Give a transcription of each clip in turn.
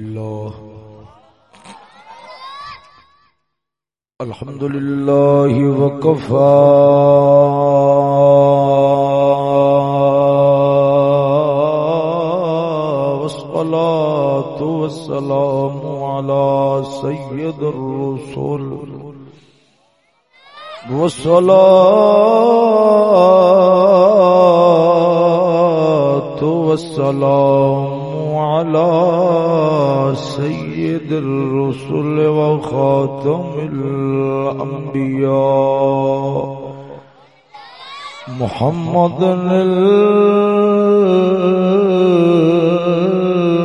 الله الحمد لله وكفى. والصلاة والسلام على سيد الرسل. والصلاة والسلام على سيد الرسل وخاتم الأنبياء محمد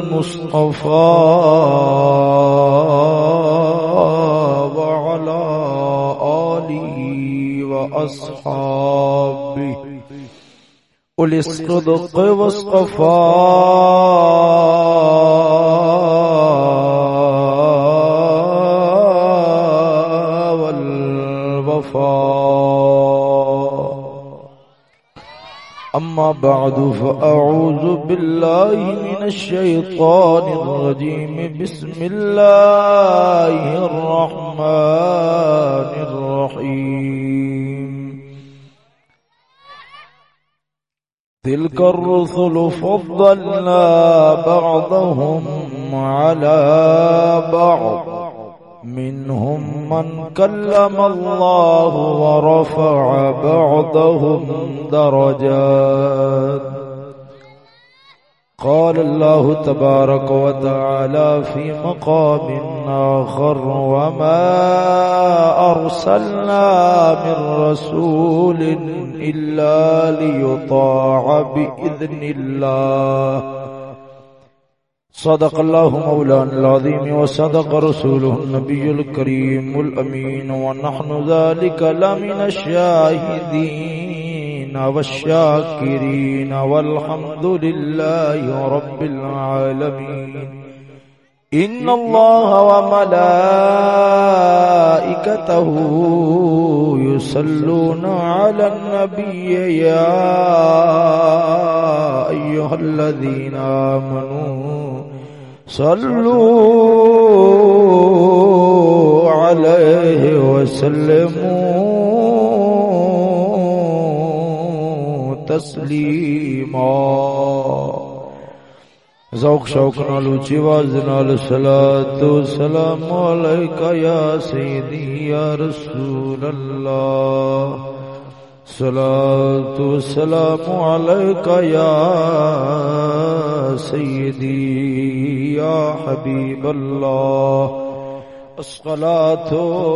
المصطفى وعلى آله وأصحابه. أولي الصدق والصفاء أما بعد فأعوذ بالله من الشيطان الرجيم. بسم الله الرحمن الرحيم. تلك الرسل فضلنا بعضهم على بعض. منهم من كلم الله ورفع بعضهم درجات. قال الله تبارك وتعالى في مقام آخر، وما أرسلنا من رسول إلا ليطاع بإذن الله. صدق الله مولانا العظيم وصدق رسوله النبي الكريم الأمين ونحن ذلك لمن الشاهدين والشاكرين والحمد لله رب العالمين إن الله وملائكته يصلون على النبي يا أيها الذين آمنوا صلوا عليه وسلموا تسليما ذوق، شوق نال، اونچی آواز نال، صلوات و سلام علیکہ یا سیدی، یا رسول اللہ. صلوات و سلام علیکہ یا سیدی. یا حبیب اللہ الصلاة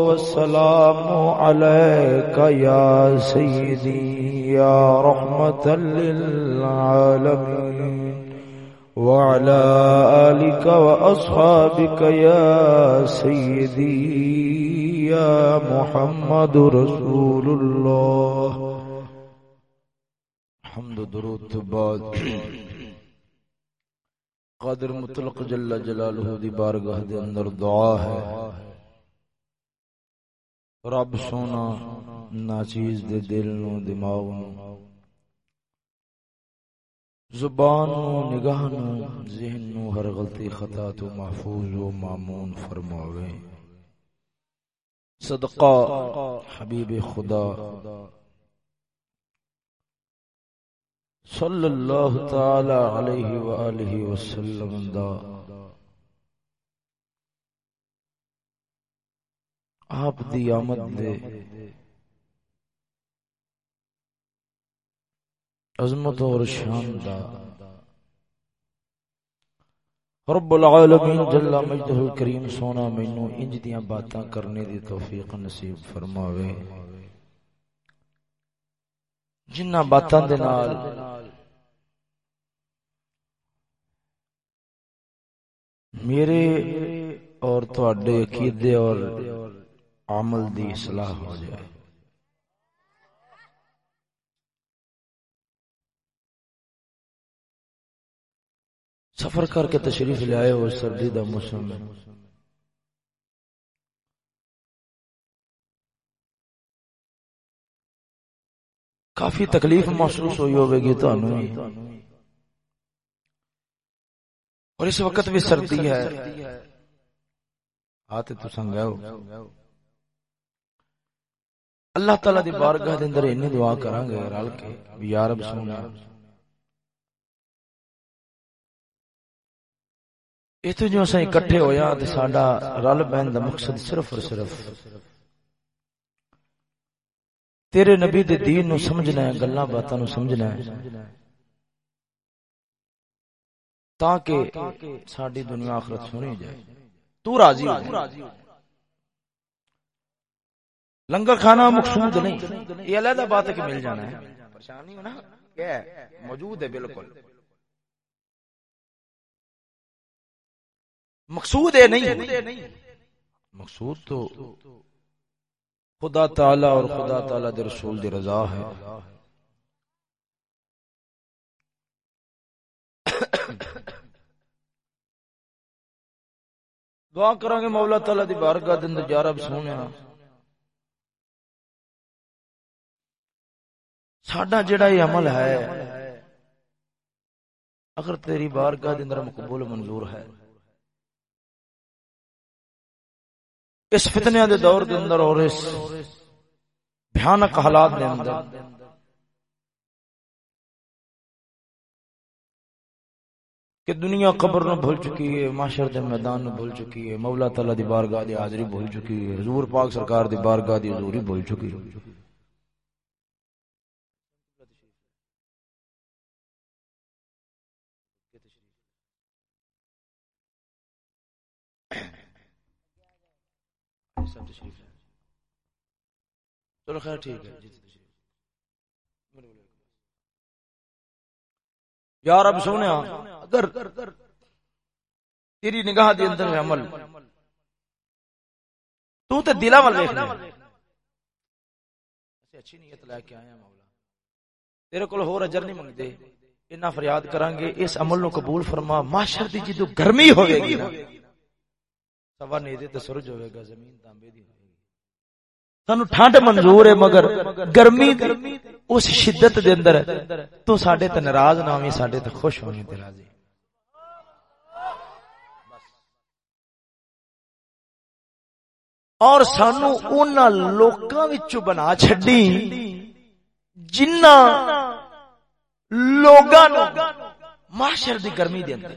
والسلام عليك يا سيدي يا رحمة للعالمين. وعلى آلك وأصحابك يا سيدي يا محمد رسول الله. حمد درود بعد. قادر مطلق جل جلالہ دی بارگاہ دے اندر دعا ہے۔ رب سونا، ناچیز دے دل نو، دماغ نو، زبان نو، نگاہ نو، ذہن نو، ہر غلطی خطا تو محفوظ و معمون فرماوے۔ صدقہ، حبیب خدا صلی اللہ تعالی علیہ وآلہ وسلم دا آپ دی آمد دے عظمت اور شان دا رب العالمین جل مجدہ الکریم سونا مینو انج دیاں باتاں کرنے دی توفیق نصیب فرماوے۔ جنہ باتاں دے نال میرے اور تواڈے عقیدے اور عمل دی اصلاح ہو جائے۔ سفر کر کے تشریف لے آئے ہو سردی دا موسم میں کافی تکلیف محسوس ہوئی ہوے گی اور اس وقت بھی سردی ہے۔ آتے تو سنگاؤ اللہ تعالی دی بارگاہ دے اندر انی دعا کران گے رل کے یا رب سونا۔ ایتھے جو اساں اکٹھے ہویا ہاں تے ساڈا رل بہن دا مقصد صرف اور صرف۔ تیرے نبی دے دین نو سمجھنا ہے، گلاں باتاں نو سمجھنا ہے۔ تاکہ ساڈی دنیا آخرت سنی جائے۔ تو راضی ہو لنگر کھانا مقصود نہیں۔ یہ علیحدہ بات ہے کہ مل جانا ہے۔ پریشانی ہونا۔ کیا موجود ہے بالکل۔ مقصود ہے نہیں۔ مقصود تو خدا تعالی اور خدا تعالی دے رسول دی رضا ہے۔ دعا کریں گے مولا تعالی دی بارگاہ دے اندر، یا رب سونیا ساڈا جڑا یہ عمل ہے، اگر تیری بارگاہ دے اندر مقبول منظور ہے، اس فتنیا دے دور دے اندر اور اس بھیانک حالات دے اندر کہ دنیا قبر نو بھول چکی ہے معاشر دے میدان نو بھول چکی ہے، مولا تعالی دی بارگاہ دی حاضری بھول چکی ہے، حضور پاک سرکار دی بارگاہ دی حضوری بھول چکی ہے۔ چلو خیر، ٹھیک ہے۔ جی یا رب سونیا اگر تیری نگاہ دے اندر عمل۔ تو تے دلا ول دیکھ اچھی نیت لے کے آیا مولا۔ تیرے کول ہور اجر نہیں منگدے اتنا فریاد کران گے، اس عمل نو قبول فرما۔ معاشر دی جدو گرمی ہوے گی سوا نیدے تے سورج ہوے گا، زمین تانبے دی سانو ٹھنڈ منظور ہے، مگر گرمی اس شدت دے اندر تو ساڈے تے ناراض نہ ہوئی ساڈے تے خوش ہونی تے راضی اور سانو انہاں لوکاں وچوں بنا چھڈی جنہ لوگاں نو معاشر دی گرمی دے اندر۔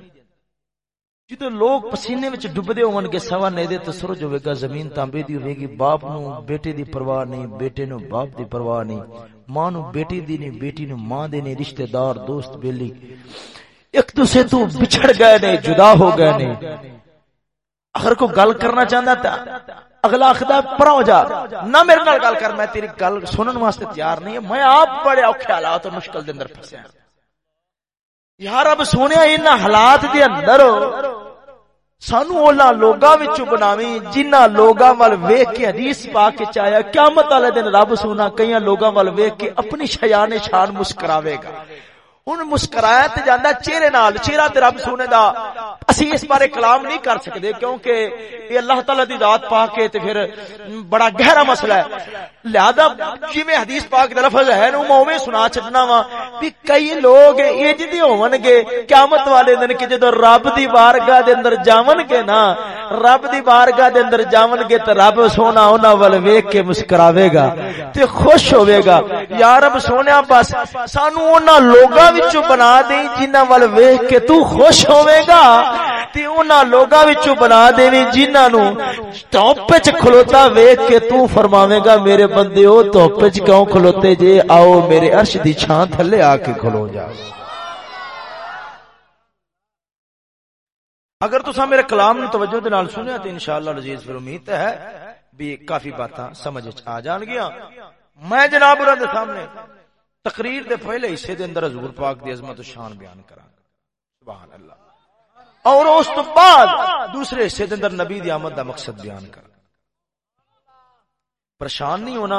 جدو لوگ پسینے وچ ڈبدے ہون گے، سوا نے دے تے سورج ہوے گا، زمین تانبے دی ہوے گی، باپ نو بیٹے دی پرواہ نہیں، بیٹے نو باپ دی پرواہ نہیں، ماں نو بیٹی دی نہیں، بیٹی نو ماں دے نہیں، رشتہ دار، دوست، بیلی۔ ایک دوسرے تو بچھڑ گئے نے، جدا ہو گئے نے۔ اگر کو گل کرنا چاہندا تا اگلا آخدا پرا ہو جا۔ نہ میرے نال گل کر، میں تیری گل سنن واسطے تیار نہیں ہے میں آپ بڑے اوکھے حالات اور مشکل دے اندر پھسیا یا رب سونے ان حالات دے اندر سانو اولا لوگاں وچوں بناویں، جنہاں لوگاں ول ویکھ کے حدیث پاک وچ آیا، قیامت والے دن رب سونا کئی لوگاں ول ویکھ کے اپنی شیان شان مسکراوے گا۔ ان مسکرایا تے جاندا چہرے نال، چہرہ تے رب سونے دا۔ اسی اس بارے کلام نہیں کر سکدے کیونکہ یہ اللہ تعالی دی ذات پاک ہے تے پھر بڑا گہرا مسئلہ ہے۔ لہذا جویں حدیث پاک دا لفظ ہے نو میں اوویں سنا چھڈنا وا کہ کئی لوگ انج دی ہون گے، قیامت والے دن کہ جدوں رب دی بارگاہ دے اندر جاون گے نا، رب دی بارگاہ دے اندر جاون گے تے رب سونا انہاں ول ویکھ کے مسکراوے گا تے خوش ہوے گا۔ یا رب سونیا، بس سانو انہاں لوگاں وچوں بنا دے جنہاں ول ویکھ کے تو خوش ہوے گا تے انہاں لوگاں وچوں بنا دے جنہاں نو ٹاپ وچ کھلوتا ویکھ کے تو فرماوے گا میرے بندے، او ٹاپ وچ کیوں کھلوتے؟ جے آؤ میرے عرش دی چھاں تھلے آ کے کھلو جاؤ اگر تسا میرے کلام نو توجہ دے نال سنیا، تے انشاءاللہ العزیز پھر امید ہے، بھی کافی باتاں سمجھ آ جان گیاں۔ میں جناب انہاں دے سامنے تقریر دے پہلے حصے دے اندر حضور پاک دی عظمت و شان بیان کراں سبحان اللہ۔ اور اس تو بعد دوسرے حصے دے اندر نبی دی آمد دا مقصد بیان کر پریشان نہیں ہونا۔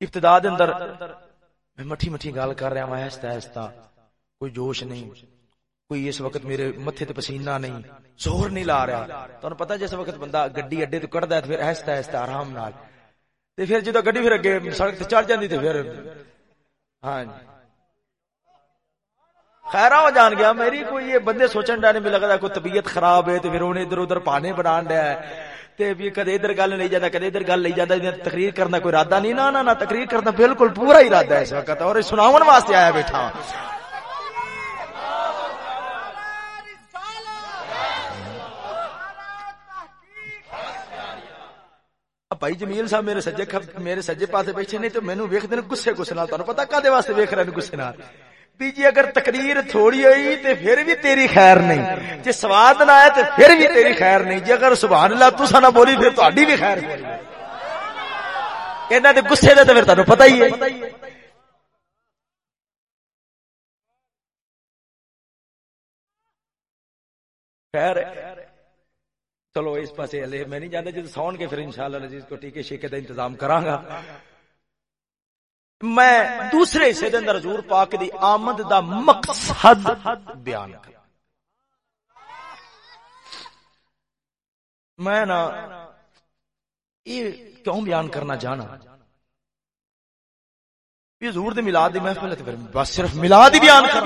ابتدا دے اندر میں مٹھی مٹھی گال کر رہا ہوں، آہستہ آہستہ۔ کوئی جوش نہیں۔ کوئی اس وقت میرے متھے تے پسینہ نہیں۔ زور نہیں لا رہا۔ تو پتہ جس وقت بندہ گڈی اڈے تو کڑدا ہے پھر آہستہ آہستہ آرام نال۔ تے پھر جدوں گڈی پھر اگے سڑک تے چڑھ جاندی تے پھر ہاں جی۔ ہو جان گیا، میری کوئی یہ بندے سوچن ڈانے میں لگتا کوئی طبیعت خراب ہے تو پھر انہیں ادھر ادھر پانے بنا ڈیا ہے۔ تے بھی کدے ادھر گل نہیں جاتا، کدے ادھر گل نہیں جاتا تقریر کرنا کوئی ارادہ نہیں، نہ تقریر کرنا بالکل پورا ارادہ ہے اس وقت۔ اور سناون واسطے آیا بیٹھا ہاں۔ بھائی جمیل صاحب میرے سجے میرے سجے پاسے بیٹھے نہیں تو مینو ویک دن گسے گسے نال تمہیں پتا کدے واسطے ویک رہے نے گسے نال؟ بھی جی اگر تقریر تھوڑی ہوئی تے پھر بھی تیری خیر نہیں۔ جی سواد نہ آئے تے پھر بھی تیری خیر نہیں۔ جی اگر سبحان اللہ تو نہ بولی پھر تہاڈی بھی خیر بولی انہاں دے گسے دے تے پھر تانوں پتہ ہی ہے۔ خیر ہے۔ چلو اس پاسے ہلے میں نہیں جانتا جب سون کے پھر انشاءاللہ عزیز کو ٹیکے شیکے کا انتظام کراں گا۔ میں دوسرے حصے دے اندر حضور پاک دی آمد دا مقصد بیان کر میں نا یہ کیوں بیان کرنا جانا یہ حضور دے میلاد دی محفل ہے پھر بس صرف میلاد ہی بیان کر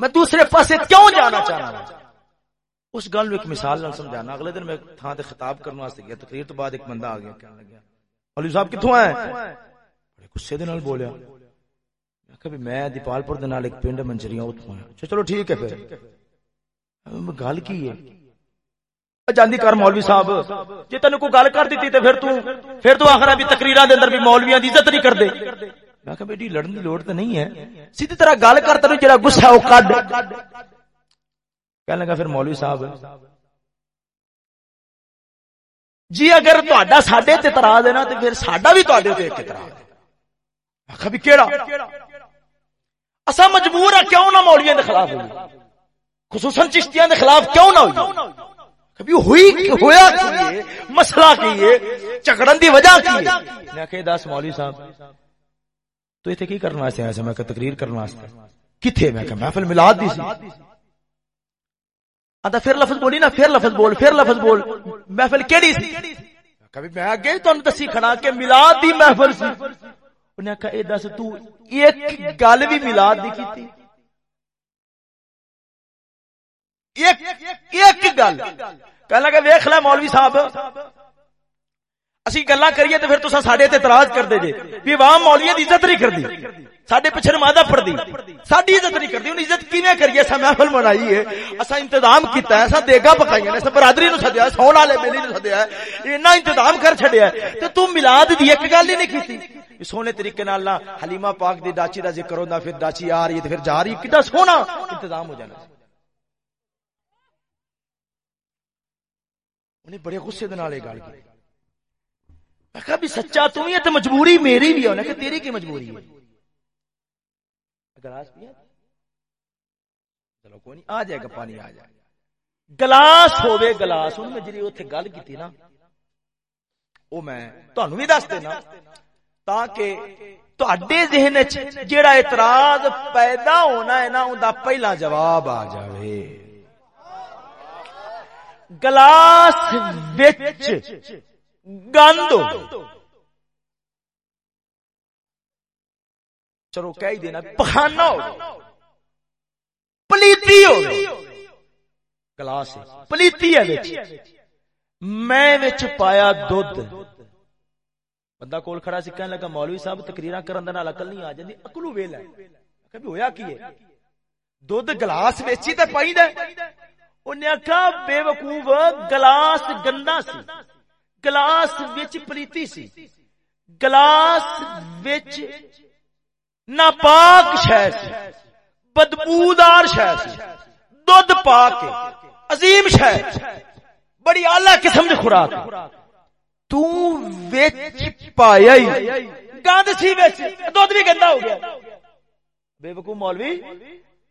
میں دوسرے پاسے کیوں جانا چاہنا؟ اس گل ایک مثال نال سمجھانا۔ اگلے دن میں تھان تے خطاب کرنے واسطے گیا، تقریر تو بعد ایک بندہ آ گیا۔ کہنے لگا علی صاحب کتوں آئے؟ بڑے غصے دے نال بولیا۔ میں کہ میں دیپال پور دے نال ایک پنڈ منجریاں اوتھوں آیا۔ اچھا چلو ٹھیک ہے پھر۔ گل کی ہے؟ جاندی کر مولوی صاحب۔ جے تینو کوئی گل کر دتی تے پھر تو پھر تو آخر بھی تقریراں دے اندر بھی مولویاں دی عزت نہیں کردے میں کہ بیٹی لڑن دی لوڑ تے نہیں ہے۔ سیدھی طرح گل کر تینو جڑا غصہ او کڈ۔ کہنے لگا پھر مولوی صاحب جی اگر تا سڈے ترا دینا تو پھر سڈا بھی تے آخا بھی کہڑا اصا مجبور ہے کیوں نہ مولویا کے خلاف ہوئی؟ خصوصاً چشتیاں دے خلاف کیوں نہ ہوئی؟ کبھی ہوئی ہویا کی مسئلہ کی چکڑن دی وجہ کی میں کہ دس مولوی صاحب، تو ایتھے کی کرنا واسطے آیا میں کہ تقریر کرنا واسطے۔ کتھے؟ میں کہ محفل میلاد دی سی۔ آتا پھر لفظ بولی نا، پھر لفظ بول، پھر لفظ بول۔ محفل کیڑی سی؟ کبھی میں آگے تو دسی کھڑا کہ ملاد دی محفل سی۔ انہیں کہا اے دس، تو ایک گل بھی ملاد دی کی تھی ایک ایک گل۔ کہنے لگا، ویکھ لے مولوی صاحب۔ اسی گلا کریے تو پھر تسا ساڈے تے اعتراض کردے جے۔ بھی عوام مولویاں دی عزت نہیں کردی۔ ساڈے پیچھے نمازاں پڑھدی۔ ساڈی عزت نہیں کردی۔ انہاں عزت کیویں کریے؟ اسا محفل منائی ہے۔ اسا انتظام کیتا ہے۔ اسا دیگا پکائیاں نے۔ اسا برادری نو سدیا ہے۔ سون والے میلی نو سدیا ہے۔ اینا انتظام کر چھڈیا ہے۔ تے تو میلاد دی ایک گل ہی نہیں کیتی۔ سونے طریقے نال نہ حلیمہ پاک دی ڈاچی دا ذکر ہوندا، پھر ڈاچی آ رہی ہے تے پھر جا رہی ہے۔ کڈا سونا انتظام ہو جانا۔ انہیں بڑے غصے دے نال گل کی۔ میں کہا بھی سچا، تو ہی ہے تو مجبوری میری بھی ہے۔ انہاں کہ تیری کی مجبوری ہے؟ گلاس پیا جی؟ چلو کوئی نہیں، آ جائے گا، پانی آ جائے۔ گلاس ہوے گلاس۔ ان میں جی اتنے گل کی نا وہ میں تہن بھی دس دینا، تاکہ تے ذہن جیڑا اعتراض پیدا ہونا ہے نا ان پہلا جواب آ جائے گلاس گند چلو کہہ دینا پخانا ہو۔ پلیتی ہو۔ گلاس پلیتی ہے میں پایا دھد بندہ کول کھڑا سی کہنے لگا مولوی صاحب تقریر کرن دے عقل نہیں آ جاندی عقلو ویل ہے۔ کبھی ہویا کی ہے؟ دودھ گلاس ویچی تے پائی دے۔ انہیں کہا بے وقوف گلاس گندا سی۔ گلاس وچ پلیتی سی۔ گلاس وچ ناپاک شہ سی، بدبودار شہ سی، دودھ پا کے، عظیم شہ بڑی اعلی قسم کی خوراک۔ تو وچ پایا ہی گند سی وچ دودھ بھی گندا ہو گیا۔ بے وقوف مولوی،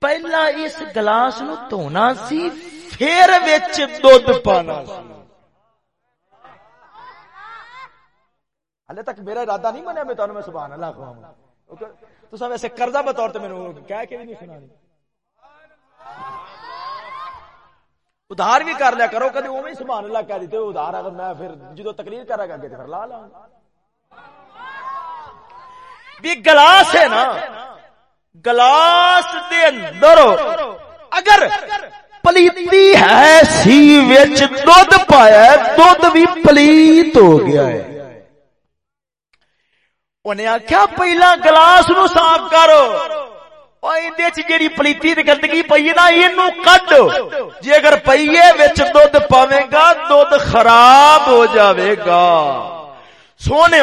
پہلا اس گلاس نو دھونا سی، پھر وچ دودھ پانا سی۔ ہلے تک میرا ارادہ نہیں منیا میں تمہیں میں سبحان اللہ کھواؤں تو سب ایسے قرضہ بطور تے میرے کہہ کے بھی نہیں سنا ادھار بھی کر لیا کرو کدی وہ سبحان اللہ کہہ دیتے، ادھار اگر میں پھر جدو تقریر کرا گا پھر لا لا بھی گلاس ہے نا، گلاس دے اندر اگر پلیتی ہے، سی وچ دودھ پایا ہے، دودھ بھی پلیت ہو گیا ہے۔ انہیں آخیا پہلا گلاس نو صاف کرو جیڑی پلیتی گندگی پی نا یہ کڈ جی اگر پیے بچ دھد پاوے گا دھد خراب ہو جاوے گا سونے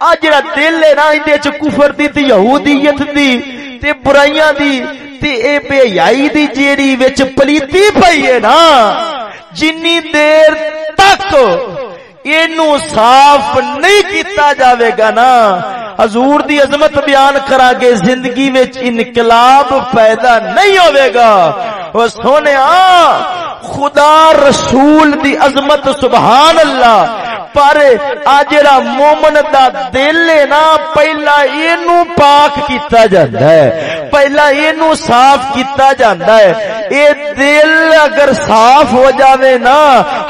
آ جڑا دل ہے نا اندر کفر دی تے یہودیت دی تے برائیاں دی تے اے بے حیائی دی جیڑی وچ پلیتی پئی ہے نا جنی دیر تک اینو صاف نہیں کیتا جاوے گا نا۔ حضور دی عظمت بیان کرا گے زندگی وچ انقلاب پیدا نہیں ہوئے گا۔ وہ سونے خدا رسول دی عظمت، سبحان اللہ۔ پر آجرا مومن دا دل ہے نا، پہلا اینو پاک کیتا جاندا ہے۔ پہلا اینو صاف کیتا جاندا ہے اے دل اگر صاف ہو جاوے نا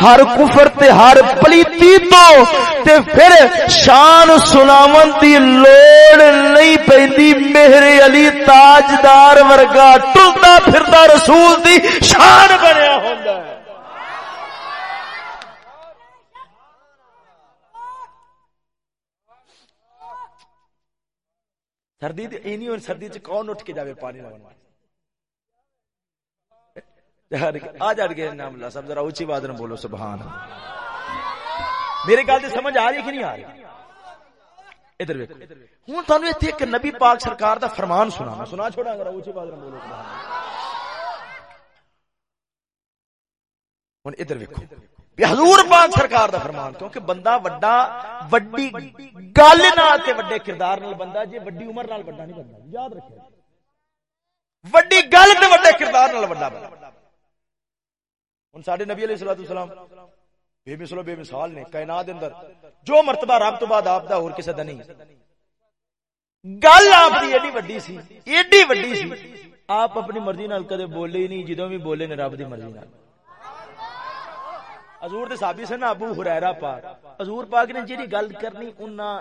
ہر کفر تے ہر پلیتی تو تے پھر شان سناون دی لوڑ نہیں پیندی مہر علی تاجدار ورگا ٹلتا پھردا رسول دی شان بنیا ہوندا ہے سردی اینی اور سردی چ کون اٹھ کے جاوے پانی لگن آ جا کے نام اللہ سب ذرا اونچی بات نہ بولو، سبحان میرے گل تے سمجھ آ رہی کہ نہیں آ رہی؟ ادھر ویکھو۔ ہن تانوں ایتھے ایک نبی پاک سرکار دا فرمان سنا سنا چھوڑا ذرا اونچی بات نہ بولو، سبحان ہن ادھر ویکھو۔ حضور پاک سرکار دا فرمان، کیونکہ بندہ وڈا، وڈی گل نال تے وڈے کردار نال بندہ، جے وڈی عمر نال وڈا نہیں بندا یاد رکھو وڈی گل تے وڈے کردار نال وڈا بندا ہن ساڈے نبی علیہ الصلوۃ والسلام بے مثل بے مثال نے کائنات دے اندر جو مرتبہ رب تو بعد آپ دا، اور کسے دا نہیں۔ گل آپ دی ایڈی وڈی سی، ایڈی وڈی سی۔ آپ اپنی مرضی نال کدے بولے ہی نہیں، جدوں بھی بولے نے رب دی مرضی نال۔ حضور دے صحابی سے نا ابو ہریرہ پاک، حضور پاک نے جیڑی گل کرنی انہاں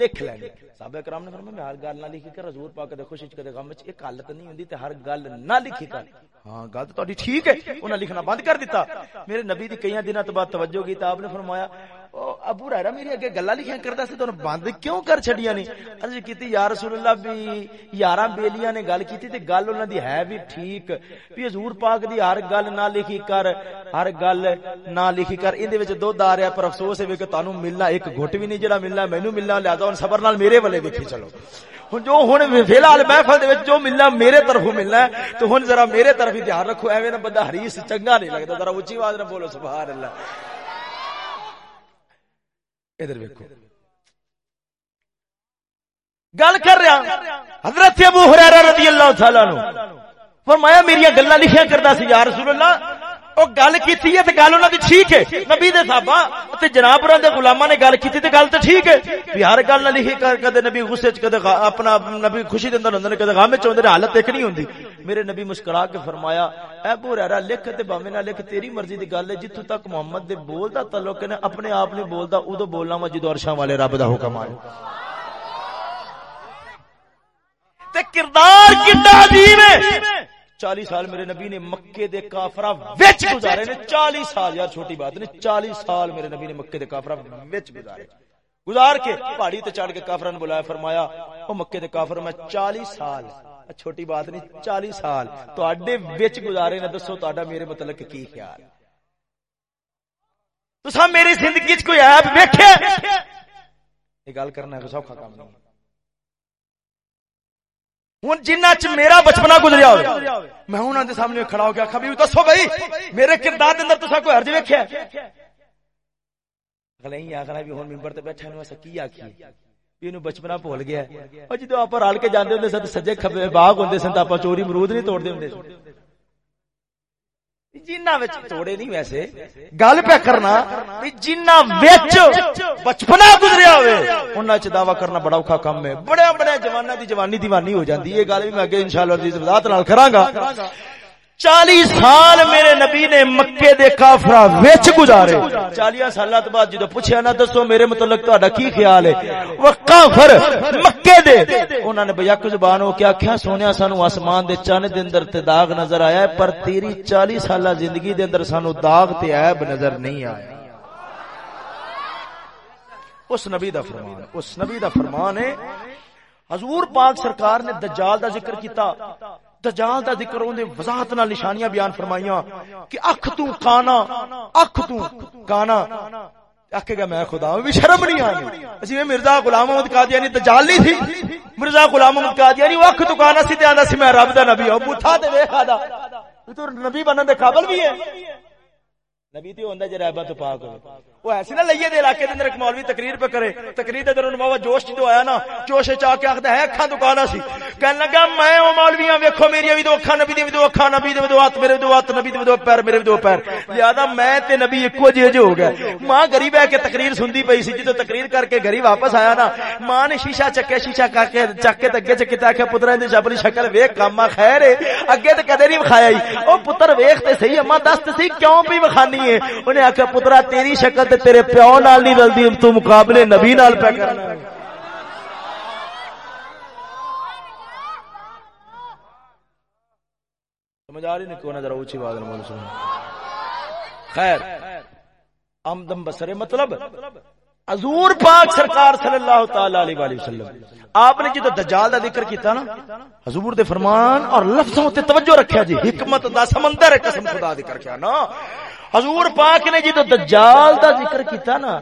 لکھ لینی۔ صحابہ کرام نے فرمایا، میں ہر گل نہ لکھی کر، حضور پاک دے خوشی کدے غم وچ ایک حالت نہیں ہوندی تے ہر گل نہ لکھی کر۔ ہاں گل تو ٹھیک ہے، انہاں لکھنا بند کر دیتا میرے نبی دی کئی دنوں تو بعد توجہ کی آپ نے فرمایا ابو رہا میری اگے گلا لکھیا کرتا سی تو بند کیوں کر چڑیا نے ارض کیتی، یا رسول اللہ بھی یارہ بیلیاں نے گل کیتی تے گل انہاں دی ہے بھی ٹھیک۔ بھی حضور پاک دی ہر گل نہ لکھی کر، ہر گل نہ لکھی کر ایندے وچ دودھ آ رہا پر افسوس ہے کہ تانوں ملنا ایک گھٹ بھی نہیں، جڑا ملنا مینوں ملنا، لہذا ہن صبر نال میرے والے دیکھی چلو۔ ہن جو ہن فی الحال محفل دے وچ جو ملنا میرے طرفوں ملنا ہے، تو ہن ذرا میرے طرف ہی دھیان رکھو۔ ایویں نہ بندہ حریص چنگا نہیں لگدا، ذرا اونچی آواز نہ بولو، سبحان اللہ۔ ادھر ویکو گل کر رہا حضرت ابو ہریرہ رضی اللہ تعالی عنہ۔ فرمایا میری گلاں لکھیا کردا سی، یا رسول اللہ او گل کیتی ہے تے گل انہاں دی ٹھیک ہے نبی دے صحابہ تے جناب دے غلاماں نے گل کیتی تے گل تے ٹھیک ہے بھی ہر گل نہ لکھی کر کدے نبی غصے وچ کدے اپنا نبی خوشی دے اندر ہوندے نے کدے غم وچ ہوندے حالت ایک نہیں ہوندی میرے نبی مسکرا کے فرمایا اے ابو ہریرہ لکھ تے باویں نہ لکھ تیری مرضی دی گل ہے جتھوں تک محمد دے بول دا تعلق ہے اپنے آپ نہیں بولدا اودوں بولنا وا جدوں عرشاں والے رب دا حکم آئے تے کردار کڈا عظیم ہے چالی سال میرے نبی نے مکے دے کافرہ وچ گزارے نے چالی سال یار چھوٹی بات نہیں چالی سال میرے نبی نے مکے دے کافرہ وچ گزارے۔ گزار کے پہاڑی تے چڑھ کے کافرہ نے بلایا فرمایا او مکے دے کافر میں چالی سال چھوٹی بات نہیں چالی سال تو اڈے وچ گزارے نے دسو تو میرے متعلق کی خیال تو میری زندگی چ کوئی ایپ ویکھے؟ یہ گل کرنا ہے سوکھا کام نہیں ہوں جنہ چ میرا بچپنا گزریا ہو میں انہوں دے سامنے کھڑا ہو گیا دسو بھائی، میرے کردار اندر تو کوئی حرج ویکیا ہی بھی بیٹھا کی بچپنا بھول گیا جدو آپ رل کے جانے سن سجے باغ ہوتے سن تو آپ چوری مرود نہیں توڑتے ہوں جنہ توڑے نہیں ویسے گل پہ کرنا جنہ بچپنا گزریا ہوئے انہاں چ دعوی کرنا بڑا اوکھا کام ہے بڑے بڑے جواناں دی جوانی دیوانی ہو جاندی ہے گل بھی میں اگے انشاءاللہ عزیز ذات نال کراں گا چالی سال میرے نبی نے مکے دے کافرا وچ گزارے۔ چالیا سال بعد جدو پوچھا نہ دسو میرے متعلق تا کی خیال ہے؟ وہ کافر مکے دے۔ انہوں نے بیک زبان ہو کے آخیا سونے سانو آسمان دے چن دے اندر تے داغ نظر آیا ہے، پر تیری چالی سالہ زندگی دے اندر سانو داغ تے عیب نظر نہیں آیا۔ اس نبی دا فرمان، اس نبی دا فرمان ہے، حضور پاک سرکار نے دجال دا ذکر کیتا۔ دجال دا ذکر اون وضاحت نال نشانیاں بیان فرمائیاں کہ اکھ تو کانا اکھ تو کانا آکھے گا میں خدا بھی شرم نہیں آئی۔ اسی میں مرزا غلام محمد قادیانی یعنی دجال نہیں تھی۔ مرزا غلام محمد قادیانی یعنی وہ اکھ تو کانا سی تے آندا سی میں رب دا نبی ہوں بوٹھا تے ویکھا دا۔ تو نبی بنن دے قابل بھی ہے نبی تے ہوندا جے ربا تو پاک ہوے وہ ایسے نہ لئیے دے علاقے دے اندر ایک مولوی تقریر پہ کرے۔ تقریر دے اندر بابا جوش جو آیا نا، جوش چا کے آخدا ہے اکھاں دکانا سی کہن لگا، میں او مولویاں ویکھو میری بھی دو اکھاں، نبی دی بھی دو اکھاں، نبی دی بھی دو ہاتھ، میرے دو ہاتھ، نبی دی بھی دو پیر، میرے دو پیر لہذا میں تے نبی اکو جے جو ہو گئے ماں غریب ہے کہ تقریر سندی پئی سی جدوں تقریر کر کے گھر واپس آیا نا، ماں نے شیشہ چکے، شیشہ کر کے چک کے اگے چکتا کہ پترا دی اپنی شکل ویکھ کاما خیر ہے اگے تے کدے نہیں وکھایا او پتر ویکھ تے صحیح اما دس تے صحیح کیوں بھی وکھانی ہے اونے آکھیا، پترا، تیری شکل تے تیرے پیو نال نہیں رلدی تو مقابلے نبی نال پہ کرنا سمجھ آ رہی نہیں کون ذرا اونچی آواز میں سن خیر آمدم بسرے مطلب۔ حضور پاک سرکار صلی اللہ تعالی علیہ والہ وسلم، آپ نے جدو دجال دا ذکر کیتا نا، حضور دے فرمان اور لفظوں تے توجہ رکھیا جی حکمت دا سمندر ہے قسم خدا ذکر کیا نا۔ حضور پاک نے جدو دجال دا ذکر کیتا نا،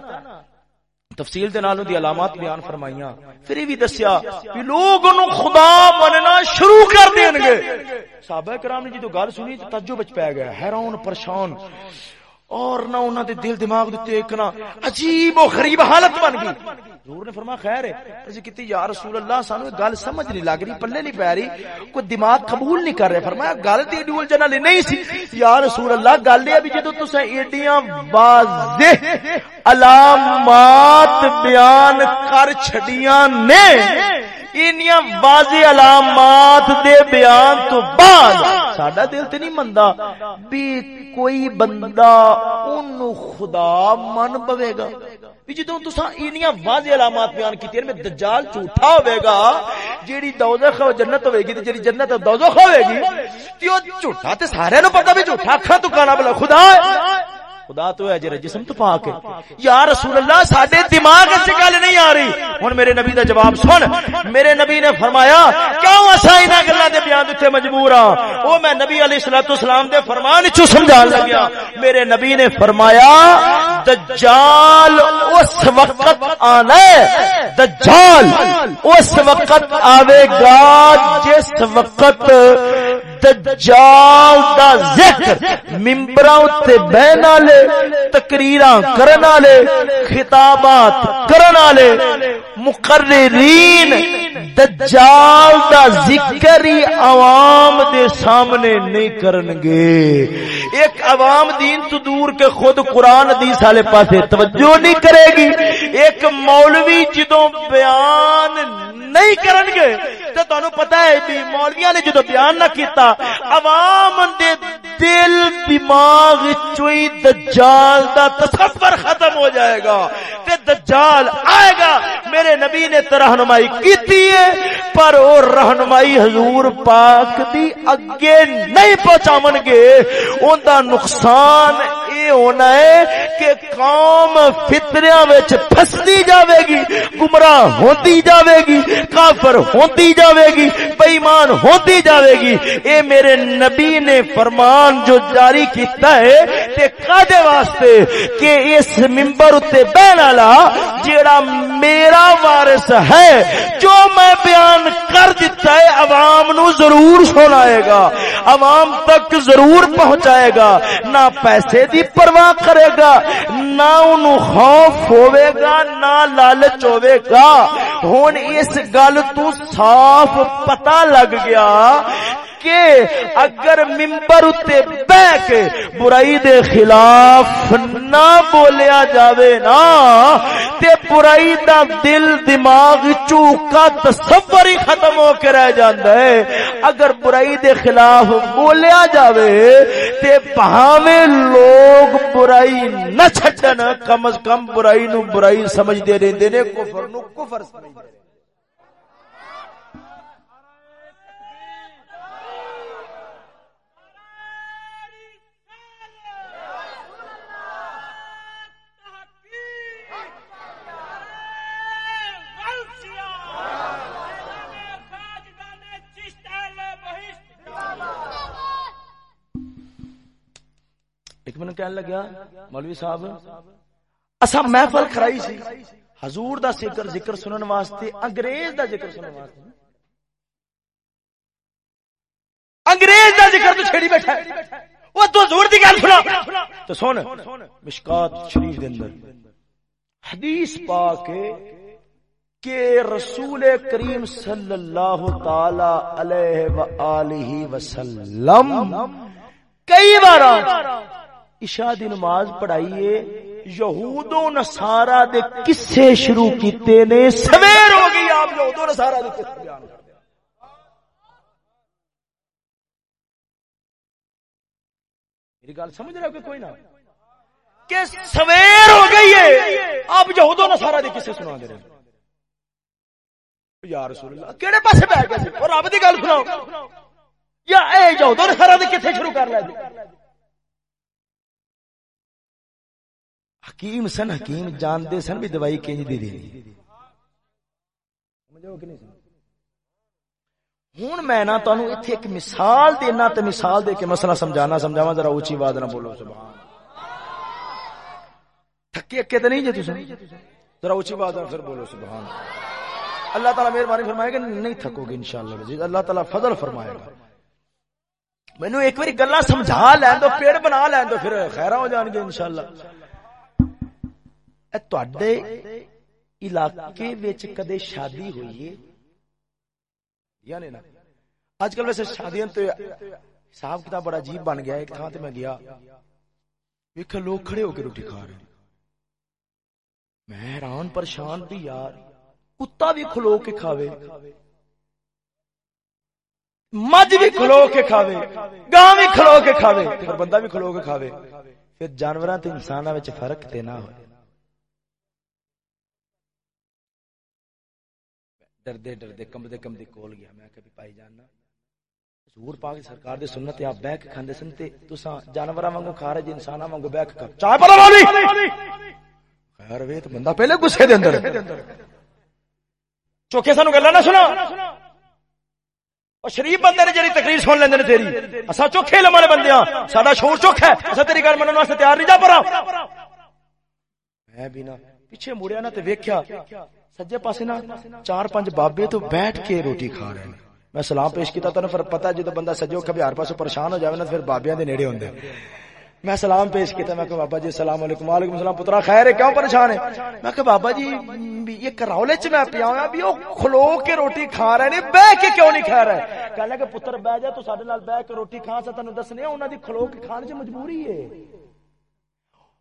تفصیل دے نالوں دی علامات بیان فرمائیاں۔ پھر یہ بھی دسیا کہ لوگ انو خدا مننا شروع کر دیں گے صحابہ کرام نے جدو گل سنی تو تجو بچ پہ گیا، حیران، پریشان۔ اور نہ انہوں دے دل دماغ دیتے ایک نہ عجیب و غریب حالت بن گئی۔ حضور نے فرمایا، خیر ہے اسی کہتی یا رسول اللہ، سانو گل سمجھ نہیں لگ رہی، پلے نہیں پی رہی، کوئی دماغ قبول نہیں کر رہے۔ فرمایا، گل تے ڈول جنا لے نہیں سی۔ یا رسول اللہ، گل یہ بھی جدوں تساں ایڈیاں واضح علامات بیان کر چھڈیاں نے انیاں واضح علامات دے بیان تو بعد، ساڈا دل تے نہیں مندا، بھی کوئی بندہ ان خدا من پوے گا جدو تسا اینیاں واضح علامات بیان کیتی میں دجال جھوٹا ہوے گا جیڑی دوزخ و جنت ہوے گی تے جیڑی جنت و دوزخ ہوے گی تے او جھوٹا تے سارے نو پتہ بھی جھوٹا کھا تو کانا بلا خدا ہے۔ خدا تو ہے جرا جسم تو پاک ہے۔ یا رسول اللہ ساڈے دماغ وچ گل نہیں آ رہی۔ ہن میرے نبی دا جواب سن۔ میرے نبی نے فرمایا کیوں اسا انہاں گلاں دے بیان تے مجبور ہاں؟ او میں نبی علیہ الصلوۃ والسلام دے فرمان چ سمجھان لگیا۔ میرے نبی نے فرمایا دجال اس وقت آنا ہے۔ دجال اس وقت آوے گا جس وقت دجال دا ذکر ممبراں تے بہن والے، تقریراں کرن والے، خطابات کرن والے، مقررین، دجال دا ذکر ہی عوام دے سامنے نہیں کرنگے ایک عوام دین تو دور کے خود قرآن حدیث والے پاسے توجہ نہیں کرے گی۔ ایک مولوی جدوں بیان نہیں کرنگے تو تانوں پتہ ہے بھی مولویاں نے جدوں بیان نہ کیتا عوام دے دل دماغ چوئی دجال دا تصور ختم ہو جائے گا۔ تے دجال آئے گا۔ میرے نبی نے تو رہنمائی کیتی ہے، پر او رہنمائی حضور پاک دی اگے نہیں پہنچاون گے۔ اوندا نقصان اے ہونا ہے کہ قوم فطریاں وچ پھسدی جاوے گی گمراہ ہوندی جاوے گی کافر ہوندی جاوے گی بے ایمان ہوندی جاوے گی اے میرے نبی نے فرمان جو جاری کیتا ہے تے کدے واسطے کہ اس منبر تے بہن والا جیڑا میرا وارث ہے، جو میں بیان کر دیتا ہے، عوام نو ضرور سنائے گا۔ عوام تک ضرور پہنچائے گا، نہ پیسے دی پرواہ کرے گا، نہ انہوں خوف ہوئے گا، نہ لالچ ہوئے گا۔ ہون اس گل تو صاف پتہ لگ گیا کہ اگر ممبر اتے بہ کے برائی دے خلاف نہ بولیا جاوے نا، تے برائی دا دل دماغ چوکا تصور ہی ختم ہو کے رہ جاندا ہے۔ اگر برائی دے خلاف بولیا جاوے، تے بھاویں لوگ برائی نہ چھڈن، کم از کم برائی نو برائی سمجھ دے رہندے نے، کفر نو کفر سمجھ دے ایک من کہنے لگیا مولوی صاحب اسا محفل کرائی سی۔ حضور دا ذکر ذکر سنن واسطے، انگریز دا ذکر سنن واسطے۔ انگریز دا ذکر تو چھڑی بیٹھا ہے۔ وہ تو حضور دی گل سنا۔ تو سن، مشکات شریف دے اندر۔ حدیث پاک کہ رسول کریم صلی اللہ تعالی علیہ وآلہ وسلم کئی بار عشاء دی نماز پڑھائیے، یہود و نصارا دے کسے شروع کیتے نے، سویر ہو گئی آپ یہود و نصارا دے کسے بیان میری گل سمجھ رہے ہو کہ کوئی نہ؟ کہ سویر ہو گئی ہے، آپ یہود و نصارا دے کسے سنا دے رہے ہیں۔ یا رسول اللہ، کیڑے پاسے بیٹھ گئے اور رب دی گل سناؤ۔ یا اے یہود و نصارا دے کسے شروع کر لے حکیم سن حکیم جانتے سن بھی دوائی کنج دی دی ہوں میں نا تہن اتنے ایک مثال دینا تو مثال دے کے مسئلہ سمجھانا سمجھاوا ذرا اچھی بات نہ بولو سبحان تھکے اکے تو نہیں جی تھی ذرا اچھی بات پھر بولو سبحان اللہ۔ تعالیٰ مہربانی فرمائے گا نہیں تھکو گے انشاءاللہ شاء اللہ تعالیٰ فضل فرمائے گا۔ مینو ایک بار گلا سمجھا لین دو پیڑ بنا لین دو پھر خیر ہو جان گے انشاءاللہ۔ علاقے کدے شادی ہوئی ہے؟ یا نہیں نا اج کل ویسے شادیاں تو حساب کتاب بڑا عجیب بن گیا ایک تھان تے میں گیا ویکھ لوگ کھڑے ہو کے روٹی کھا رہے میں حیران پریشان بھی یار، کتا بھی کھلو کے کھاوے۔ مجھ بھی کھلو کے کھاوے، گاں بھی کھلو کے کھاوے بندہ بھی کھلو کے کھاوے۔ پھر جانوراں تے انساناں وچ فرق تے نہ ہوئے۔ ڈردے ڈردے کمبدے کمبدے کول گیا۔ میں کہ پائی جاننا حضور پاک سرکار دے سنت آپ بیٹھ کھاندے سن تے تساں جانوراں وانگو کھا رہے جی انساناں وانگو بیٹھ کر۔ چائے پلا والی جی! خیر وے تے بندہ پہلے غصے دے اندر چوکھے سانو گلاں نہ سنا اور شریف بندے نے جڑی تقریر سن لیندے نے تیری۔ اساں چوکھے لمڑے بندے ہاں۔ ساڈا شعور چوکھا ہے۔ اساں تیری گل منن واسطے تیار نہیں جا پرا میں بھی نہ پیچھے مڑیا نہ تے ویکھیا۔ سجے پاسے نا چار پانچ بابے تو بیٹھ کے روٹی کھا رہے ہیں۔ میں سلام پیش کیتا تھا پھر پتہ جدو بندہ سجو کبھی ہر پاسے پریشان ہو جائے نا پھر بابیاں دے نیڑے ہوندے۔ میں سلام پیش کیتا، میں کہ بابا جی السلام علیکم، وعلیکم السلام پترا خیر ہے، کیوں پریشان ہے؟ میں کہ بابا جی یہ کرولے چ میں پیا ہوں ابھی وہ کھلو کے روٹی کھا رہے نے بہ کے کیوں نہیں کھا رہے؟ کہنے کہ پتر بہ جا، تو ساڈے نال بہ کے روٹی کھا سا، تینوں دسنے انہاں دی کھلو کے کھانے چ مجبوری ہے۔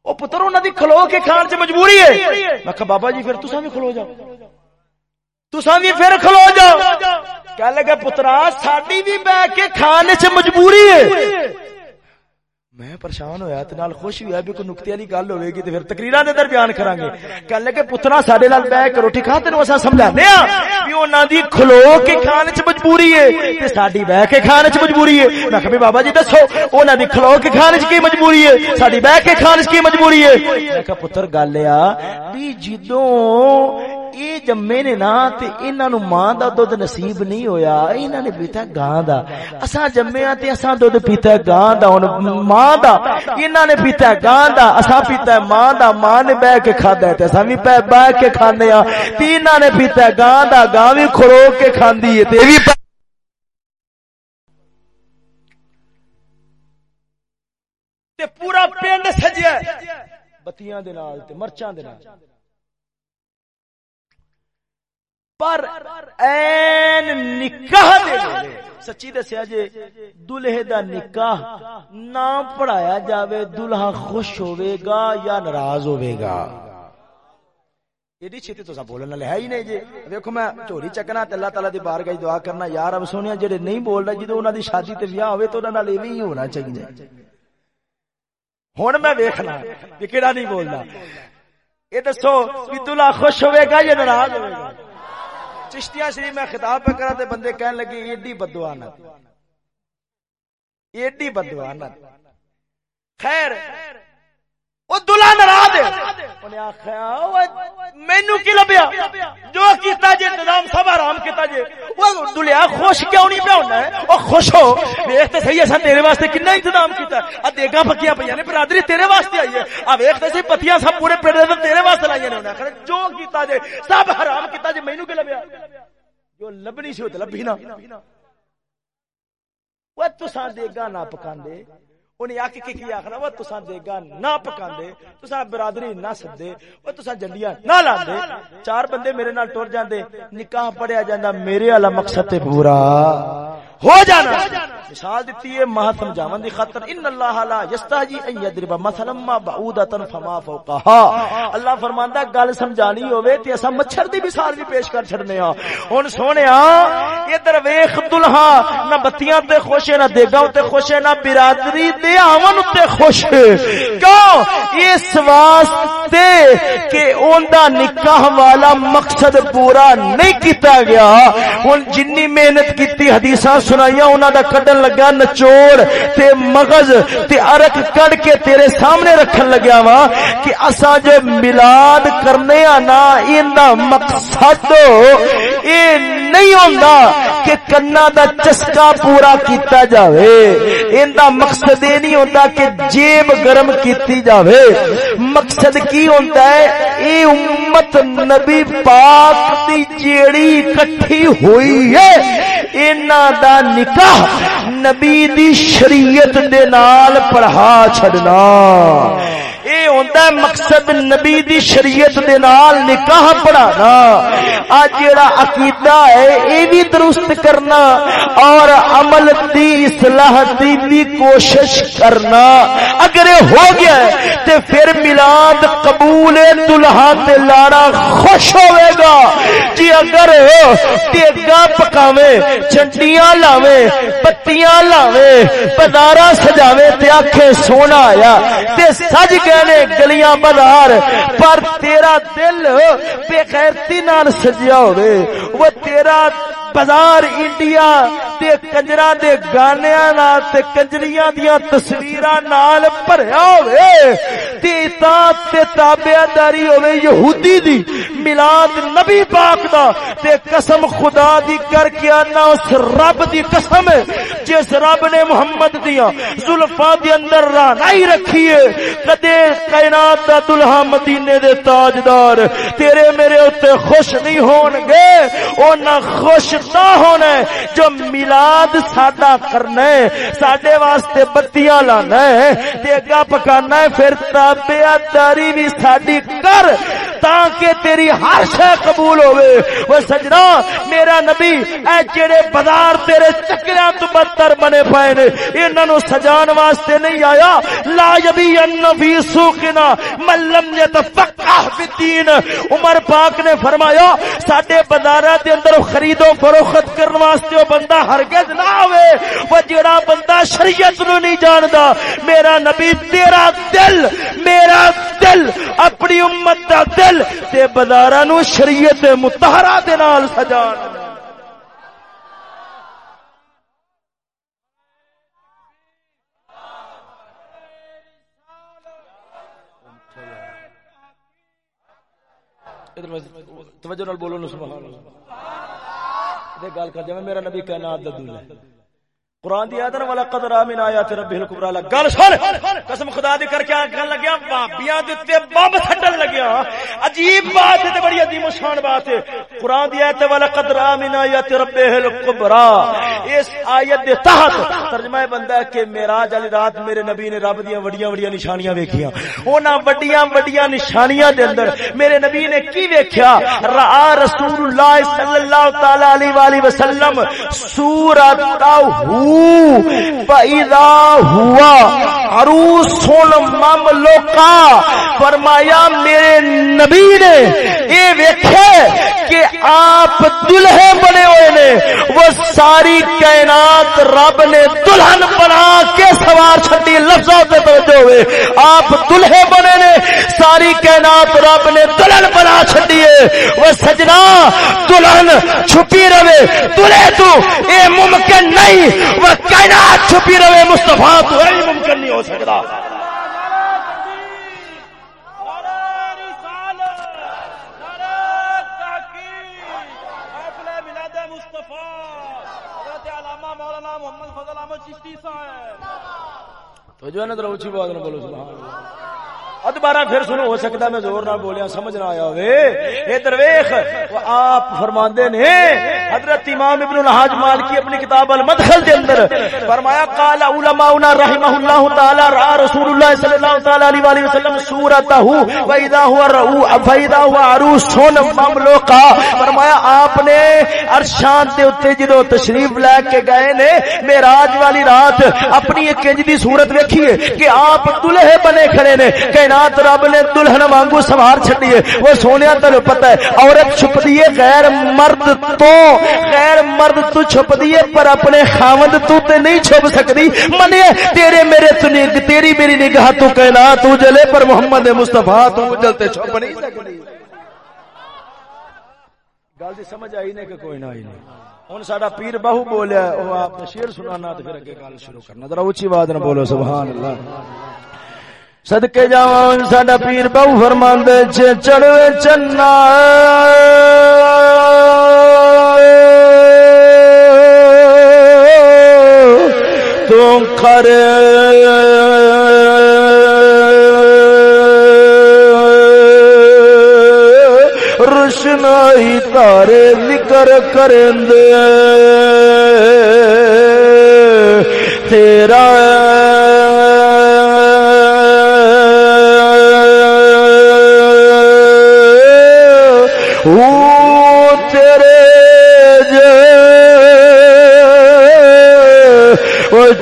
او پتر انہاں دی کھلو کے کھان چ مجبوری ہے۔ میں کہ بابا جی پھر تساں بھی کھلو جاؤ۔ تسا بھی پھر کھلو جاؤ۔ کہہ لگا پترا ساڈی بھی بہ کے کھانے چ مجبوری ہے۔ میں پریشان ہویا تے نال خوش ہویا بھی کوئی نکتے والی گل ہوے گی تے پھر تقریراں دے اندر بیان کراں گے کہہ لگے پترا ساڈے نال بیٹھ کے روٹی کھا ہاں؟ تینو اساں سمجھانے ہاں بھی انہاں دی کھلو کے کھانے چ مجبوری ہے تے ساڈی بیٹھ کے کھانے چ مجبوری ہے۔ میں کہ بابا جی دسو، انہاں دی کھلو کے کھانے چ کی مجبوری ہے؟ ساڈی بیٹھ کے کھانے چ کی مجبوری ہے؟ میں کہ پتر، گل آ، بھی جدوں اے جمے نے نا تے انہاں نو ماں دا دودھ نصیب نہیں ہویا انہاں نے پیتا گاں دا اساں جمے تے اساں دودھ پیتا گاں دا ہن ماں دا انہاں نے پیتا گاں دا اساں پیتا ماں دا ماں نے بیٹھ کے کھادا تے اساں وی پے بیٹھ کے کھاندے ہاں تے انہاں نے پیتا گاں دا گاں وی کھڑو کے کھاندی ہے تے وی تے پورا پنڈ سجیا بتیاں دے نال تے مرچاں دے نال پر این نکاح دے سچی دسیا جے، دلہے دا نکاح نہ پڑھایا جاوے، دلہا خوش ہوئے گا یا ناراض ہوئے گا ایڈی چھتی تو سب بولن والے ہے ہی نہیں جی دیکھو میں چوری چکنا تے اللہ تعالی دی بارگاہ دعا کرنا۔ یار اب سونیا، جڑے نہیں بول رہے، جدوں انہاں دی شادی تے بیاہ ہوے تو انہاں نال ایویں ہی ہونا چاہیے۔ ہن میں ویکھنا کہ کیڑا نہیں بولدا اے دسو کہ دلہا خوش ہوئے گا یا ناراض ہوئے گا چشتیاں شریف میں خطاب پہ کرا تے بندے کہنے لگے ایڈی بدعا ایڈی بدعا خیر وہ دلہا ناراض ہے۔ انہیں آخیا مینو کی لبیا؟ جو کیتا جے، انتظام سب آرام کیتا جے۔ وہ دلیا خوش کیوں نہیں پیا ہونا ہے؟ وہ خوش ہو۔ ویخ تے صحیح ہے تیرے واسطے کنا انتظام کیتا ہے۔ ا دیگا پکیاں پہ نے، برادری تیرے واسطے آئی ہے۔ ا ویخ تے صحیح، پتیاں سب پورے پیڑے تے تیرے واسطے لائی نے انہیں جو کیتا جے، سب حرام کیتا جے مینو کی لبیا؟ جو لبنی سی، وہ لبھی نہ وہ تساں دیگا نہ پکاندے۔ انہیں آکھ کے کی آخنا، وہ تساں دیگا نہ پکاندے، تساں برادری نہ سدے، وہ تساں جنڈیاں نہ لاندے، چار بندے میرے نال ٹر جاندے، نکاح پڑھیا جاندا، میرے والا مقصد تے پورا۔ ہو جانا! مثال دیتی ہے ماہ سمجھاون دی خاطر، ان اللہ لا یستحجی ان یضرب مثلا ما بعودۃ فما فوقها اللہ فرماندا، گل سمجھانی ہوے تے اسا مچھر دی مثال بھی پیش کر چھڑنے ہاں۔ ہن سونیا ہاں, ادھر ویکھ دلہا، نہ بتیاں تے خوش ہے نہ دیگاں تے خوش ہے نہ برادری دے دے آون تے خوش۔ کیوں؟ اس واسطے کہ اوندا نکاح والا مقصد پورا نہیں کیتا گیا۔ ہن جنی محنت کیتی حدیثاں سنائیاں انہاں دا کڈن لگا، نچوڑ تے مغز تے ارک کڈ کے تیرے سامنے رکھن لگیا وا کہ اساں جو میلاد کرنے آ نا ایندا مقصد، اے نہیں ہوندا۔ کہ کنا دا چسکا پورا کیتا جاوے۔ ایندا مقصد اے نہیں ہوندا کہ جیب گرم کیتی جاوے۔ مقصد کی ہوندا ہے؟ اے امت نبی پاک دی جیڑی اکٹھی ہوئی ہے انہاں دا نکاح نبی دی شریعت دے نال پڑھا چھڑنا ہوندا ہے، مقصد نبی دی شریعت دے نال نکاح پڑھانا۔ آ جیڑا عقیدہ ہے اے بھی درست کرنا اور عمل دی اصلاح دی بھی کوشش کرنا۔ اگر ہو گیا ہے، تے پھر میلاد قبول دلہا تے لاڑا خوش ہوئے گا۔ جی اگر تیگا پکاوے چنڈیاں لاوے پتیاں لاوے بازارا سجاوے تے آکھے سونا آیا۔ تے سج گئے نے گلیاں بازار پر تیرا دل بے غیرتی نال سجیا ہوے وہ تیرا بازار انڈیا تے کنجرا دے گانیاں نال تے کنجریاں دیاں تصویراں نال بھریا ہوئے تے اطاعت تے تابعداری ہوئے یہودی دی، میلاد نبی پاک دا۔ تے قسم خدا دی کر کے انا اس رب دی قسم ہے، جس رب نے محمد دیا زلفاں دے اندر رانائی رکھی ہے۔ کدے کائنات دا دلہا مدینے دے تاجدار تیرے میرے اوتے خوش نہیں ہون گے او نہ خوش نہ ہونا ہے جو میلاد ساڈا کرنا ہے، ساڈے واسطے بتیاں لانا ہے۔ دیگا پکانا ہے، پھر تابعداری بھی ساڈی کر تاکہ تیری ہر شے قبول ہوے وہ سجنا، میرا نبی، اے جڑے بازار تیرے چکریاں تو بدتر بنے پائے نے، انہاں نو سجان واسطے نہیں آیا۔ لا یبی ان فی سوقنا من لم يتفقه بالدین عمر پاک نے فرمایا، ساڈے بازاراں دے اندر خرید و فروخت کرن واسطے او بندہ ہرگز نہ ہوے وہ جڑا بندہ شریعت نو نہیں جاندا، میرا نبی، تیرا دل، میرا دل، اپنی امت دا دل تے بازاراں نو شریعت مطہرہ دے نال سجان توجہ نال بولو سبحان اللہ۔ دے گل کر جے میرا نبی کائنات دا دل ہے۔ قرآن دی آیت والا قدر آمین آیات رب الکبرى لا گل سن! قسم خدا دی کر کے کہن لگیا، بابیاں دے تے بم پھٹن لگیا۔ عجیب بات ہے بڑی عظیم شان بات ہے۔ قرآن دی آیت والا قدر آمین آیات رب الکبرى اس آیت دے تحت ترجمہ بندہ ہے کہ معراج والی رات میرے نبی نے رب دیاں وڈیاں وڈیاں نشانیاں ویکھیاں۔ انہاں وڈیاں وڈیاں نشانیاں دے اندر میرے نبی نے کی ویکھیا؟ را رسول اللہ صلی اللہ تعالی علیہ والہ وسلم سورۃ پیدا ہوا عروس مملوکا فرمایا میرے نبی نے، یہ ویکھے کہ آپ دلہے بنے ہوئے نے، وہ ساری کائنات رب نے دلہن بنا کے سوار چھٹی لفظوں سے توجہ ہوئے۔ آپ دلہے بنے نے، ساری کائنات رب نے دلہن بنا چھٹیے وہ سجنا دلہن چھپی رہے۔ دلہے تو اے ممکن نہیں۔ وہ کائنات چھپی رہے، مصطفیٰ تو ہے ممکن نہیں ہو سکتا۔ تو جو ہے نا ذرا اونچی بات نہ بولو، سبحان اللہ۔ دوبارہ پھر سنو، ہو سکتا میں زور نہ بولیا، سمجھ نہ آیا ہوئے۔ اے درویخ آپ فرماندے نے، حضرت امام ابن الحاج مالکی اپنی کتاب المدخل دے اندر فرمایا، قال علماؤنا رحمہ اللہ تعالی را رسول اللہ صلی اللہ تعالی علیہ وآلہ وسلم سورتہ و اذا ہوا رؤو فاذا ہوا عروس سون مملوکا فرمایا، آپ نے ارشان دے اتے جدو تشریف لے کے گئے نے، معراج والی رات اپنی ایک کنج دی صورت ویکھیے کہ آپ دلہے بنے کھڑے نے، کہ کائنات رب نے دلہن وانگو سوار چھڈیے وہ سونیا تن پتہ ہے عورت چھپ دیے غیر مرد تو غیر مرد تو چھپ دیے پر اپنے خاوند تو تے نہیں چھپ سکتی منے تیرے میرے تو نہیں تیری میری نگاہ تو کائنات تو جلے پر محمد مصطفی تو جلتے چھپ نہیں سکتی گل دی سمجھ آئی نہیں کہ کوئی نہ آئی نہیں ہن ساڈا پیر بہو بولیا او آپ نے شعر سنانا تے پھر اگے گل شروع کرنا ذرا اونچی آواز نہ بولو سبحان اللہ سدکے جا ساڈا پیر بہو فرماندے چڑھے چنا تو کر روشنائی تارے نکر کریں تیرا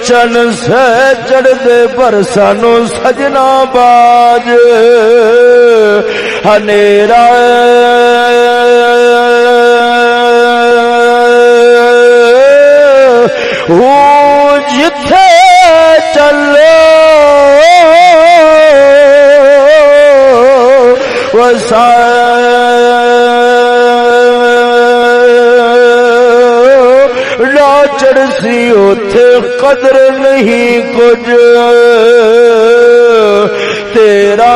چن سے چڑھ دے پر سانو سجنا باج ہنیرا جتھے چلو وہ سی اتے قدر نہیں کچھ۔ تیرا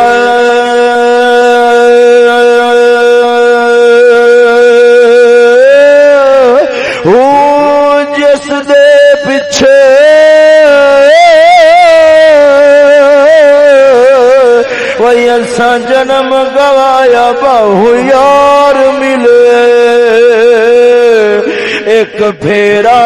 جس دے پچھے وہی ایسا جنم گوایا بہو یار ملے۔ ایک پھیرا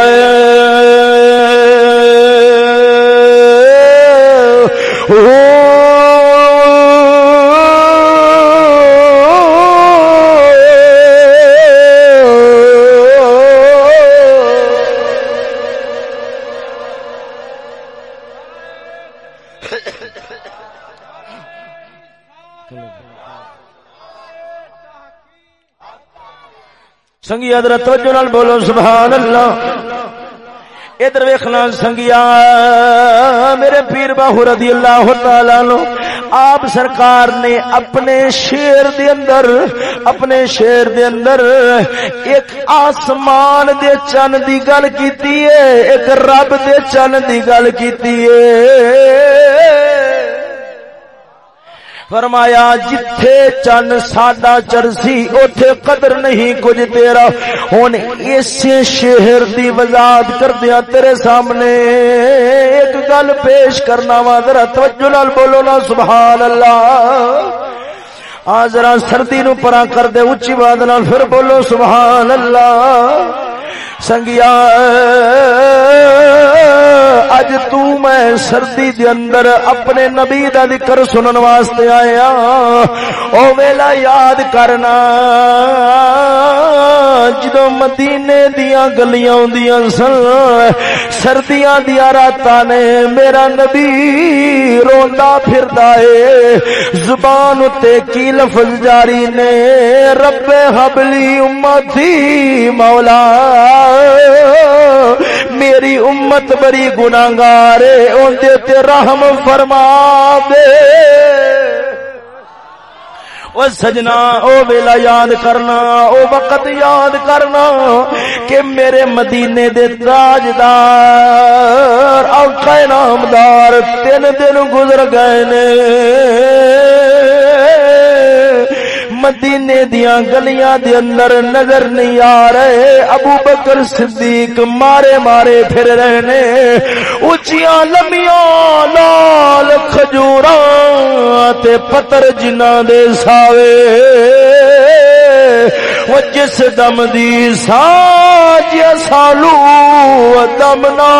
سنگی حضرت توجہ نال بولو سبحان اللہ۔ ادھر ویخنا سنگیا۔ میرے پیر باہو رضی اللہ تعالی نو آپ سرکار نے اپنے شیر دے اندر، اپنے شیر دے اندر ایک آسمان دے چن دی گل کیتی ہے، ایک رب دے چن دی گل کیتی ہے۔ فرمایا، جتھے چن ساڈا چرسی، اوتھے قدر نہیں کچھ تیرا۔ ہن اس شہر دی وضاحت کردیا تیرے سامنے۔ ایک گل پیش کرنا وا، ذرا توجہ نال بولو نا سبحان اللہ آ، ذرا سردی نو پرا کر دے اچھی بات نال پھر بولو سبحان اللہ سنگیا۔ اج تو میں سردی دے اندر اپنے نبی دا ذکر سنن واسطے آیا ہاں، او ویلا یاد کرنا۔ جدو مدینے دیاں گلیاں ہوندیاں سن، سردیاں دیا راتاں نے میرا نبی روندا پھردا اے زبان تے کی لفظ جاری نے؟ رب حبلی امتی مولا۔ میری امت بڑی گناگار تے رحم فرما دے۔ او سجنا، او ویلا یاد کرنا، او وقت یاد کرنا کہ میرے مدینے دے تاجدار اوکھے نامدار تین دن گزر گئے نے۔ مدینے دیاں گلیاں دے اندر نظر نہیں آ رہے۔ ابو بکر صدیق مارے مارے پھر رہنے۔ اچیاں لمیاں لال کھجوراں تے پتر جنہ دے ساوے۔ وہ جس دم دی ساج سالو دم نہ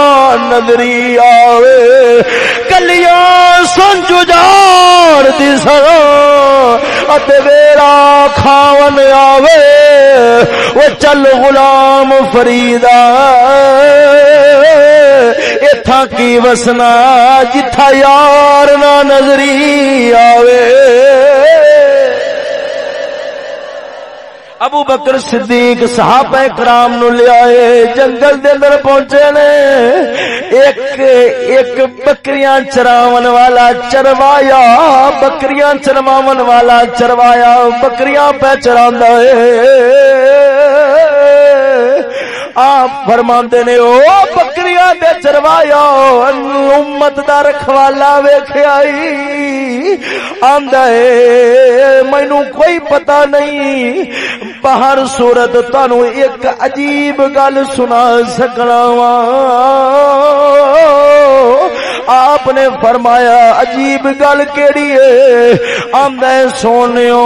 نظری آوے۔ کلیاں سنجو جار دی سرا ویرا کھاون آوے وہ چل غلام فریدا اتھا کی وسنا جتھا یار نہ نظری آوے۔ ابو بکر صدیق صحابہ کرام نو لے آئے، جنگل دے اندر پہنچے نے۔ ایک ایک بکریاں چراون والا چروایا، بکریاں چرواون والا چروایا، بکریاں پہ چراندا اے آپ فرماندے نے، او بکریاں دے چروایا امت دا رکھوالا ویکھیا ای آندا اے مینوں کوئی پتہ نہیں باہر صورت تانوں ایک عجیب گل سنا سکنا وا آپ نے فرمایا، عجیب گل کیڑی ہے؟ آندا سونیو،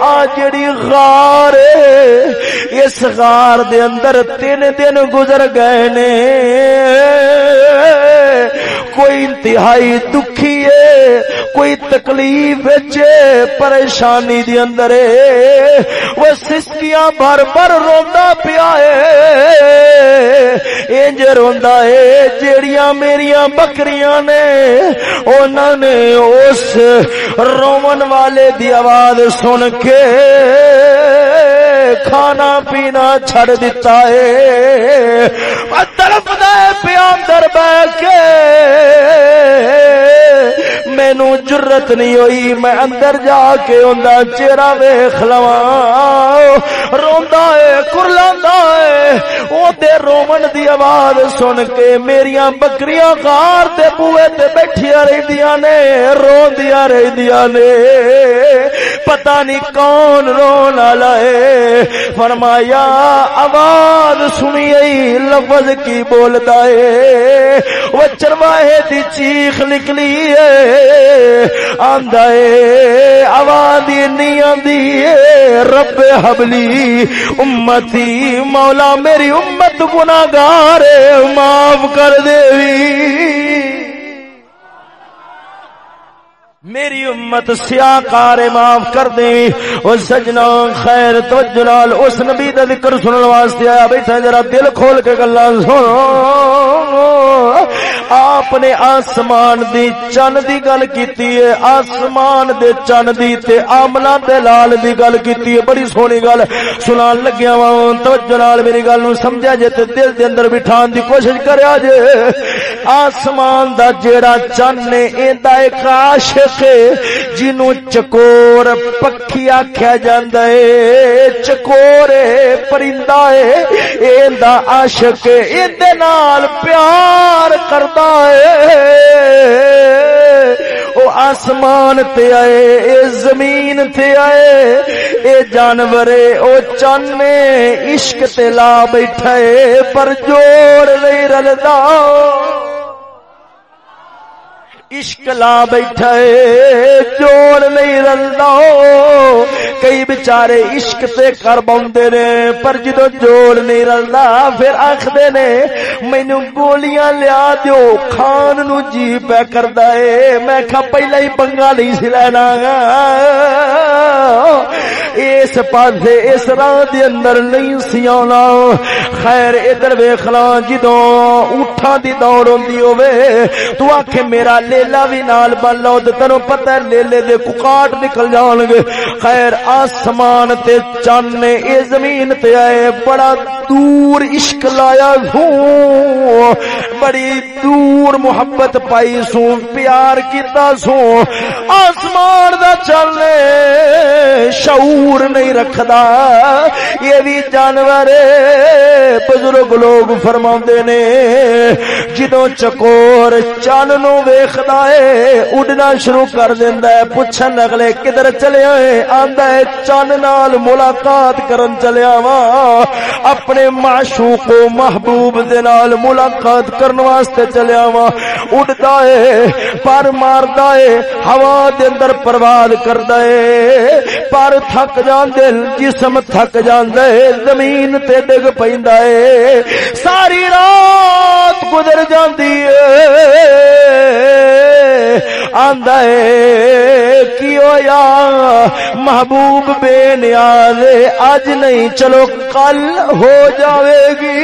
آ جڑی غار اس غار دے اندر تین دن گزر گئے نے۔ کوئی انتہائی دکھی ہے، کوئی تکلیف پریشانی دی اندر وہ سسکیاں بھر بھر روندا پیا ہے۔ انج روندا ہے، جیڑیاں میریاں بکریاں نے، انہاں نے اس رومن والے دی آواز سن کے کھانا پینا چھڑ دیتا ہے۔ طرف دے پیام در بہ کے۔ مینو جرت نہیں ہوئی، میں اندر جا کے اندر چہرہ ویخ لوا روندا ہے کرلا ہے۔ وہ دے رومن دی آواز سن کے میریاں بکریاں کار تے بوئے تے بیٹھیا رہدیاں نے، روندیاں رہدیاں نے۔ پتہ نہیں کون رون والا ہے۔ فرمایا، آواز سنی لفظ کی بولتا ہے؟ وہ چرواہے دی چیخ نکلی ہے۔ آندا ہے، آواز نہیں آندی ہے۔ رب حبلی امتی، مولا میری امت گناہگار معاف کر دیوی میری امت سیاہ کار معاف کر دے۔ او سجنا خیر تو جلال، اس نبی دا ذکر سنن واسطے آیا بیٹھا جرا دل کھول کے گلاں سنو۔ آپ نے آسمان دی چن دی گل کیتی ہے، آسمان دے چن دی تے آملا دے لال دی گل کیتی ہے۔ بڑی سونی گل سنان لگیا وا توجہ نال میری گل نو سمجھا جے تے دل دے اندر بٹھان دی کوشش کریا جے۔ آسمان دا جیڑا چن نے ایندا ایک عاشق جنو چکور پکھی آخیا جاندا ہے۔ چکور پرندہ ہے ایندا عاشق ایندے نال پیار کردا ہے۔ او آسمان تے آئے، اے زمین تے آئے۔ اے جانورے او چانے عشق تے لا بیٹھے پر جوڑ نہیں رلدا۔ عشق لا بیٹھا ہے جوڑ نہیں رلدا۔ کئی بچارے عشق تے کر باؤندے نے، پر جدو جوڑ نہیں رلدا، پھر آکھدے نے مینو گولیاں لیا دیو کھان نو جی پہ کردا ہے۔ میں کھا پہلا ہی پنگا نہیں سی لینا گا۔ اس پاسے اس راہ دے اندر نہیں سی آنا۔ خیر، ادھر ویکھ لاں جدو اٹھاں دی دوڑ ہوندی ہوے تو آکھے، میرا لے لیلا بھی نال بن لو تے تینو پتہ ہے لیلے دے ککاٹ نکل جان گے خیر، آسمان تے چن اے زمین تے آئے، بڑا دور عشق لایا سوں بڑی دور محبت پائی سوں پیار کیتا سوں آسمان دا چلنے شعور نہیں رکھدا۔ یہ بھی جانور بزرگ لوگ فرما نے جدو چکور چن نو ویخد اڈنا شروع کر دینا ہے۔ پوچھن اگلے کدھر چلے آئے؟ آندا ہے، چن نال ملاقات کرن چلیا وا اپنے اپنے معشوق و محبوب دے نال ملاقات کرن واسطے چلیا وا اڈدا ہے پر ماردا ہے ہوا دے اندر پرواز کردا ہے پر تھک جاندے، جسم تھک جاندا ہے زمین تے ڈگ پیندا ہے ساری رات گزر جاندی ہے کی ہویا؟ محبوب بے نیاز اج نہیں، چلو کل ہو جاوے گی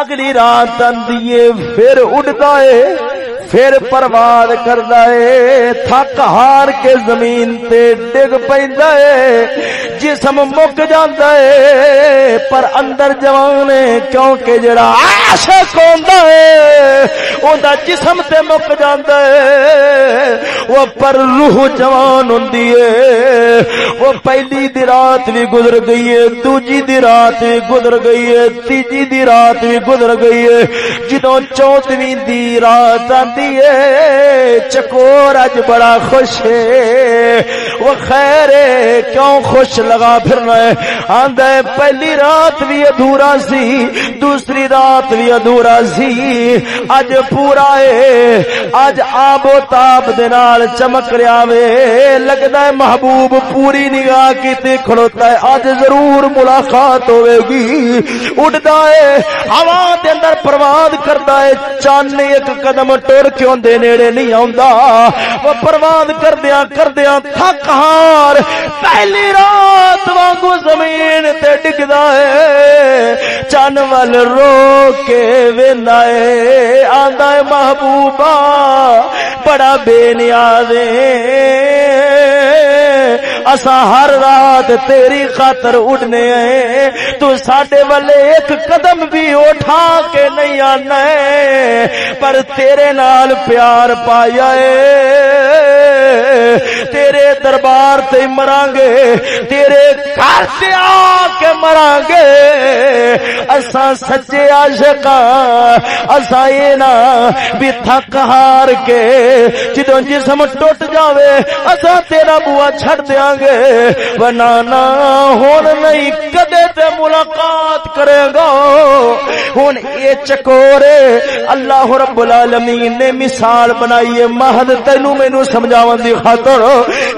اگلی رات آدھی پھر اڈتا ہے پھر پرواز کردا ہے تھک ہار کے زمین تے ڈگ پیندا ہے جسم مک جاندا ہے پر اندر جوان ہے کیونکہ جڑا عاشق ہوندا ہے اوندا جسم تے مک جاندا ہے وہ پر روح جوان ہوندی ہے وہ پہلی دی رات بھی گزر گئی ہے دوجی دی رات بھی گزر گئی ہے تیجی دی رات بھی گزر گئی ہے جدوں چوتھویں دی رات آندی چکور اج بڑا خوش ہے۔ وہ خیر کیوں خوش لگا پھرنا ہے۔ آندا ہے، پہلی رات بھی ادھورا سی، دوسری رات بھی ادھورا سی۔ اج پورا ہے اج آب و تاب دے نال چمک رہا وے۔ لگدا ہے محبوب پوری نگاہ کیتے کھڑوتا ہے۔ اج ضرور ملاقات ہوے گی۔ اڑدا ہے، ہوا دے اندر پرواز کردا ہے۔ چان ایک قدم ٹر کیوں دے نیڑے نہیں آندا وہ پرواز کردیاں کردیاں تھک ہار۔ پہلی رات وانگو زمین تے ڈگدا ہے۔ چن ول رو کے ویندا ہے۔ آندا ہے محبوبا بڑا بے نیاز اسا ہر رات تیری خاطر اڑنے ہیں۔ تو ساڈے والے ایک قدم بھی اٹھا کے نہیں آنا پر تیرے نال پیار پایا تیرے دربار تے مران گے تیرے گھر سے آ کے مران گے اسا سچے عاشق اسا یہ نا بھی تھک ہار کے۔ جدوں جسم ٹوٹ جاوے اسا تیرا بوا چھڑ دیاں گے بنانا ہون نہیں، کدے تے ملاقات کرے گا۔ ہون اے چکورے، اللہ رب العالمین نے مثال بنائی ہے۔ مہد تینو مینو سمجھاون دی خاطر۔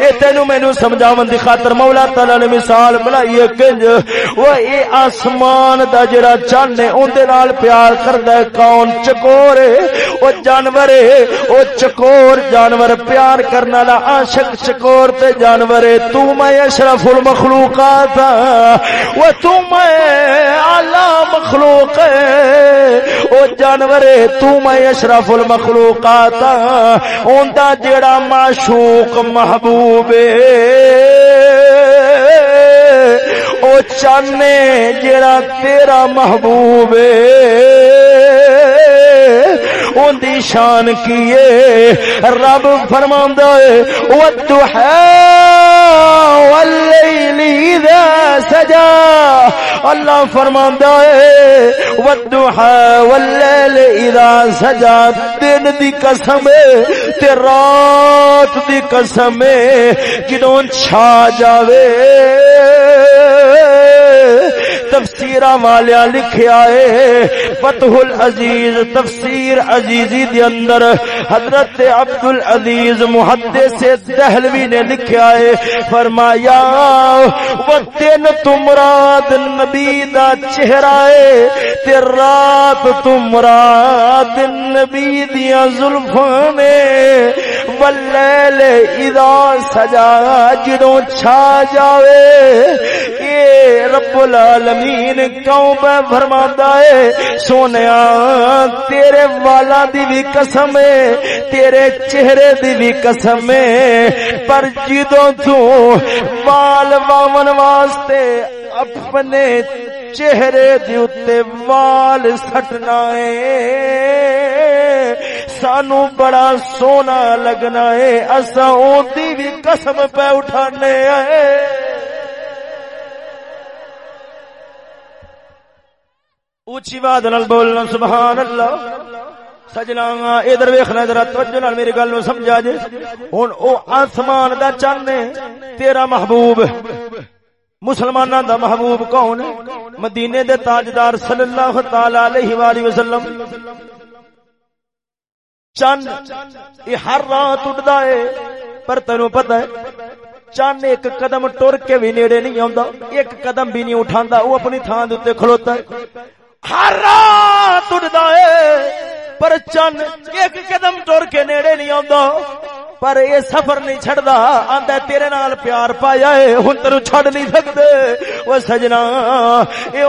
اے تینو مینو سمجھاون دی خاطر مولا تعالی نے مثال بنائی ہے کنج وہ اے آسمان دا جڑا چن ہے، اون دے نال پیار کردا ہے، کون چکور ہے؟ او جانور ہے، او چکور جانور۔ پیار کرنا والا عاشق چکور تے جانور ہے۔ تو میں اشرف المخلوقات ہاں۔ وہ تو میں اعلی مخلوق ہے۔ او جانور ہے، تو میں اشرف المخلوقات ہاں۔ اوندا جڑا جیڑا معشوق محبوب او چانے جڑا تیرا محبوب ان دی شان کیے رب فرما واللیل اذا سجا اللہ فرما واللیل اذا سجا دن دی قسم تے رات دی قسم جدوں چھا جاوے۔ تفسیر والیا لکھیا ہے۔ فتح العزیز تفسیر عزیزی دی اندر حضرت عبد العزیز محدث دہلوی نے لکھیا ہے۔ فرمایا وہ تین تمراد نبی دا چہرہ ہے۔ تے رات تمراد نبی دیا زلفاں نے۔ واللیل اذا سجا، جدوں چھا جاوے۔ اے رب العالمین کیوں پہ فرماتا ہے؟ سونیا، تیرے والا دی بھی قسم ہے، تیرے چہرے دی بھی قسم ہے۔ پر جدوں تو وال وامن واسطے اپنے چہرے دی اتے وال سٹنا ہے، سانو بڑا سونا لگنا ہے۔ اسا اونتی بھی قسم پہ اٹھانے آئے۔ اونچی بات نال بولنا سبحان اللہ سجنا، ادھر ویخنا ادھر توجہ نال میری گل نو سمجھا جے۔ ہن او آسمان دا چن تیرا محبوب۔ مسلماناں دا محبوب کون مدینے دے تاجدار صلی اللہ تعالی علیہ والہ وسلم۔ چند یہ ہر رات اٹھدا ہے، پر تینوں پتہ ہے چند ایک قدم ٹر کے بھی نیڑے نہیں آندا ایک قدم بھی نہیں اٹھاندا وہ اپنی تھان دے اوتے کھلوتا ہے۔ ہر رات اٹھدا ہے، پر چند ایک قدم ٹر کے نیڑے نہیں آندا پر یہ سفر نہیں چڑھتا آتا تیرے نال پیار پایا ہے ہوں تیرو چڈ نہیں سکتے وہ سجنا یہ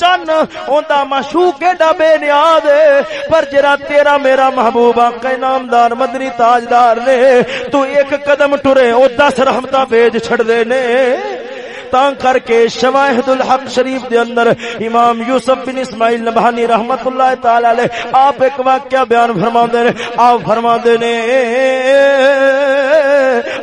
چن، اوندا مشوق ایڈا بے نیاد پر جرا تیرا میرا محبوب آقا نامدار مدنی تاجدار نے، تو ایک قدم ٹرے، او دس رحمتہ بھیج چھڑ دے نے۔ تاں کر کے شواہد الحق شریف دے اندر امام یوسف بن اسماعیل نبہانی رحمت اللہ تعالی علیہ آپ ایک واقعہ بیان فرما دے آپ فرما دے نے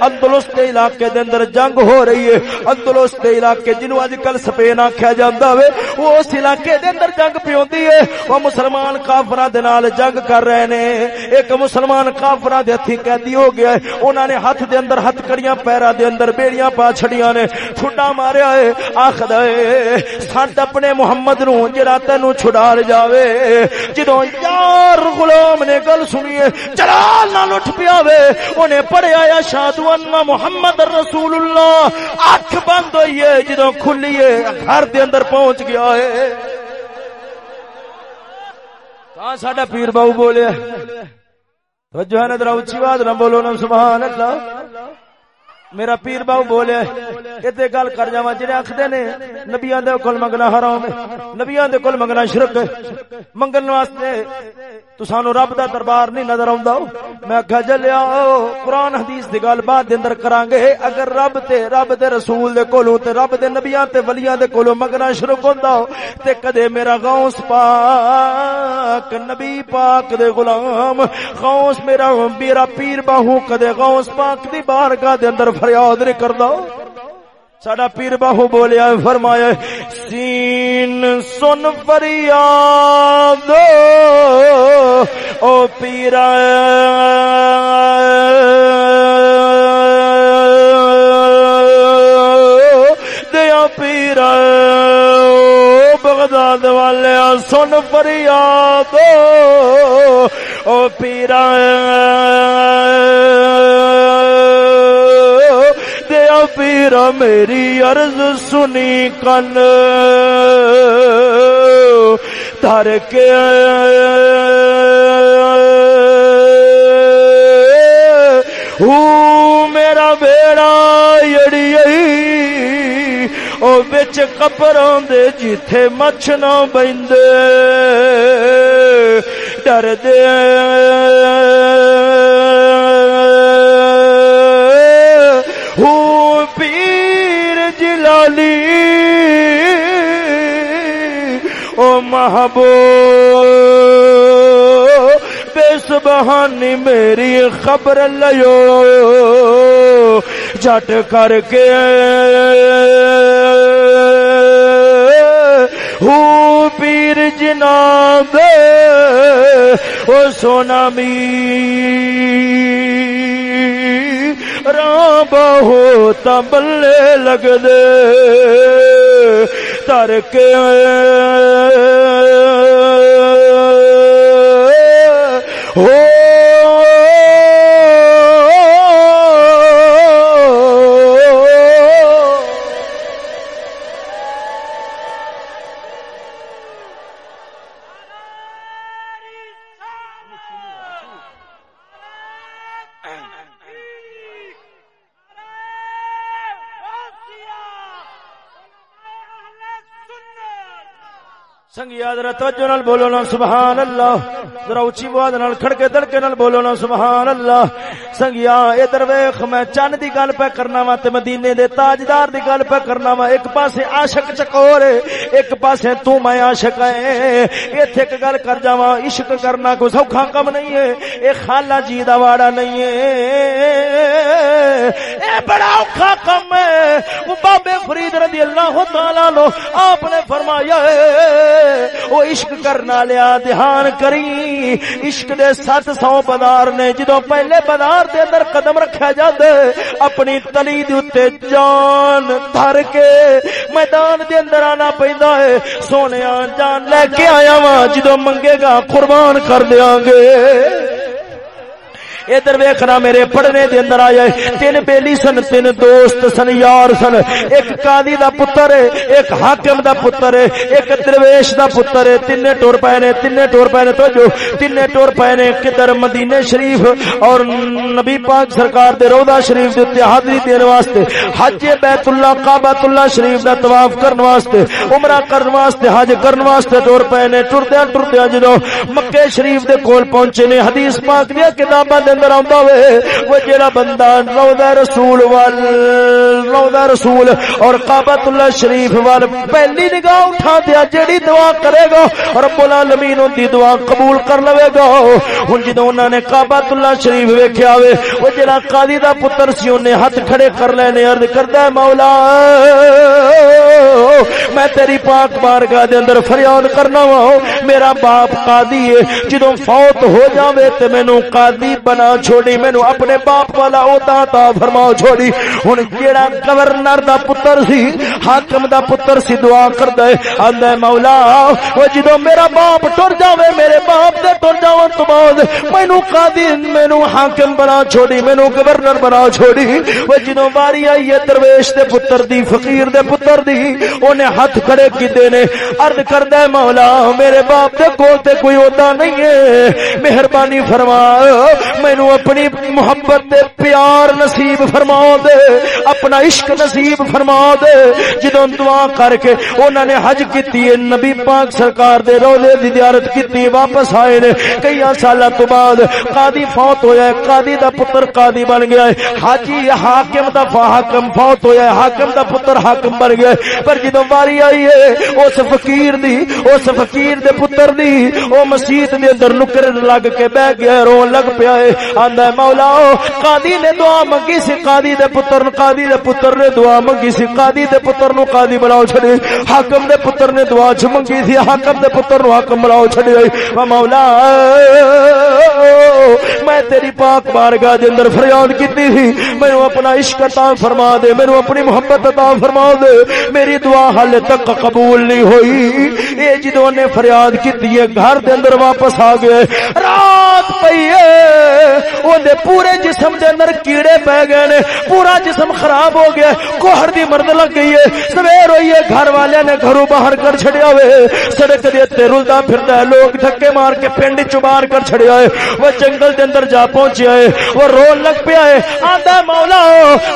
اندلس کے علاقے دے اندر جنگ ہو رہی ہے۔ اندلس کے علاقے جنو اج کل سپین آکھیا جاندا وے، وہ اس علاقے دے اندر جنگ پیوندی ہے۔ وہ مسلمان کافراں دے نال جنگ کر رہے نے۔ ایک مسلمان کافراں دے ہتھی قیدی ہو گیا ہے۔ انہاں نے ہاتھ دے اندر ہتھ کڑیاں، پیراں دے اندر بیڑیاں پا چھڑیاں نے۔ ٹھڈا ماریا ہے آخد سٹ اپنے محمد نو جڑا تینو چھڑا جاوے۔ جدو یار غلام نے گل سنیے جلال نال اٹھ پیا وے۔ اونے پڑھیا یا شادو ان محمد رسول اللہ اکھ بند ہوئی ہے جدو کھلی ہے، گھر دے اندر پہنچ گیا ہے۔ کہاں ساڈا پیر باو بولے؟ توجہ ہے نا، ذرا اونچی آواز نہ بولو نا، سبحان اللہ۔ میرا پیر باو بولے اتنے گل کر جا جی آخر نے نبیا کول منگنا حرام نبیا کول منگنا شرک منگن واسطے تو سانو رب دا دربار نہیں نظر آ میں آخیا جلیا قرآن حدیث دی گل بعد اندر کران گے اگر رب تے رب دے رسول دے کولوں تے رب دے نبیاں تے ولیاں دے کولوں منگنا شروع ہوندا تے کدے میرا غوث پاک، نبی پاک دے غلام، غوث میرا میرا پیر باہو کدے غوث پاک دی بارگاہ دے اندر فریاد نہیں کردا ساڈا پیر باہو بولیا، فرمایا، سین سن فریاد۔ او پیرا دیا پیرا بغداد والے، سن فریاد۔ او پیرا پیرا میری عرض سنی کن۔ تر کے میرا بیڑا یڑی او بچ کپروں دے جتھے مچھ نہ بندے ڈر دے۔ محبوب بے بہانی میری خبر لیو۔ جٹ کر کے ہو پیر جناب، او سونا می رام بہو تبلے لگ دے۔ تر کے ہو ذرا توجہ نال بولو نا، سبحان اللہ۔ ذرا اونچی آواز نال، کھڑکے دڑکے نال بولو نا، سبحان اللہ۔ سنگیا ادھر ویکھ میں چن دی گل پہ کرنا وا تے مدینے دے تاجدار دی گل پہ کرنا وا۔ ایک پاسے عاشق چکور ایک پاسے تو میں عاشق ہے ایتھے ایک گل کر جاواں، عشق کرنا کوئی سوکھا کم نہیں ہے۔ اے خالہ جی دا واڑا نہیں ہے۔ اے بڑا اوکھا کم ہے۔ وہ بابے فرید رضی اللہ تعالی عنہ آپ نے فرمایا ہے۔ او عشق کرنا لیا دھیان کری۔ عشق دے سات سو بدار نے جدو پہلے بدار دے اندر قدم رکھا جاندے، اپنی تلی دے اتے جان دھر کے میدان دے اندر آنا پہندا ہے۔ سونے جان لے کے آیا وہاں جدو منگے گا قربان کر دیاں گے۔ ادھر ویکھنا میرے پڑھنے دے اندر آیا تین بیلی سن، تین دوست سن، یار سن۔ ایک قاضی دا پتر ہے، ایک حاکم دا پتر ہے، ایک درویش دا پتر ہے۔ تین ٹور پے نے تین ٹور پے نے تو جو تین ٹور پے نے کدھر مدینے شریف اور نبی پاک سرکار دے روضہ شریف دے تے حاضری دین واسطے، حج بیت اللہ کعبۃ اللہ شریف دا طواف کرن واسطے، عمرہ کرن واسطے، حج کرن واسطے ٹور پے نے۔ ٹردیاں ٹردیاں جدوں مکے شریف دے کول پہنچے نے، حدیث پاک دی کتاباں اندر آندا وے، وہ جڑا بندہ روضہ رسول وال روضہ رسول اور کعبۃ اللہ شریف وال پہلی نگاہ اٹھا دیا جڑی دعا کرے گا، رب العالمین ان دی دعا قبول کر لوے گا۔ ہن جدوں انہاں نے کعبۃ اللہ شریف ویکھیا وے، وہ جڑا قاضی دا پتر سی اونے ہاتھ کھڑے کر لینے عرض کردا ہے، مولا، میں تیری پاک بارگاہ دے اندر فریاد کرنا وا۔ میرا باپ قاضی ہے، جدوں فوت ہو جاوے تے مینوں قاضی بنا نہ چھوڑی، مینو اپنے باپ والا اوتا تا فرماؤ چھوڑی۔ ہن جیڑا گورنر دا پتر سی، حاکم دا پتر سی دعا کردا ہے۔ آندا مولا، او جدوں میرا باپ ٹر جاوے، میرے باپ دے ٹر جاون تو بعد مینو قاضی، مینو حاکم بنا چھوڑی، مینو گورنر بنا چھوڑی۔ او جدوں باری آئی ہے، درویش دے پتر دی، فقیر دے پتر دی، اونے ہاتھ کھڑے کیتے نے۔ عرض کردا ہے، مولا، میرے باپ دے کول تے کوئی اوتا نہیں ہے۔ مہربانی فرما مینو اپنی محبت دے پیار نصیب فرما دے، اپنا عشق نصیب فرما دے۔ جدوں دعا کر کے انہوں نے حج کیتی ہے، نبی پاک سرکار دے روزے دی زیارت کیتی، واپس آئے نے۔ کئی سال تو بعد قاضی فوت ہویا ہے، قاضی دا پتر قاضی بن گیا ہے۔ حاجی حاکم دا حاکم فوت ہویا ہے، حاکم دا پتر حاکم بن گیا ہے۔ پر جدوں واری آئی ہے، اس فقیر دی، اس فقیر دے پتر دی، او مسجد دے اندر نکر لگ کے بیٹھ گیا رو لگ پیا ہے۔ آندا ہے، مولا قاضی نے دعا منگی سی، قاضی دے پتر قاضی دے پتر نے دعا منگی سی، قاضی دے پتر نو قاضی بناؤ چھڑی حاکم دے پتر نے دعا چ منگی سی، حاکم دے پتر نو حاکم بناؤ چھڑی او مولا، میں تیری پاک بارگاہ دے اندر فریاد کیتی تھی مینوں اپنا عشق عطا فرما دے، مینوں اپنی محبت عطا فرما دے۔ میری دعا حال تک قبول نہیں ہوئی۔ اے جدوں نے فریاد کیتی ہے، گھر دے اندر واپس آ گئے۔ رات پئی اندر پورے جسم دے اندر کیڑے پہ گئے نے، پورا جسم خراب ہو گیا کوہر دی مرد لگ گئی ہے۔ سویر ہوئی ہے گھر والے نے گھروں باہر کر چھڑیا ہوئے سڑک دے تے رلدا پھردا ہے، لوگ دھکے مار کے پنڈ چبار کر چھڑیا ہے۔ وہ جنگل دے اندر جا پہنچیا ہے، وہ رول لگ پیا ہے۔ آندا مولا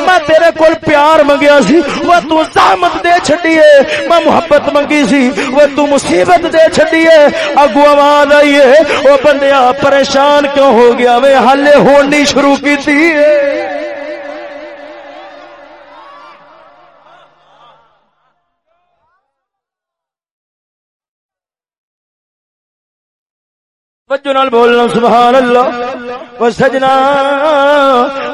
میں تیرے کول پیار منگیا سی۔ وہ تو زحمت دے چھڈی ہے، میں محبت منگی سی۔ وہ تو مصیبت دے چھڈی ہے۔ اگو آواز آئی ہے وہ بندیا پریشان کیوں ہو گیا؟ وے ہلے ہونی شروع کی توجہ نال بولنا سبحان اللہ او سجنا،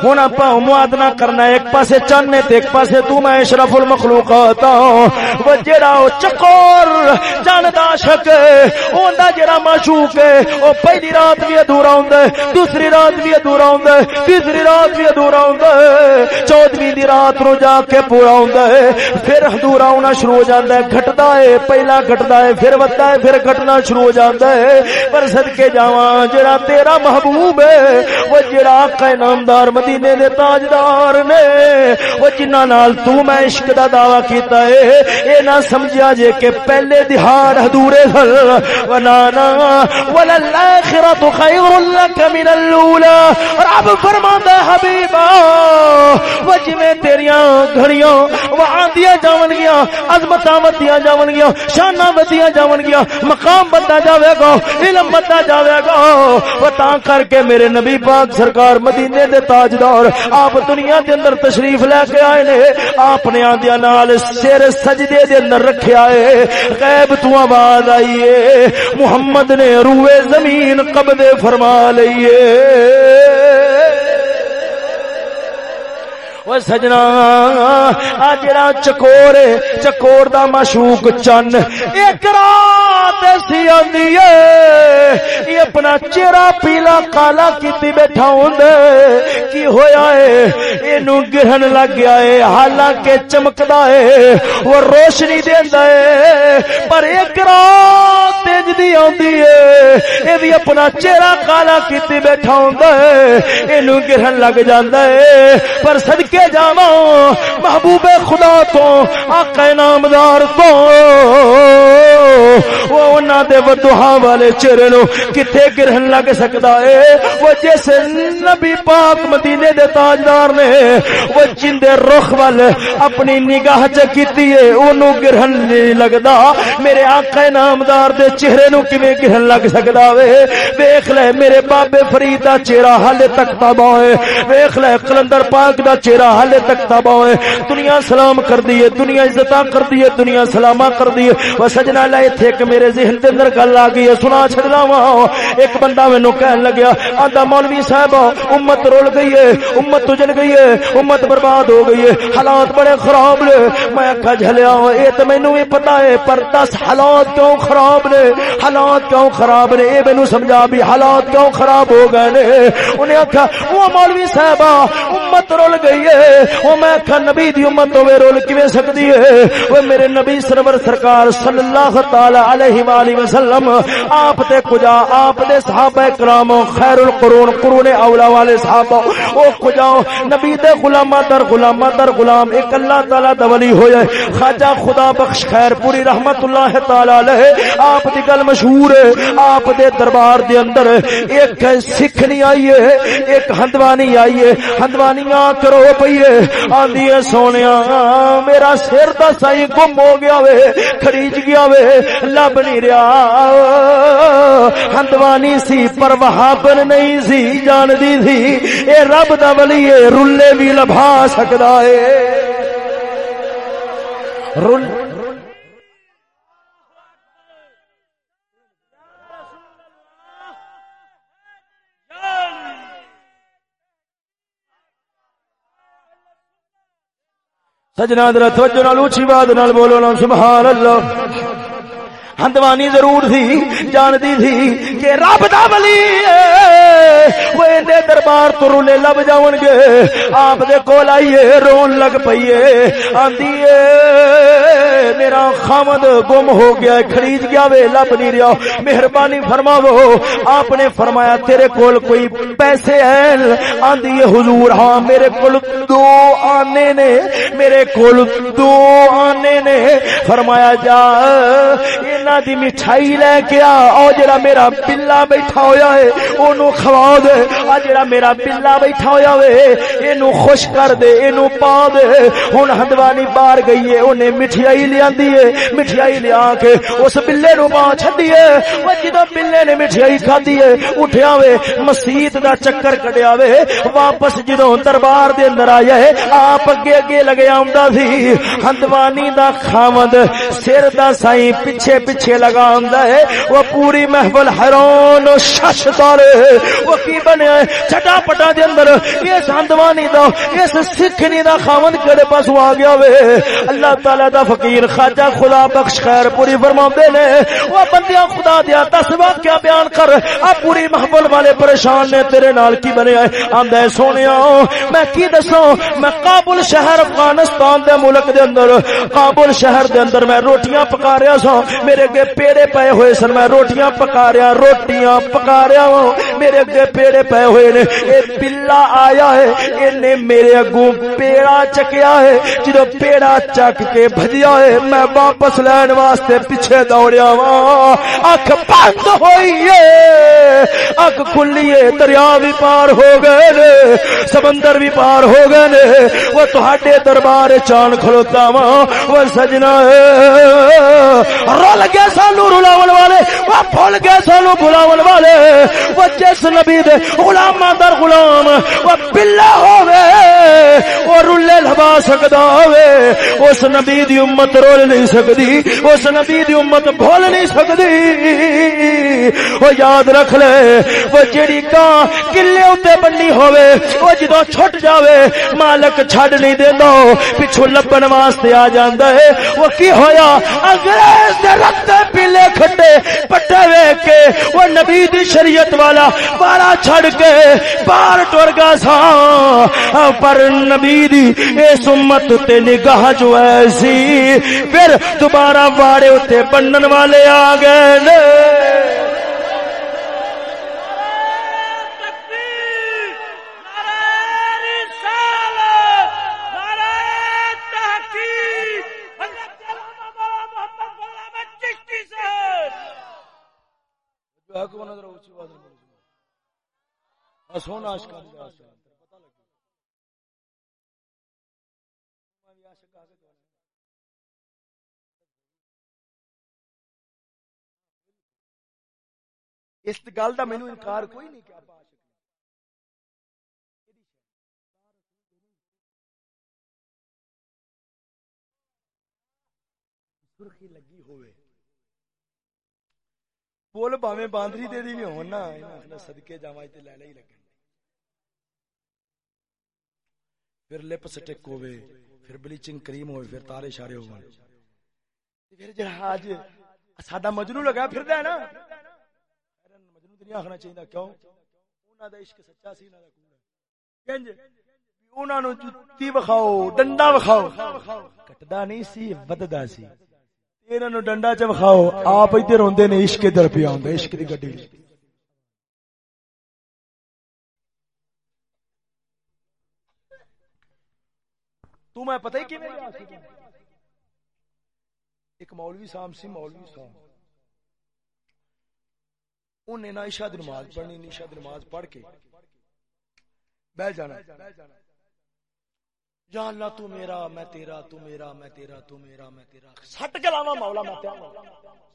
ہن اپا موادنا کرنا، ایک پاسے چن تے ایک پاسے تو میں اشرف المخلوقات ہاں۔ او جڑا او چکور جاندا شک اوندا جڑا معشوق ہے، او پہلی رات بھی ادھورا ہوندا ہے، دوسری رات بھی ادھورا ہوندا ہے، تیسری رات بھی ادھورا ہوندا ہے چودھویں دی رات نو جا کے پورا ہوندا ہے۔ پھر ادھورا ہونا شروع ہو جاندا ہے، گھٹدا ہے، پہلا گھٹدا ہے، پھر ودا ہے، پھر گھٹنا شروع ہو جاندا ہے۔ پر صدقے جاواں، جڑا تیرا محبوب ہے، وہ جڑا آقا نامدار مدینے دے تاجدار نے۔ وہ جنہاں نال تو میں عشق دا دعوی کیتا ہے، اے نہ سمجھیا جے کہ پہلے دہار ادھورے سن ونانا وللآخرۃ خیر لک من الاولى رب فرماندا ہے حبیبا وہ جویں تیریاں گھڑیاں، وہ آندیاں جاون گیاں عظمتاں ودیاں جاون گیاں شاناں ودیاں جاون گیاں مقام بندا جاوے گا، علم بندا جاوے گا۔ وہ تاں کر کے میرے نبی پاک سرکار مدینے دے تاجدار آپ دنیا دے اندر تشریف لے کے آئے نے، آپ نے آندیاں نال سر سجدے دے اندر رکھیا ہے غیب تو آواز آئی ہے محمد نے روئے زمین قبضے فرما لئیے۔ وہ سجنا آ جڑا چکور چکور دا مشوق چن ایک رات سی آندی ہے یہ اپنا چہرہ پیلا کالا کیتی بیٹھا ہوندے کی ہویا ہے اینو گرہن لگ گیا ہے حالانکہ چمکدا ہے وہ روشنی دیندا ہے پر ایک رات تیج دی آندی ہے اے بھی اپنا چہرہ کالا کیتی بیٹھا ہوندا ہے اینو گرہن لگ جاندا ہے پر صدقے کے جاوا محبوب خدا تو، آقا نامدار تو۔ وہ انہاں دے ودوہا والے چہرے نو کتے گرہن لگ سکتا ہے وہ جس نبی پاک مدینے دے تاجدار نے وہ جندے رخ وال اپنی نگاہ چکیتی ہے انہوں گرہن نہیں لگدا۔ میرے آقا نامدار دے چہرے نو کیویں گرہن لگ سکدا وے ویکھ لے، میرے بابے فرید دا چہرہ حالے تک تباہ ہے ویکھ لے قلندر پاک دا چہرہ حالے تک تباہ ہے دنیا سلام کر دیے دنیا عزتاں کر دیے دنیا سلامہ کر دیے وہ سجنا لے تھے کہ میرے ذہن دے اندر گل آ گئی ہے، سنا چھڑنا وا۔ ایک بندہ مینوں کہن لگیا، آندا مولوی صاحب امت رول گئی ہے، امت اجڑ گئی ہے، امت برباد ہو گئی ہے، حالات بڑے خراب نے۔ میں آکھا جھلیا ہاں، اے تے مینوں بھی پتہ ہے، پر دس حالات کیوں خراب نے؟ حالات کیوں خراب نے؟ اے مینوں سمجھا بھی حالات کیوں خراب ہو گئے نے؟ انہیں آکھا وہ مولوی صاحب امت رول گئی ہے وہ میں آکھا، نبی دی امت ہوے رول کیویں سکدی ہے؟ وہ میرے نبی سرور سرکار صلی اللہ تعالی علیہ والہ وسلم، آپ تے کجا، آپ دے صحابہ کرام خیر القرون قرون اولا والے صحابہ، او کجا، نبی دے غلامہ در غلامہ در غلام، ایک اللہ تعالی دا ولی ہوئے۔ خواجہ خدا بخش خیر، پوری رحمت اللہ تعالی علیہ۔ آپ دی گل مشہور ہے، آپ دے دربار دے اندر ایک سکھنی آئی ہے، ایک ہندوانی آئی ہے۔ ہندوانیاں کرو پیے آندی ہے سونیا، میرا سر دا سائی گم ہو گیا وے خریج گیا وے، لب نہیں رہا۔ ہندوانی سی پر وہابن نہیں سی جان دی تھی اے رب دا ولی، اے رلے بھی لبھا سکدا ہے۔ رل سجنا در توجہ نال، اونچی بات نال بولو نا سبحان اللہ۔ ہندوانی ضرور تھی جانتی تھی کہ رب دا ولی وہ دے دربار تو رولے لب جاون گے۔ آپ دے کول آئیے، رون لگ پئیے۔ آندی میرا خامد گم ہو گیا خرید گیا وے، لب نہیں رہا۔ مہربانی فرماو آپ نے فرمایا، تیرے کول کوئی پیسے ہیں؟ آندی حضور ہاں میرے کول دو آنے نے۔ میرے کول دو آنے نے۔ فرمایا، جا، انہاں دی مٹھائی لے کے آ۔ او جڑا میرا بلا بیٹھا ہویا ہے، اونوں کھوا دے۔ آ جڑا میرا بلا بیٹھا ہویا وے، اینو خوش کر دے، اینو پا دے۔ ہن ہندوانی باہر گئی ہے، اونے مٹھائی لیاندی ہے۔ مٹھائی لیا کے اس بلے نو پا چھڈی ہے۔ او جدوں بلے نے مٹھائی کھادی ہے اٹھیا وے، مسجد دا چکر کڈیا وے۔ واپس جدوں دربار دے اندر آیا ہے، آپ اگے اگے لگے آمدا سی۔ ہندوانی دا خامد سر دا سائیں پیچھے پیچھے لگا آمدا ہے۔ وہ پوری محفل حیران و شش دارے وہ کی بنیا ہے چھٹا پٹا دے اندر۔ اس ہندوانی دا اس سکھنی دا خامد کڑے پاس آ گیا وے۔ اللہ تعالی دا فقیر خواجہ خدا بخش خیر پوری فرماندے نے۔ وہ بندیاں خدا دیا، دس واقعہ بیان کر۔ آ پوری محفل والے پریشان نے تیرے نال کی بنیا ہے آندا ہے سونیا میں کی دسوں میں کابل شہر افغانستان دے ملک دے اندر، کابل شہر دے اندر میں روٹیاں پکا رہا سا میرے اگے پیڑے پے ہوئے سن، میں روٹیاں پکا رہا رو روٹیاں پکا رہا ہوں میرے اگے پیڑے پے ہوئے نے۔ اے بلا آیا ہے اینے میرے اگوں پیڑا چکیا ہے۔ جدو پیڑا چک کے بھجیا ہے، میں واپس لین واسطے پیچھے دوڑیا وا اکھ بند ہوئی ہے۔ اکھ کھلی ہے دریا بھی پار ہو گئے نے۔ سمندر بھی پار ہو گئے نے۔ وہ تہاڈے دربار چان کھلوتا وا وہ سجنا رول گئے سانو رلاون والے۔ وہ بھول گئے سانو بلاون والے، وہ جس نبی دے غلاماں در غلام، وہ بلا ہوے وہ رلے لبا سکدا ہوے اس نبی دی امت رول نہیں سکدی، اس نبی دی امت بھول نہیں سکدی۔ وہ یاد رکھ لے، وہ جڑی کان کلے اوتے بنی ہوے وہ جدوں چھٹ جاوے، مالک چھڈ نہیں دیندا پچھو لبن واسطے آ جاندا ہے۔ وہ کی ہویا؟ انگریز دے رکھتے، پیلے کھٹے پٹے ویکھ کے وہ نبی دی شریعت والا بارا چھڑ کے بار ٹر گا سا۔ پر نبی دی اس امت تے نگاہ جو ایسی، پھر دوبارہ واڑے اتے بنن والے آ گئے سونا اس گل کا مینو انکار کوئی نہیں کیا۔ سرخی لگی ہوئے۔ پول باویں باندری دے دی بھی ہون نا صدقے جاواں تے لے لے ہی لگے پھر لپ سٹک ہوئے پھر بلیچنگ کریم ہوئے، پھر تارے اشارے ہوئے۔ پھر جڑا اج ساڈا مجنو لگا پھردا ہے نا مجنو تے نہیں آکھنا چاہیے کیوں؟ انہاں دا عشق سچا سی، انہاں دا کوڑ کنج انہاں نو جُتی وکھاؤ، ڈنڈا وکھاؤ۔ کٹدا نہیں سی، وددا سی۔ انہاں نو ڈنڈا چ وکھاؤ، آپ ادھر روندے نے عشق ادھر پیا ہوندا، عشق دی گڈی تو میں پتہ ہی کیویں ایک مولوی صاحب سی، مولوی صاحب۔ انہیں نہ عشاء نماز پڑھنی، نہ عشاء نماز پڑھ کے بیٹھ جانا۔ یا اللہ تو میرا، میں تیرا، تو میرا، میں تیرا، تو میرا، میں تیرا۔ سٹ کے لاواں مولا، میں تیرا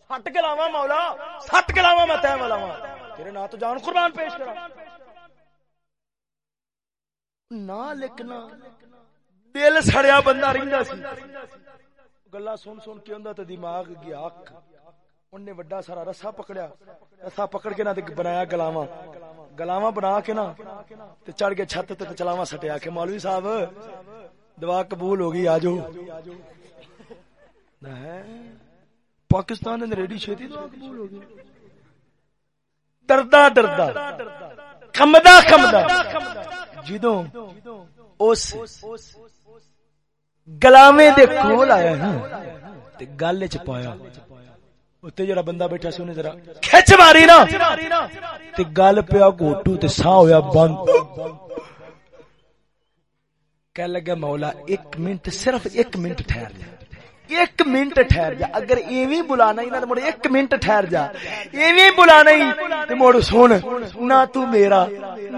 سٹ کے لاواں مولا، سٹ کے لاواں میں تیرا لاواں تیرے نا تو جان قربان پیش کرا۔ نہ لکھنا۔ دل سڑیا بندہ رہندا سی۔ گلا سن سن کے ہوندا تے دماغ گیا اک۔ اننے وڈا سارا رسا پکڑیا۔ رسا پکڑ کے نہ بنایا گلاواں۔ گلاواں بنا کے نا تے چڑھ کے چھت تے چلاواں سٹیا۔ کہ مولوی صاحب، دعا قبول ہو گئی آجو پاکستان نے ریڈی چھتی دعا قبول ہو گئی ڈردا ڈردا۔ کمدا کمدا جدوں اس گلاویں دے کول آیا نا تے گل وچ پایا۔ اوتے جڑا بندہ بیٹھا سی اونے ذرا۔ کھچ ماری نا۔ تے گل پیا گوٹو تے سا ہویا بند۔ کہہ لگا مولا، ایک منٹ صرف ایک منٹ ٹھہر جا۔ ایک منٹ ٹھہر جا۔ اگر ایویں بلانا ہی نہ مڑ ایک منٹ ٹھہر جا۔ ایویں بلانا ہی تے مڑ سن، نہ تو میرا،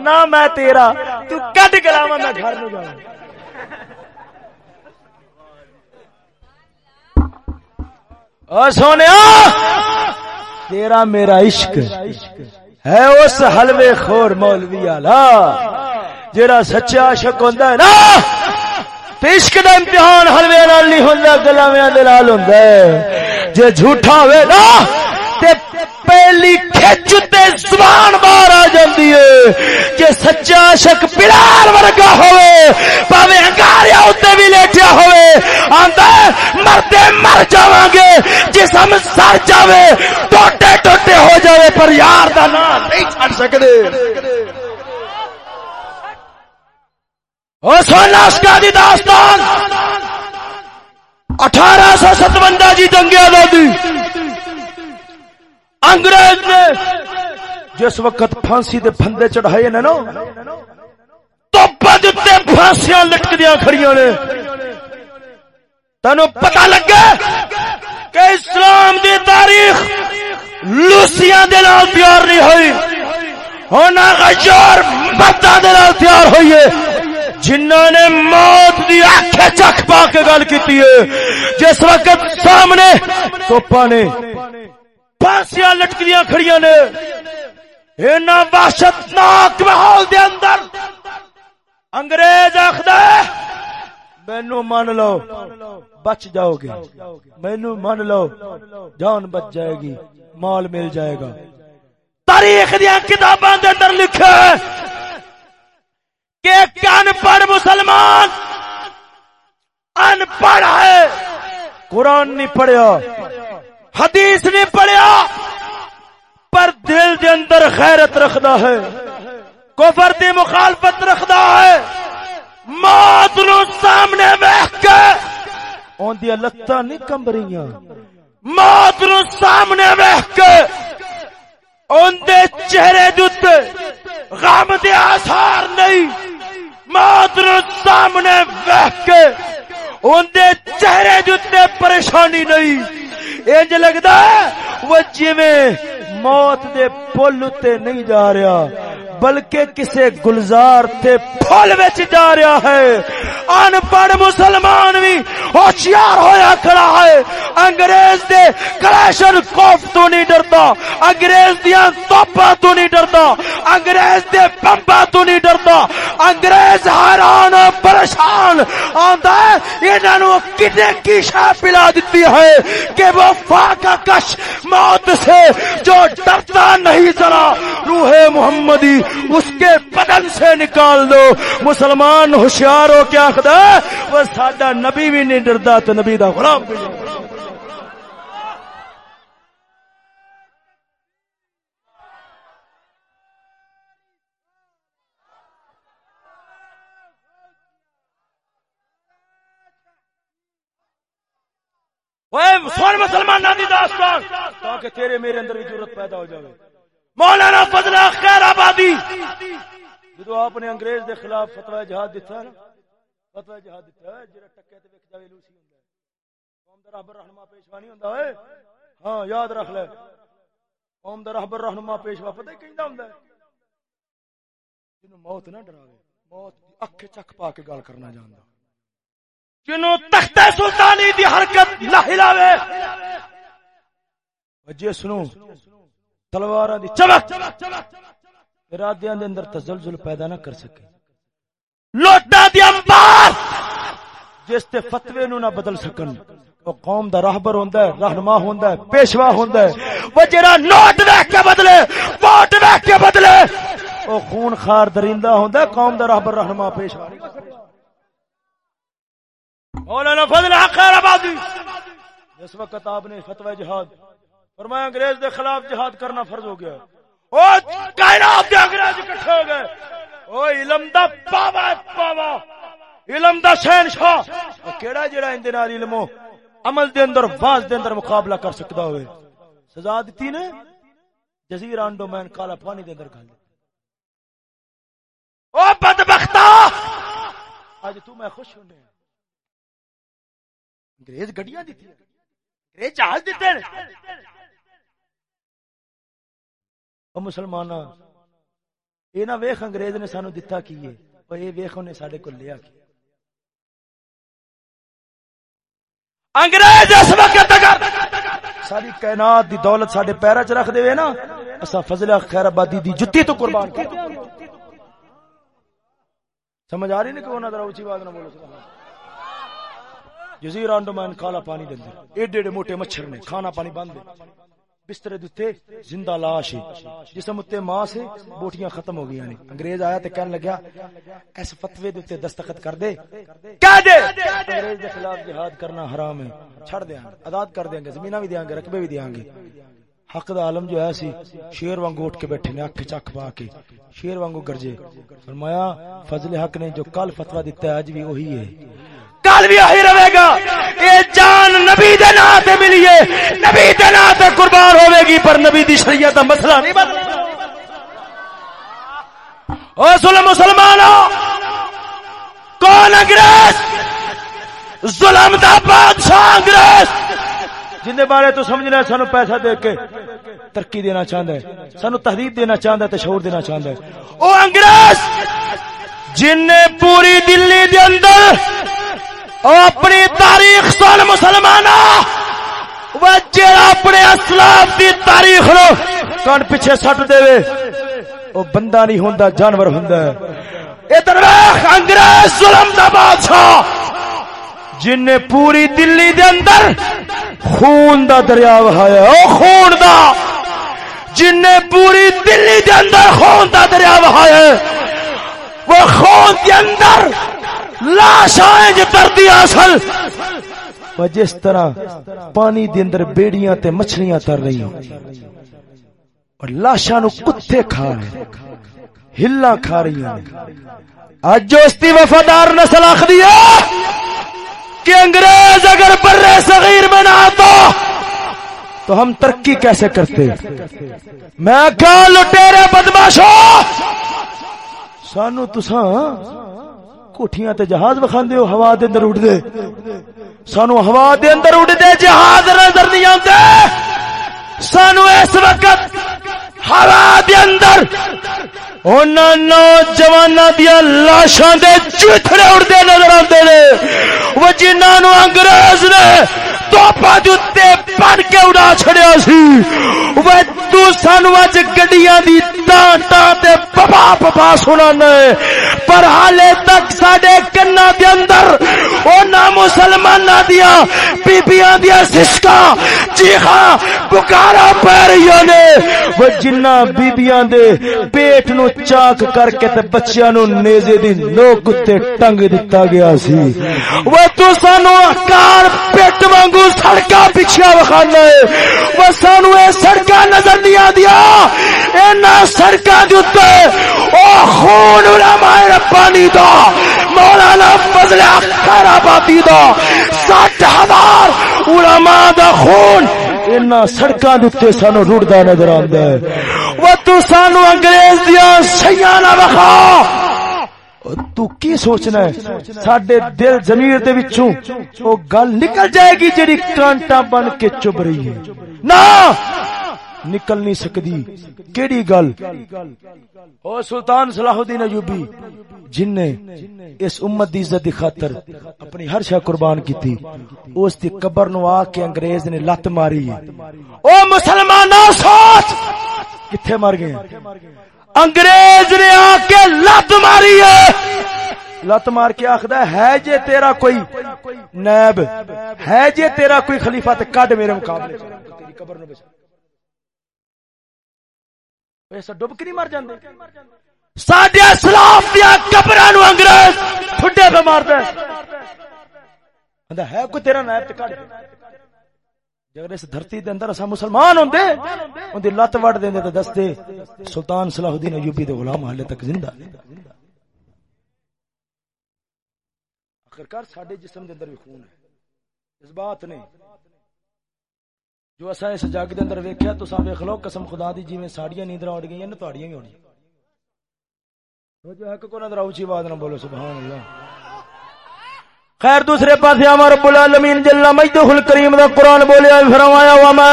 نہ میں تیرا۔ تو کڈ گلاواں میں گھر نو جاواں او سونیا! تیرا میرا عشق ہے اس حلوے خور مولوی آلا جیڑا سچا عاشق ہوندا ہے نا! عشق دا امتحان حلوے نال نہیں ہوندا، گلاویاں دے نال ہوندا ہے۔ جے جھوٹا ہوئے نا! تے پہلی کھچ تے زبان باہر آ جاندی ہے۔ جے سچا عاشق بلال ورگا ہوے پاوے انگاریا اوتے بھی لیٹیا ہوے آندا مردے مر جاواں گے، جسم سر جاوے، ٹوٹے ٹوٹے ہو جاوے، پر یار دا نام نہیں چھڑ سکدے۔ او سونا اسکا دی داستان، اٹھارہ سو ستوجا جی جنگ آزادی انگریز نے جس وقت پھانسی دے پھندے چڑھائے نے نا تو بدتے پھانسیاں لٹکدیاں کھڑیاں نے۔ تینو پتہ لگا کہ اسلام دی تاریخ لوسیاں دے نال تیار نہیں ہوئی۔ ہونا غجار مردہ دے نال تیار ہوئی ہے۔ جنہوں نے موت دی آنکھیں چکھ پا کے گل کی جس وقت سامنے توپا نے پھانسیاں لٹکیاں کھڑیاں نے۔ اینا وحشت ناک محول دے اندر۔ انگریز آخد مینو مان لو، بچ جاؤ گے۔ مینو مان لو، جان بچ جائے گی، مال مل جائے گا۔ تاریخ دیا کتاباں دے اندر لکھا کہ ان پڑھ مسلمان ان پڑھ ہے۔ قرآن نہیں پڑھیا۔ حدیث نہیں پڑھیا، پر دل دے اندر خیرت رکھدا ہے، کفر دی مخالفت رکھدا ہے۔ موت نو سامنے بیٹھ کے اون دی لتاں نہیں کمب رہیاں موت نو سامنے بیٹھ کے اون دے چہرے دے غم دے آثار نہیں۔ موت نو سامنے بیٹھ کے اندے چہرے جتنے پریشانی نہیں۔ انج لگدا وہ جویں موت دے پل تے نہیں جا رہا، بلکہ کسے گلزار تے پھول وچ جا رہا ہے۔ ان پڑھ مسلمان بھی ہوشیار ہویا کھڑا ہے۔ انگریز دے کلاشن کوف تو نہیں ڈرتا، انگریز دیاں توپا تو نہیں ڈرتا، انگریز دے بمبا تو نہیں ڈرتا۔ انگریز حیران پریشان آندا ہے، انہاں نو کنے کی شاہ پلا دیتی ہے کہ وہ فاقہ کش موت سے جو ڈرتا نہیں، ذرا روح محمدی اس کے بدن سے نکال دو۔ مسلمان ہوشیار ہو کیا خدا وہ ساڈا نبی بھی نہیں ڈردا تو نبی دا غلام بھی سن مسلمان داستان، تاکہ تیرے میرے اندر بھی ضرورت پیدا ہو جائے مولانا خیر آبادی، جدو آپ نے انگریز دے خلاف فتوا جہاد دیتا ہے نا فتوا جہاد دیتا ہے جڑا ٹکے تے ویکھ جاوے لوسی ہوندا ہے۔ قوم دا رہبر، رہنما، پیشوا نہیں ہوندا اے ہاں یاد رکھ لے۔ قوم دا رہبر، رہنما، پیشوا پتہ کیندا ہوندا ہے؟ جنوں موت نہ ڈراوے، موت دی اکھ چک پا کے گل کرنا جاندا۔ جنوں تخت سلطانی دی حرکت نہ ہلاوے۔ جس نو تلواراں دی چمک۔ ارادیاں دے اندر تزلزل پیدا نہ کر سکے۔ لوٹا دی انبار جس تے فتوی نو نہ بدل سکن۔ وہ قوم دا راہبر ہوندا ہے رہنما ہوندا ہے، پیشوا ہوندا ہے۔ وہ جڑا نوٹ دیکھ کے بدلے، ووٹ دیکھ کے بدلے۔ وہ خون خار دریندا ہوندا ہے، قوم دا راہبر رہنما پیشوا۔ مولانا فضل حق آبادی۔ جس وقت آپ نے فتوی جہاد، فرمایا انگریز دے خلاف جہاد کرنا فرض ہو گیا۔ او کائنات دے انگریز اکٹھے ہو گئے۔ او علم دا پاوا پاوا علم دا شہنشاہ او کیڑا جڑا ان دے نال علم عمل دے اندر واز دے اندر مقابلہ کر سکدا ہوئے سزا دتی نے جزیرہ انڈو مین کالا پانی دے اندر گل او بدبختا اج تو میں خوش ہونے انگریز گڈیاں دیتی انگریز جہاز دیتے مسلمان یہ نہ ویخ انگریز نے سانو دتا کی ہے اور یہ ویخ انہیں سارے کو لیا کی۔ انگریز اس وقت اگر ساری کائنات دی دولت ساڈے پیرا چ رکھ دے نا اسا فضل خیر آبادی دی جتی تو قربان کر۔ سمجھ آ رہی نہیں کہ وہ نظر اونچی بات نہ بولو جزیر انڈمان کالا پانی دے اندر، ایڈے ایڈے موٹے مچھر نے، کھانا پانی بند ہے بستر دتے زندہ لاش ہے جسم تے ماں سے بوٹیاں ختم ہو گئی انگریز آیا تے کہنے لگا اس فتوی دے دستخط کر دے کہہ دے انگریز دے خلاف جہاد کرنا حرام ہے چھڑ دیاں آزاد کر دیں گے زمینہ بھی دیاں گے رقبے بھی دیاں گے حق دا عالم جو ہے سی شیر وانگو اٹھ کے بیٹھے نے اکھ چک پا کے شیر وانگو گرجے فرمایا فضل حق نے جو کل فتوی دیتا ہے اج بھی وہی ہے کل بھی آہی رہے گا۔ اے جان نبی دے نا تے ملیے نبی دے نا تے قربان ہوے گی، پر نبی دی شریعت دا مسئلہ نہیں بدلے او سلم مسلمانوں، کون انگریز؟ ظلم دا بادشاہ انگریز۔ جن دے بارے تو سمجھنا سانو پیسہ دے کے ترقی دینا چاہندا ہے۔ سانو تحریف دینا چاہندا ہے تے دینا چاہندا ہے۔ او انگریز جن نے پوری دلی دے اندر او اپنی تاریخ سن مسلمان اپنے اسلاف دی تاریخ نو کان پیچھے سٹ دے او بندہ نہیں ہوندا، جانور ہوندا ہے۔ ادھر انگریز ظلم دا بادشاہ، جن نے پوری دلی دے اندر خون دا دریا بہایا او خون دا، جن نے پوری دلی دے اندر خون دا دریا بہایا وہ خون کے اندر لاشائیں جو تردی اصل جس طرح پانی دے اندر بیڑیاں تے مچھلیاں تر رہی ہوں۔ اور لاشاں نو کتے کھا رہے ہلا کھا رہی ہیں۔ اج جو اس استی وفادار نسل آخری ہے، کہ انگریز اگر برے صغیر میں نہ آتا، تو ہم ترقی کیسے کرتے؟ میں کہا لٹیرے بدماشو سانو تساں کوٹھیاں تے جہاز وکھاندے ہو ہوا دے اندر اڑ دے سانو ہوا دے اندر اڑ دے جہاز نظر نہیں آندے سانو اس وقت ہوا دے اندر انہاں نوجواناں دی لاشاں دے چتھڑے اڑدے نظر آندے نے۔ وہ جنہاں نو انگریز نے توپا جتے پڑ کے اڑا چھڑیا سی وہ تو سانو اج گڈیاں دی ٹان ٹان تے پپا پپا سنانے پر حالے تک ساڈے کنا دے اندر او نا مسلماناں دیا بیبییاں دیا سسکا چیخا پکارا پہ رہی نے وہ جنہ بیبییاں دے پیٹ نو چاک کر کے تے بچیاں نو نیزے دی نوک تے ٹنگ دتا گیا سی وہ تو سانو کار پیٹ وانگو سڑکا پیچھے وکھانا ہے۔ وہ سانو اے سڑکا نظر نہیں آدیا اینا سڑکا جتے او خون علماء ربانی دا، مولانا فضل اخر آبادی دا، ساٹھ ہزار علماء دا خون اینا سڑکا جتے سانو روڑ نظر آدھا ہے۔ وہ تو سانو انگریز دیا سیانا وخا تو کی سوچنا ہے ساڈے دل ضمیر دے وچوں او گل نکل جائے گی جڑی کانٹا بن کے چب رہی ہے نا نکل نہیں سکدی کیڑی گل او سلطان صلاح الدین ایوبی جن نے اس امت دی عزت دی خاطر اپنی ہر شے قربان کیتی اس دی قبر نو آ کے انگریز نے لت ماری او مسلمانوں سوچ کتھے مر گئے انگریز نے آ کے لت ماری ہے۔ لت مار کے آخد ہے جے تیرا کوئی نیب ہے جے تیرا کوئی خلیفہ تے کڈ میرے مقابلے تیری قبر نو بچا ایسا ڈب کے نہیں مر جاندے۔ ساڈے اسلاف دیا قبراں نو انگریز ٹھڈے پہ ماردا ہے ہے کوئی تیرا نیب تے کڈ۔ اگر اس دھرتی دے اندر اسا مسلمان ہوندے اون دی لت وڈ دیندے تے دستے، سلطان صلاح الدین ایوبی دے غلام حالے تک زندہ۔ آخرکار ساڈے جسم دے اندر بھی خون ہے۔ اس بات نے جو اسا اس جگ دے اندر ویکھیا، تو سا ویکھ لو، قسم خدا دی جویں ساڈیاں نیندراں اڑ گئیاں نے تہاڈیاں بھی اڑیاں جو ہے کہ کوئی نظر اونچی آواز نہ بولو، سبحان اللہ۔ خیر دوسرے پاس ہمارا رب العالمین جل مجدہ الکریم دا قرآن بولیا فرمایا، وما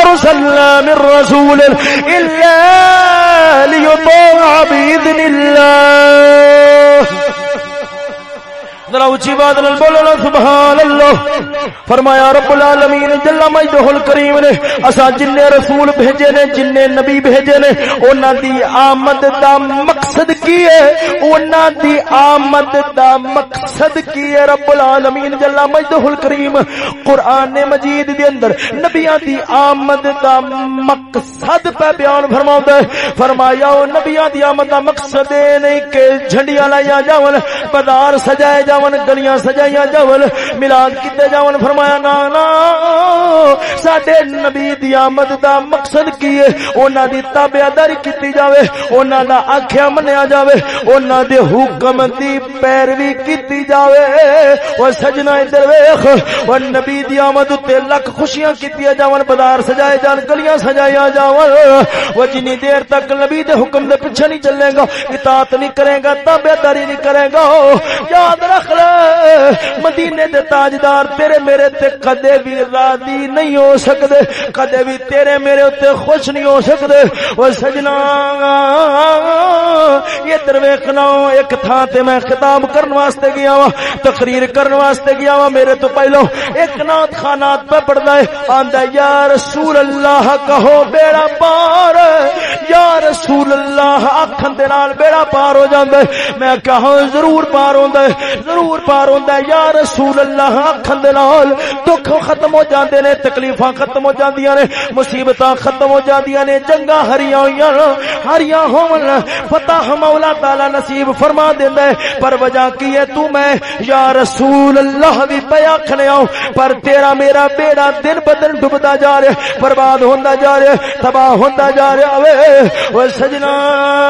ارسلنا من رسول الا لیطاع باذن اللہ ذرا اونچی بات نال بولو نا سبحان اللہ فرمایا رب العالمین، جل مجدہ الکریم نے اسا جن رسول بھیجے نے جن نبی بھیجے نے، انہاں دی آمد دا مقصد کی ہے؟ انہاں دی آمد دا مقصد کی ہے رب العالمین، جل مجدہ الکریم قران مجید دے اندر نبیاں دی آمد دا مقصد پہ بیان فرماوندا ہے۔ فرمایا، او نبیاں دی آمد دا مقصد نہیں کہ جھنڈیاں لائیاں جاون، بازار سجائے جاون جاون، گلیاں سجائیاں جاون۔ میلاد کیتے جاون، فرمایا، نا نا، ساڈے نبی دی آمد دا مقصد کی ہے؟ انہاں دی تابعداری کیتی جاوے انہاں دا آکھیا منیا جاوے انہاں دے حکم دی پیروی کیتی جاوے۔ او سجنا ادھر ویکھ، او نبی دی آمد تے لک خوشیاں کیتی جاون، بازار سجائے جان، گلیاں سجائیاں جاون۔ او جنی دیر تک نبی دے حکم دے پیچھے نہیں چلے گا، اطاعت نہیں کرے گا تابعداری نہیں کرے گا۔ یاد رکھ لے مدینے دے تاجدار تیرے میرے تے کدے بھی راضی نہیں ہو سکدے۔ کدے بھی تیرے میرے تے خوش نہیں ہو سکدے۔ او سجنا، یہ درویخنا ایک تھان تے میں خطاب کرن واسطے گیا وا تقریر کرن واسطے گیا وا میرے تو پہلو۔ ایک نات خانات پہ پڑھدا ہے، آندا یا رسول اللہ، کہو بیڑا پار۔ یا رسول اللہ اکھن دے نال بیڑا پار ہو جاندا ہے۔ میں کہاں ضرور پار ہوندا ہے، ضرور پار ہوندا ہے۔ یا رسول اللہ اکھن دے نال دکھ ختم ہو جاندے نے، تکلیفاں ختم ہو جاندیاں نے، مصیبتاں ختم ہو جاندیاں نے، جنگاں ہریاں ہویاں ہریاں ہون فتح مولا تعالی نصیب فرما دیندا ہے۔ پر وجہ کی ہے تو میں؟ یا رسول اللہ بھی پیا کھنے آؤں، پر تیرا میرا بیڑا دن بدن ڈبدا جا رہا برباد ہوندا جا رہا تباہ ہوندا جا رہا وے او سجنا۔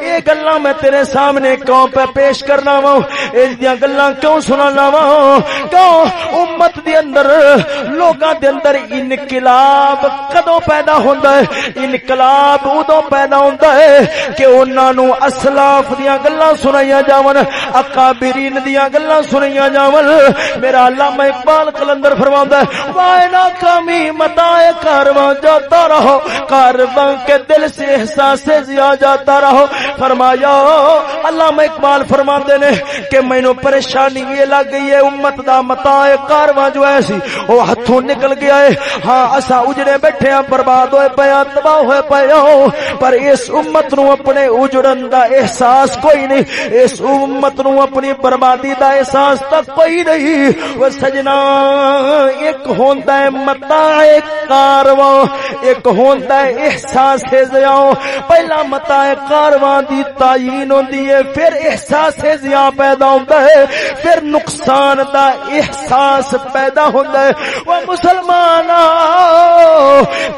یہ گلا میں تیرے سامنے کیوں پہ پیش کرنا وا یہ گلا کیوں سنا وا کیوں امت دے اندر، لوگاں دے اندر انقلاب کدو پیدا ہوندا ہے؟ انقلاب ادو پیدا ہوندا ہے کہ انہاں نو اسلاف دیاں گلاں سنائیاں جاون، اکابرین دیاں گلاں سنائیاں جاون۔ میرا علامہ اقبال کلندر فرماوندا ہے وائنا کمی متا کارواں جاتا رہو کارواں کے دل سے احساس سے زیا جاتا رہو۔ فرمایا، علامہ اقبال فرماندے نے کہ مینوں پریشانی یہ لگ گئی ہے، امت دا متا کارواں جو ہے سی، او ہتھوں نکل گیا ہے۔ ہاں اسا اجڑے بیٹھے ہیں برباد ہوئے پیا ہاں، تباہ ہوئے پیا ہاں۔ پر اس امت نو اپنے اجڑن دا احساس کوئی نہیں، اس امت نو اپنی بربادی دا احساس تک کوئی نہیں۔ وہ سجنا، ایک ہوندا ہے متا کارواں، ایک ہوندا ہے احساس ہے زیاؤ پہلا متا کارواں دی تعین ہوندی ہے، پھر احساس زیا پیدا ہوندا ہے، پھر نقصان دا احساس پیدا ہوندا ہے۔ وہ مسلمان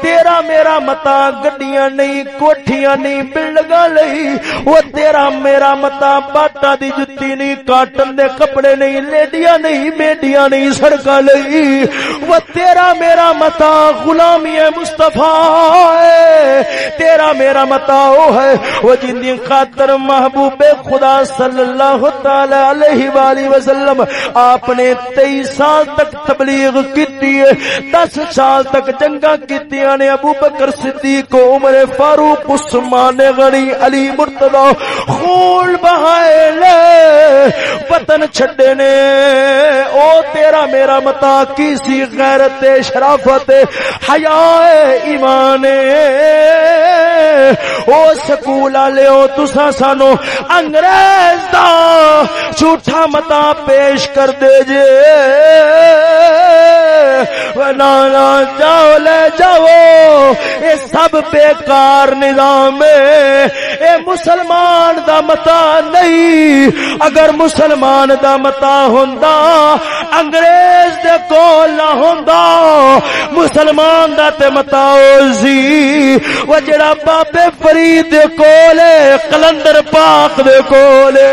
تیرا میرا متا گڈیاں نہیں، کوٹھیاں نہیں، بلڈنگاں نہیں۔ وہ تیرا میرا متا باٹا دی جُتی نہیں، کاٹن دے کپڑے نہیں، لیڈیاں نہیں بیٹیاں نہیں، سڑکاں نہیں۔ وہ تیرا میرا متا غلامی مصطفی ہے۔ تیرا میرا متا وہ ہے وہ جن دی خاطر محبوب خدا صلی اللہ تعالی علیہ والہ وسلم آپ نے 23 سال تک تبلیغ کیتی ہے 10 سال تک جنگاں کیتیاں نے، ابو بکر صدیق، عمر فاروق، عثمان غنی، علی مرتضی خون بہائے لے، وطن چھڈے نے۔ او تیرا میرا متا کی سی غیرت، شرافت حیا ایمان۔ او سکو سکول والے تسا سانو انگریز دا جھوٹا متا پیش کر دے جے۔ نانا جاؤ لے جاؤ، اے سب بیکار نظام اے مسلمان دا متا نہیں، اگر مسلمان دا متا ہوندا، انگریز دے کول نہ ہوندا، مسلمان دا تے متا سی وہ جڑا بابے فرید دے کولے کلندر پاک دے کولے۔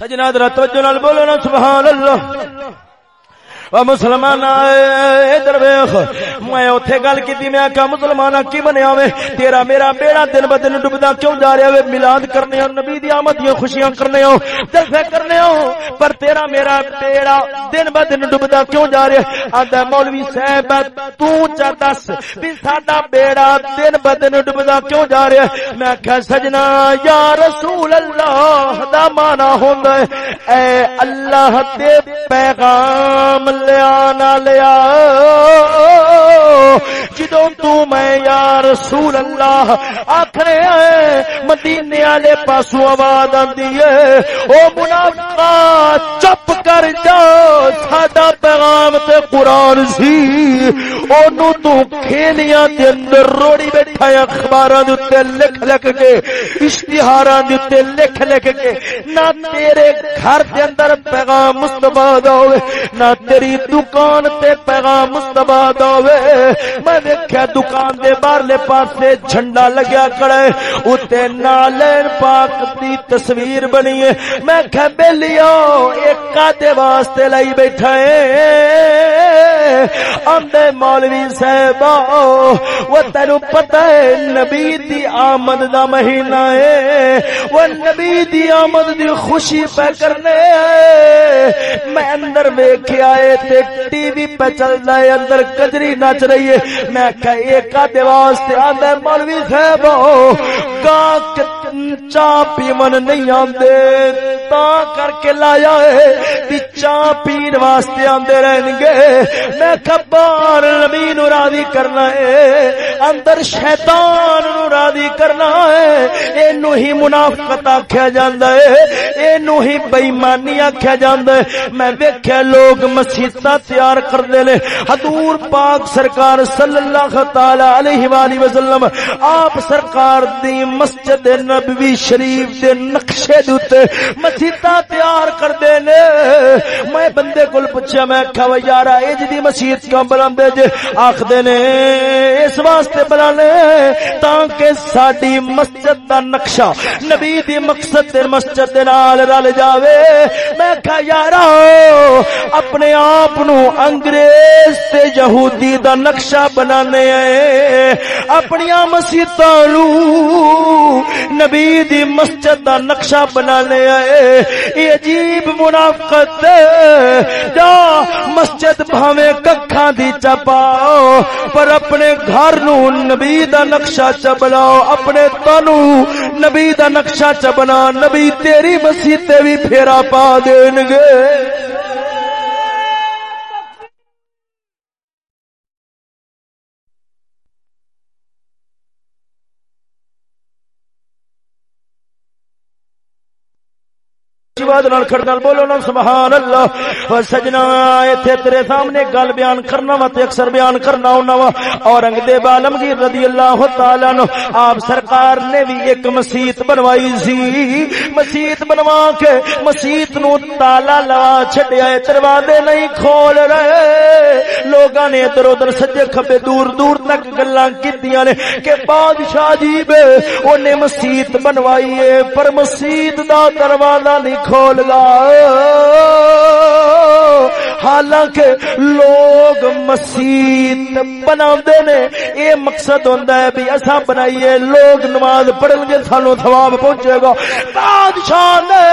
سجنا درا توجہ نال بولو نا سبحان اللہ۔ مسلمان ادھر ویخ میں اتنے گل کی میں آخیا مسلمان کی بنیا وے تیرا میرا بیڑا دن ب دن ڈبدا کیوں جا رہا ہے ملاد کرنے ہو نبی دی آمد دیا خوشیاں کرنے ہو جلسے کرنے ہو پر تیرا میرا بیڑا دن ب دن ڈبدا کیوں جا رہا ہے آدھا مولوی صاحب تو چا دس بھی ساڈا بیڑا دن ب دن ڈبدا کیوں جا رہا میں آخیا سجنا یا رسول اللہ دا مانا ہوندا ہے اے اللہ دے پیغام لیا لیا۔ جدو تو میں یا رسول اللہ آخرے مدینے والے پاسو آواز آتی ہے، او منافقا چپ کر جا، ساڈا پیغام تے قرآن سی۔ اونوں تو کھیلیاں دے اندر روڑی بیٹھا ہے، اخباراں دے تے لکھ لکھ کے، اشتہاراں دے تے لکھ لکھ کے۔ نہ تیرے گھر دے اندر پیغام مصطفی دا ہوے نہ تیری دکان تے پیغام مصطفی دا ہوے میں ویکھیا دکان دے باہرلے پاسے جھنڈا لگیا کڑے اوتے نالین پاک دی تصویر بنی ہے۔ میں کہ بیلیو، ایک دے واسطے لائی بیٹھا ہے۔ اندے مولوی صاحب، وہ تینو پتہ ہے، نبی دی آمد دا مہینہ ہے۔ وہ نبی دی آمد دی خوشی پہ کرنے میں اندر ویکھے آئے تے ٹی وی پہ چل ہے، اندر کجری نچ رہی ہے۔ میں کہ ایک کا دیواز تے آندے مولوی صاحب گا چاہ پیمن نہیں آندے تا کر کے لایا ہے کہ چاہ پین واسطے آندے رہن گے میں کبار نبی نو راضی کرنا ہے اندر شیطان نو راضی کرنا ہے اینو ہی منافقت آکھیا جاندا ہے اینو ہی بے ایمانی آکھیا جاندا ہے میں ویکھیا لوگ مسجداں تیار کردے نے حضور پاک سرکار صلی اللہ تعالی علیہ والہ وسلم آپ سرکار دی مسجد نبوی شریف دے نقشے دے اوتے مسجداں تیار کردے نے۔ میں بندے کول پوچھیا میں کہ یار اے جی مسجد کیوں بلاندے جے؟ آکھدے نے، اس واسطے بلانے، تاکہ ساڈی مسجد دا نقشہ، نبی دی مقصد تے مسجد دے نال رل جاوے۔ میں کہ یار اپنے آپ نو انگریز تے یہودی دا نقشہ بنانے اے اپنی مسجداں نو نبی دی مسجد دا نقشہ بنانے اے یہ عجیب منافقت جا مسجد بھاویں ککھاں دی چپاؤ، پر اپنے گھر نو نبی دا نقشہ چ بناؤ اپنے تنو نبی دا نقشہ چ بنا نبی تیری مسجد تے بھی پھیرا پا دین گے بات نال کھڑ بولو نا سبحان اللہ او سجنا، ایتھے تیرے سامنے گل بیان کرنا وا، تے اکثر بیان کرنا ہونا وا۔ اورنگزیب عالمگیر رضی اللہ تعالی عنہ، آپ سرکار نے بھی ایک مسجد بنوائی سی۔ مسجد بنوا کے مسجد نو تالا لا چھڈیا، اے دروازے نہیں کھول رہے۔ لوگاں نے ادھر ادھر سجے کھبے دور دور تک گلاں کیتیاں نے کہ بادشاہ جی بے، اونے مسجد بنوائی ہے پر مسجد دا دروازہ نہیں کھول حالانکہ لوگ مسیت بنا نے، اے مقصد ہوتا ہے بھی اصا بنائیے، لوگ نماز پڑھن گے سانو تھواب پہنچے گا۔ بادشاہ نے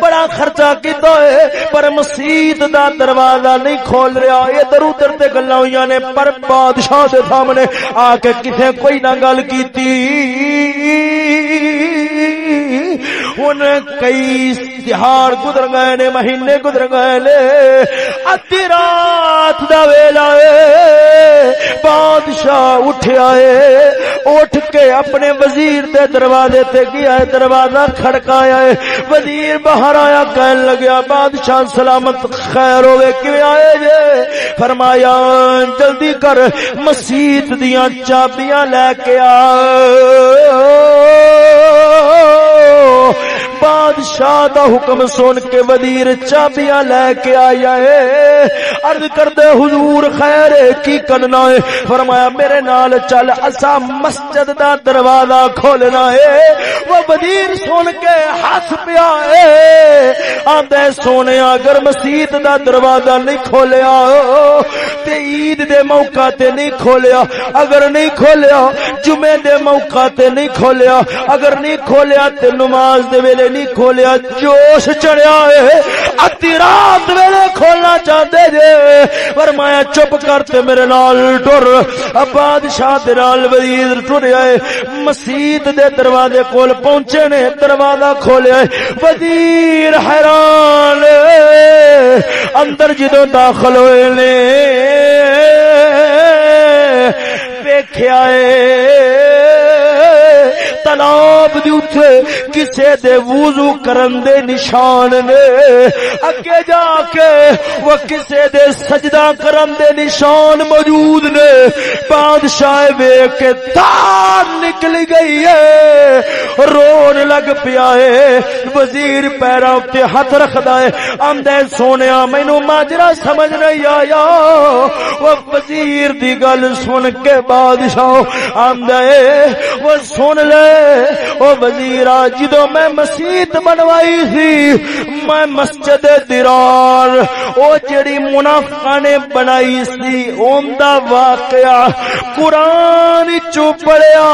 بڑا خرچہ کیتا ہے، پر مسیت دا دروازہ نہیں کھول رہا۔ یہ در ادھر تے گلا ہوئی نے، پر بادشاہ دے سامنے آ کے کسے کوئی نہ گل کی کئی تہار گزر گئے نے، مہینے گزر گئے نے۔ ادی رات دا ویلا بادشاہ اٹھیا ہے اٹھ کے اپنے وزیر دے دروازے تے گیا ہے دروازہ کھڑکایا ہے وزیر باہر آیا، کہن لگیا، بادشاہ سلامت خیر ہوئے، کیویں آئے جے؟ فرمایا، جلدی کر مسجد دیاں چابیاں لے کے آ۔ پا بادشاہ دا حکم سن کے وزیر چابیاں لے کے آیا ہے۔ عرض کردے حضور، خیر کی کرنا ہے؟ فرمایا، میرے نال چل اسا مسجد دا دروازہ کھولنا ہے۔ وہ وزیر سن کے ہاتھ پیا ہے۔ آدھے سونے اگر مسجد دا دروازہ نہیں کھولیا، تے عید دے موقع تے نہیں کھولیا۔ اگر نہیں کھولیا، جمعے دے موقع تے نہیں کھولیا۔ اگر نہیں کھولیا، تے نماز دے ویلے نہیں کھولیا۔ جوش چڑھیا ہے ادی رات ویلے کھولنا چاہتے جے فرمایا چپ کرتے میرے نال ٹر بادشاہ دے نال وزیر آئے مسجد دے دروازے کول پہنچے نے دروازہ کھولیا وزیر حیران اندر جدو داخل ہوئے نے ویکھیا تلاب دی اٹھے کسے دے وضو کرن دے نشان نے۔ اگے جا کے وہ کسے دے سجدہ کرن دے نشان موجود نے۔ بادشاہ وے کے تار نکل گئی ہے۔ رون لگ پیا ہے۔ وزیر پیرا اتے ہاتھ رکھدا ہے۔ آندے سونیا مینوں ماجرا سمجھ نہیں آیا۔ وہ وزیر دی گل سن کے بادشاہ آندے وہ سن لے۔ او وزیرا جدو میں مسجد بنوائی سی میں مسجد درار، او جڑی منافقہ نے بنائی سی، اون دا واقعہ قرآن چو پڑیا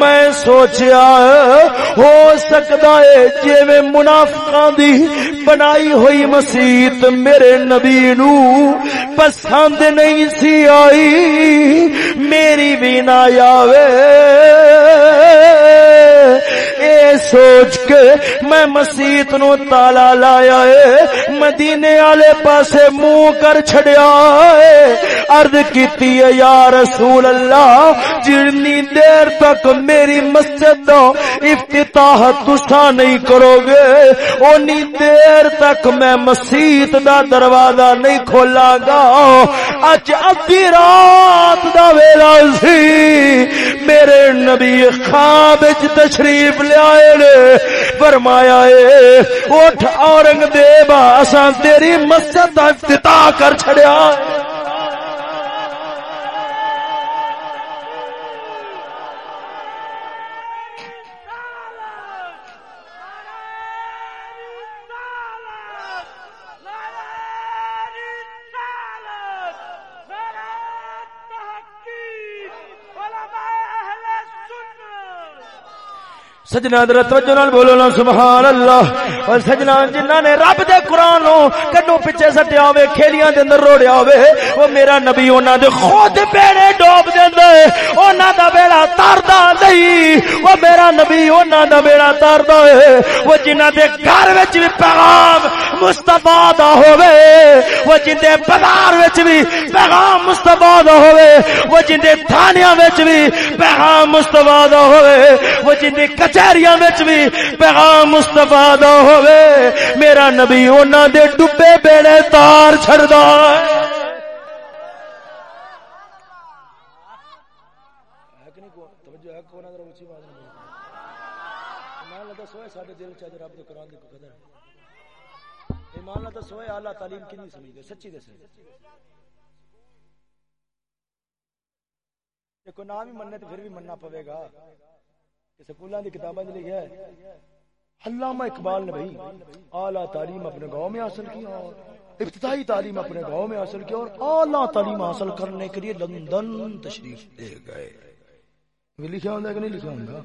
میں سوچیا ہو سکتا ہے جی میں منافقہ دی بنائی ہوئی مسجد میرے نبی نو پسند نہیں سی آئی، میری بھی نہ آوے۔ اے سوچ کے میں مسیت نو تالا لایا ہے۔ مدینے والے پاسے منہ کر چھڑیا ہے۔ عرض کیتی ہے، یا رسول اللہ جنی دیر تک میری مسجد دا افتتاح تسا نہیں کرو گے اونی دیر تک میں مسیت دا دروازہ نہیں کھولا گا۔ اج ادھی رات دا ویلا سی، میرے نبی خواب تشریف لیا فرمایا اے اٹھ اورنگزیب اساں تیری مسجد کا افتتاح کر چھڑیا سجنا در توجہ نال بولو نا سبحان اللہ اور سجنا جنہاں نے رب دے قران نو کڈو پیچھے سٹیا ہوے کھیلیاں دے اندر روڑیا ہوے او میرا نبی انہاں دے خود بیڑے ڈوب دیندا اے انہاں دا بیڑا تاردا نہیں او میرا نبی انہاں دا بیڑا تاردا اے او جنہاں دے گھر وچ وی پیغام مصطفی دا ہوے او جندے بازار وچ وی پیغام مصطفی دا ہوے او جندے تھانیاں وچ وی پیغام مصطفی دا ہوے او جندے کچہریاں وچ بھی پیغام مصطفی دا ہوے میرا نبی انہاں دے ڈبے بیڑے تار چھڑدا ہے۔ تعلیم کنی سمجھ سچی دس کوئی نام ہی مننے تو پھر بھی مننا پوے گا۔ سکولوں کی کتابیں لکھا ہے، علامہ اقبال نے بھائی، اعلیٰ تعلیم اپنے گاؤں میں حاصل کی اور ابتدائی تعلیم اپنے گاؤں میں حاصل کی اور اعلیٰ تعلیم حاصل کرنے کے لیے لندن تشریف لے گئے۔ لکھا ہوں کہ نہیں لکھا ہوں گا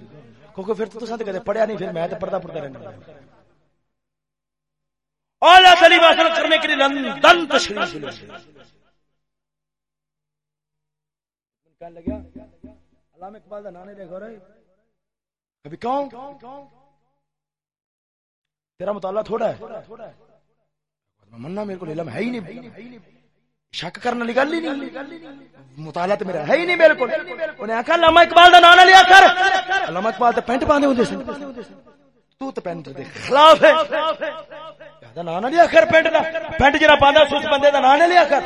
کیونکہ پھر تو ساتھ کہتے پڑھیا نہیں، پھر میں تو پڑھتا پڑھتا رہنا اعلیٰ تعلیم حاصل کرنے کے لیے لندن تشریف لے گئے۔ لگا علامہ اقبال کا نام نہیں دیکھو رہے کبھی کون تیرا مطالعہ تھوڑا ہے۔ مننا میرے کو علم ہے ہی نہیں۔ شک کرنے والی گل ہی نہیں۔ مطالعہ تو میرا ہے ہی نہیں میرے کو۔ انہیں آخر علامہ اقبال کا نام نہ لیا کر۔ علامہ اقبال تو پینٹ پانے ہوتے تو تو پینٹ دے خلاف ہے۔ نام نہ لیا کر پینٹ کا پینٹ جرا پانا سوچ بندے کا نام نہ لیا کر۔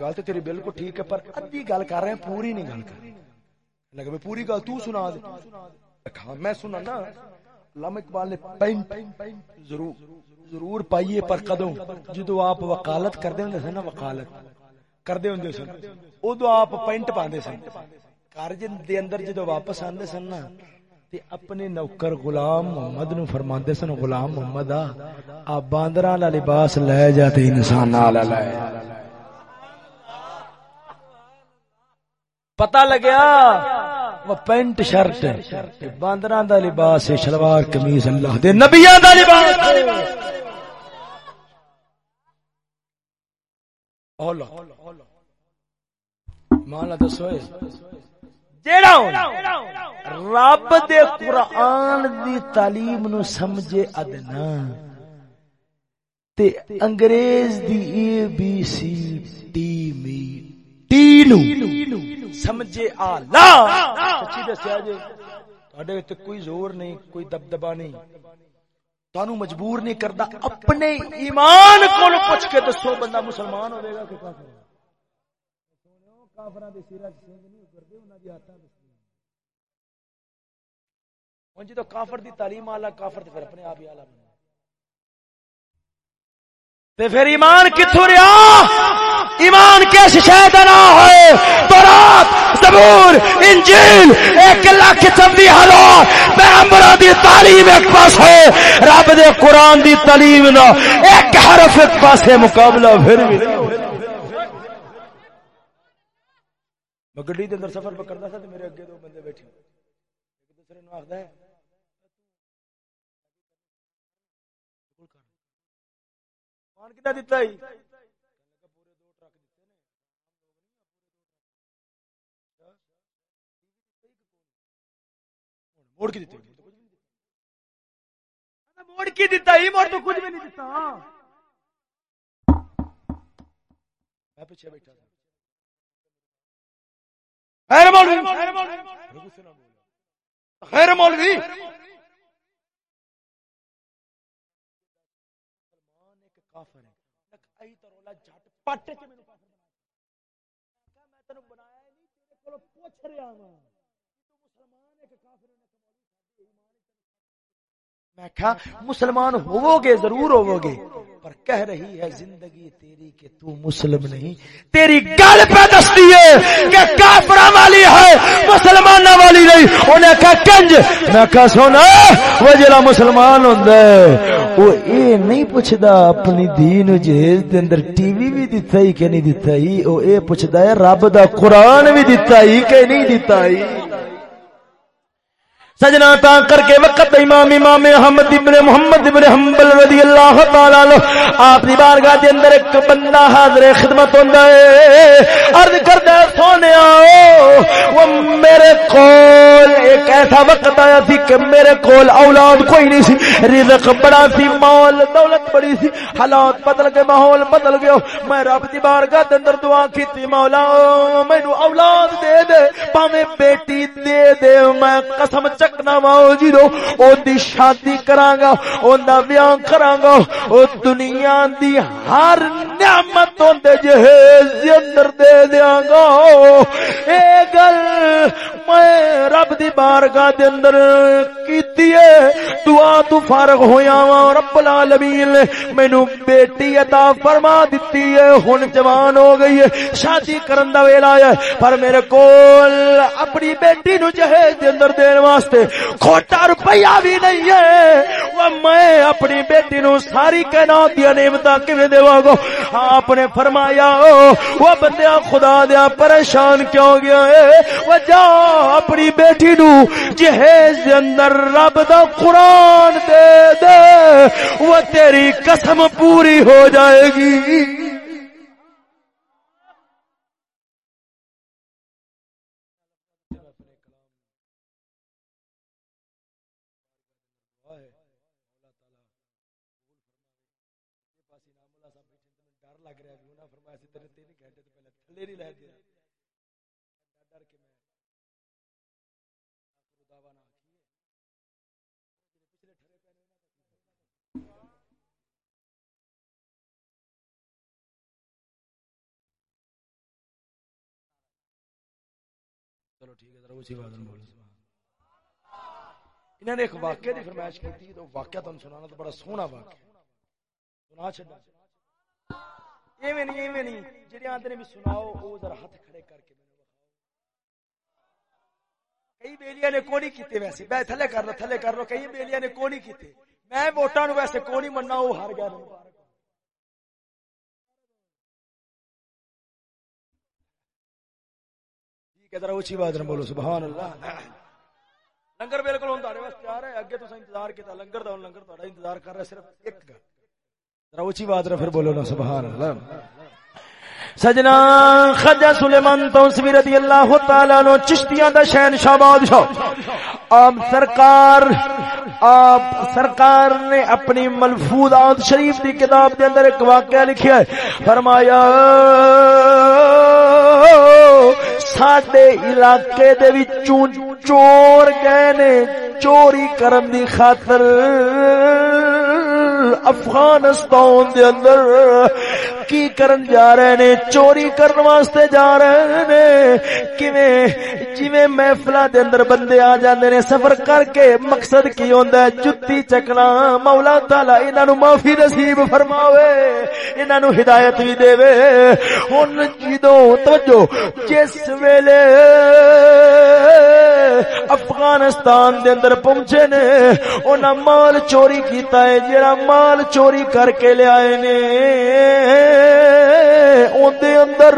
گل تو تیری بالکل ٹھیک ہے، پر ادھی گل کر رہے ہیں، پوری نہیں گل کر لگے پوری گل تو سنا دے۔ ہاں، میں سنا نا، علامہ اقبال نے پینٹ ضرور ضرور پائیے پر قدم، جدو آپ وکالت کرتے ہوں سن نا، وکالت کرتے ہوں سن، ادو آپ پینٹ پاندے سن۔ کارج دے اندر جدو واپس آندے سن نا، تے اپنے نوکر غلام محمد نو فرماندے سن، غلام محمد آ آپ باندراں والا لباس لے جاتے انسان والا لے۔ پتہ لگیا؟ وہ پینٹ شرٹ باندراں دا لباس ہے، شلوار قمیص اللہ دے نبیاں دا لباس اولا مالا دسو جیڑا رب دے قرآن دی تعلیم نو سمجھے ادنا۔ تے انگریز دی اے بی سی ٹی نو سمجھے آلہ۔ سچی دسیا جی تے کوئی زور نہیں کوئی دبدبا نہیں۔ تانو مجبور نہیں کردا اپنے ایمان کو پوچھ کے دسو بندہ مسلمان ہوے گا کہ کافر کافراں دے سراں سنگ نہیں اتردے انہاں دی ہاتھاں ہوں جی تو کافر دی تعلیم آلہ کافر تے پھر اپنے آپ ہی آلہ بنا تے پھر ایمان رہا ایمان کس شاید نہ ہوئے تورات، زبور، انجیل، ایک لاکھ چندی ہزار پیغمبر دی تعلیم ایک پاس ہے رب دے قرآن دی تعلیم نہ، ایک حرف ایک پاس ہے مقابلہ پھر بھی میں گڈی دے اندر سفر پہ کرتا تھا میرے اگے دو بندے بیٹھے ایک دوسرے نو آخدا ہے مان کتا دیتا ہی موڑ کی دیتے موڑ کی دیتا ہی موڑ تو کچھ بھی نہیں دیتا میں پیچھے بیٹھا تھا خیر مولوی خیر مولوی کافر ہے ائی ترولا جٹ پٹ چ مینوں کافر بنا میں تینوں بنایا نہیں تیرے کولوں پوچھ رہا ہاں تو مسلمان ہے کہ کافر ہے میں کہا، مسلمان ہوو گے ضرور ہوو گے پر کہہ رہی ہے، زندگی تیری کہ تو مسلم نہیں. تیری گل پہ دستی ہے کہ کافر والی ہے مسلمان والی نہیں۔ انہیں کہا، کنج! میں کہا، سونا، وہ جڑا مسلمان ہوندا ہے، وہ اے نہیں پوچھدا اپنی دین جہیز دے اندر ٹی وی بھی دتا ہی کہ نہیں دتا ہی او اے پوچھدا ہے، رب دا قرآن بھی دتا ہی کہ نہیں دتا ہی؟ سجنا تا کر کے وقت امام امام احمد ابن محمد ابن حنبل رضی اللہ تعالی عنہ، آپ دی بارگاہ دے اندر ایک بندہ حاضر خدمت ہوندا ہے۔ عرض کردا ہے سونیا وہ میرے کول ایک ایسا وقت آیا سی کہ میرے کول اولاد کوئی نہیں سی۔ رزق بڑا سی، مال، دولت بڑی سی۔ حالات بدل گئے، ماحول بدل گیا۔ میں رب دی بارگاہ دے اندر دعا کیتی، مولا، مینوں اولاد دے دے، پاویں بیٹی دے دے۔ میں قسم چ چکنا ماؤ جی دو او دی شادی کرانگا او دا بیان کرانگا او دنیا دی ہر نعمت ہوں دے جہیز دی اندر دے دیانگا اے گل، میں رب دی بارگاہ دے اندر کیتی ہے، دعا تو فارغ ہویا وا رب العالمین نے مینوں بیٹی عطا فرما دتی ہے۔ ہن جوان ہو گئی ہے، شادی کرن دا ویلا ہے، پر میرے کول اپنی بیٹی نو جہیز دے اندر دین واسطے کھوٹا روپیہ بھی نہیں ہے۔ وہ میں اپنی بیٹی نو ساری کائنات دی نعمتاں کیویں دیواں گا آپ نے فرمایا وہ بندیا خدا دیا پریشان کیوں گیا ہے؟ وہ جا اپنی بیٹی نو جہیز دے اندر رب دا قرآن دے دے، وہ تیری قسم پوری ہو جائے گی لگ رہا ہے فرمایا تین گھنٹے تو پہلے تھلے نہیں لے دیا ڈر کے میں چلو ٹھیک ہے، ذرا اسی بات بولو انہوں نے ایک واقعہ کی فرمائش کی تو واقعہ تم سنانا تو بڑا سونا واقعہ سنا چھڈا۔ ایویں نہیں ایویں نہیں۔ جڑے آندے نے بھی سناؤ، او ذرا ہاتھ کھڑے کر کے کئی بیلیاں نے کونی کیتے ویسے۔ میں تھلے کر لو تھلے کر لو کئی بیلیاں نے کونی کیتے۔ میں ووٹاں نو ویسے کونی مننا او ہار گیا ٹھیک ہے، ذرا اونچی آواز نہ بولو، سبحان اللہ۔ لنگر بالکل ہوں تھوڑے واسطے تیار ہے۔ اگے تو انتظار کیتا، لنگر دا، لنگر تہاڈا انتظار کر رہا صرف ایک گل اونچی بات پھر بولو نا، سبحان اللہ۔ سجنا خجا سلیمان توسوی رضی اللہ تعالی عنہ، چشتیاں دا شہنشاہ بادشاہ۔ آپ سرکار آپ سرکار نے اپنی ملفوظات شریف دی کتاب دے اندر ایک واقعہ لکھیا ہے۔ فرمایا، ساڈے علاقے دے وچوں چور گئے نے، چوری کرن دی خاطر۔ افغانستان دے اندر کی کرن جا رہے نے؟ چوری کرن واسطے جا رہے نے؟ کیویں جویں محفلاں دے اندر بندے آ جاندے نے؟ سفر کر کے مقصد کی ہوندا ہے؟ جُتی چکنا۔ مولا تعالی انہاں نو معافی نصیب فرماوے، انہاں نو ہدایت بھی دے۔ ہن جدوں توجہ، جس ویلے افغانستان دے اندر پہنچے نے، انہاں مال چوری کیتا ہے جڑا مال چوری کر کے لے آئے نے۔ اندے اندر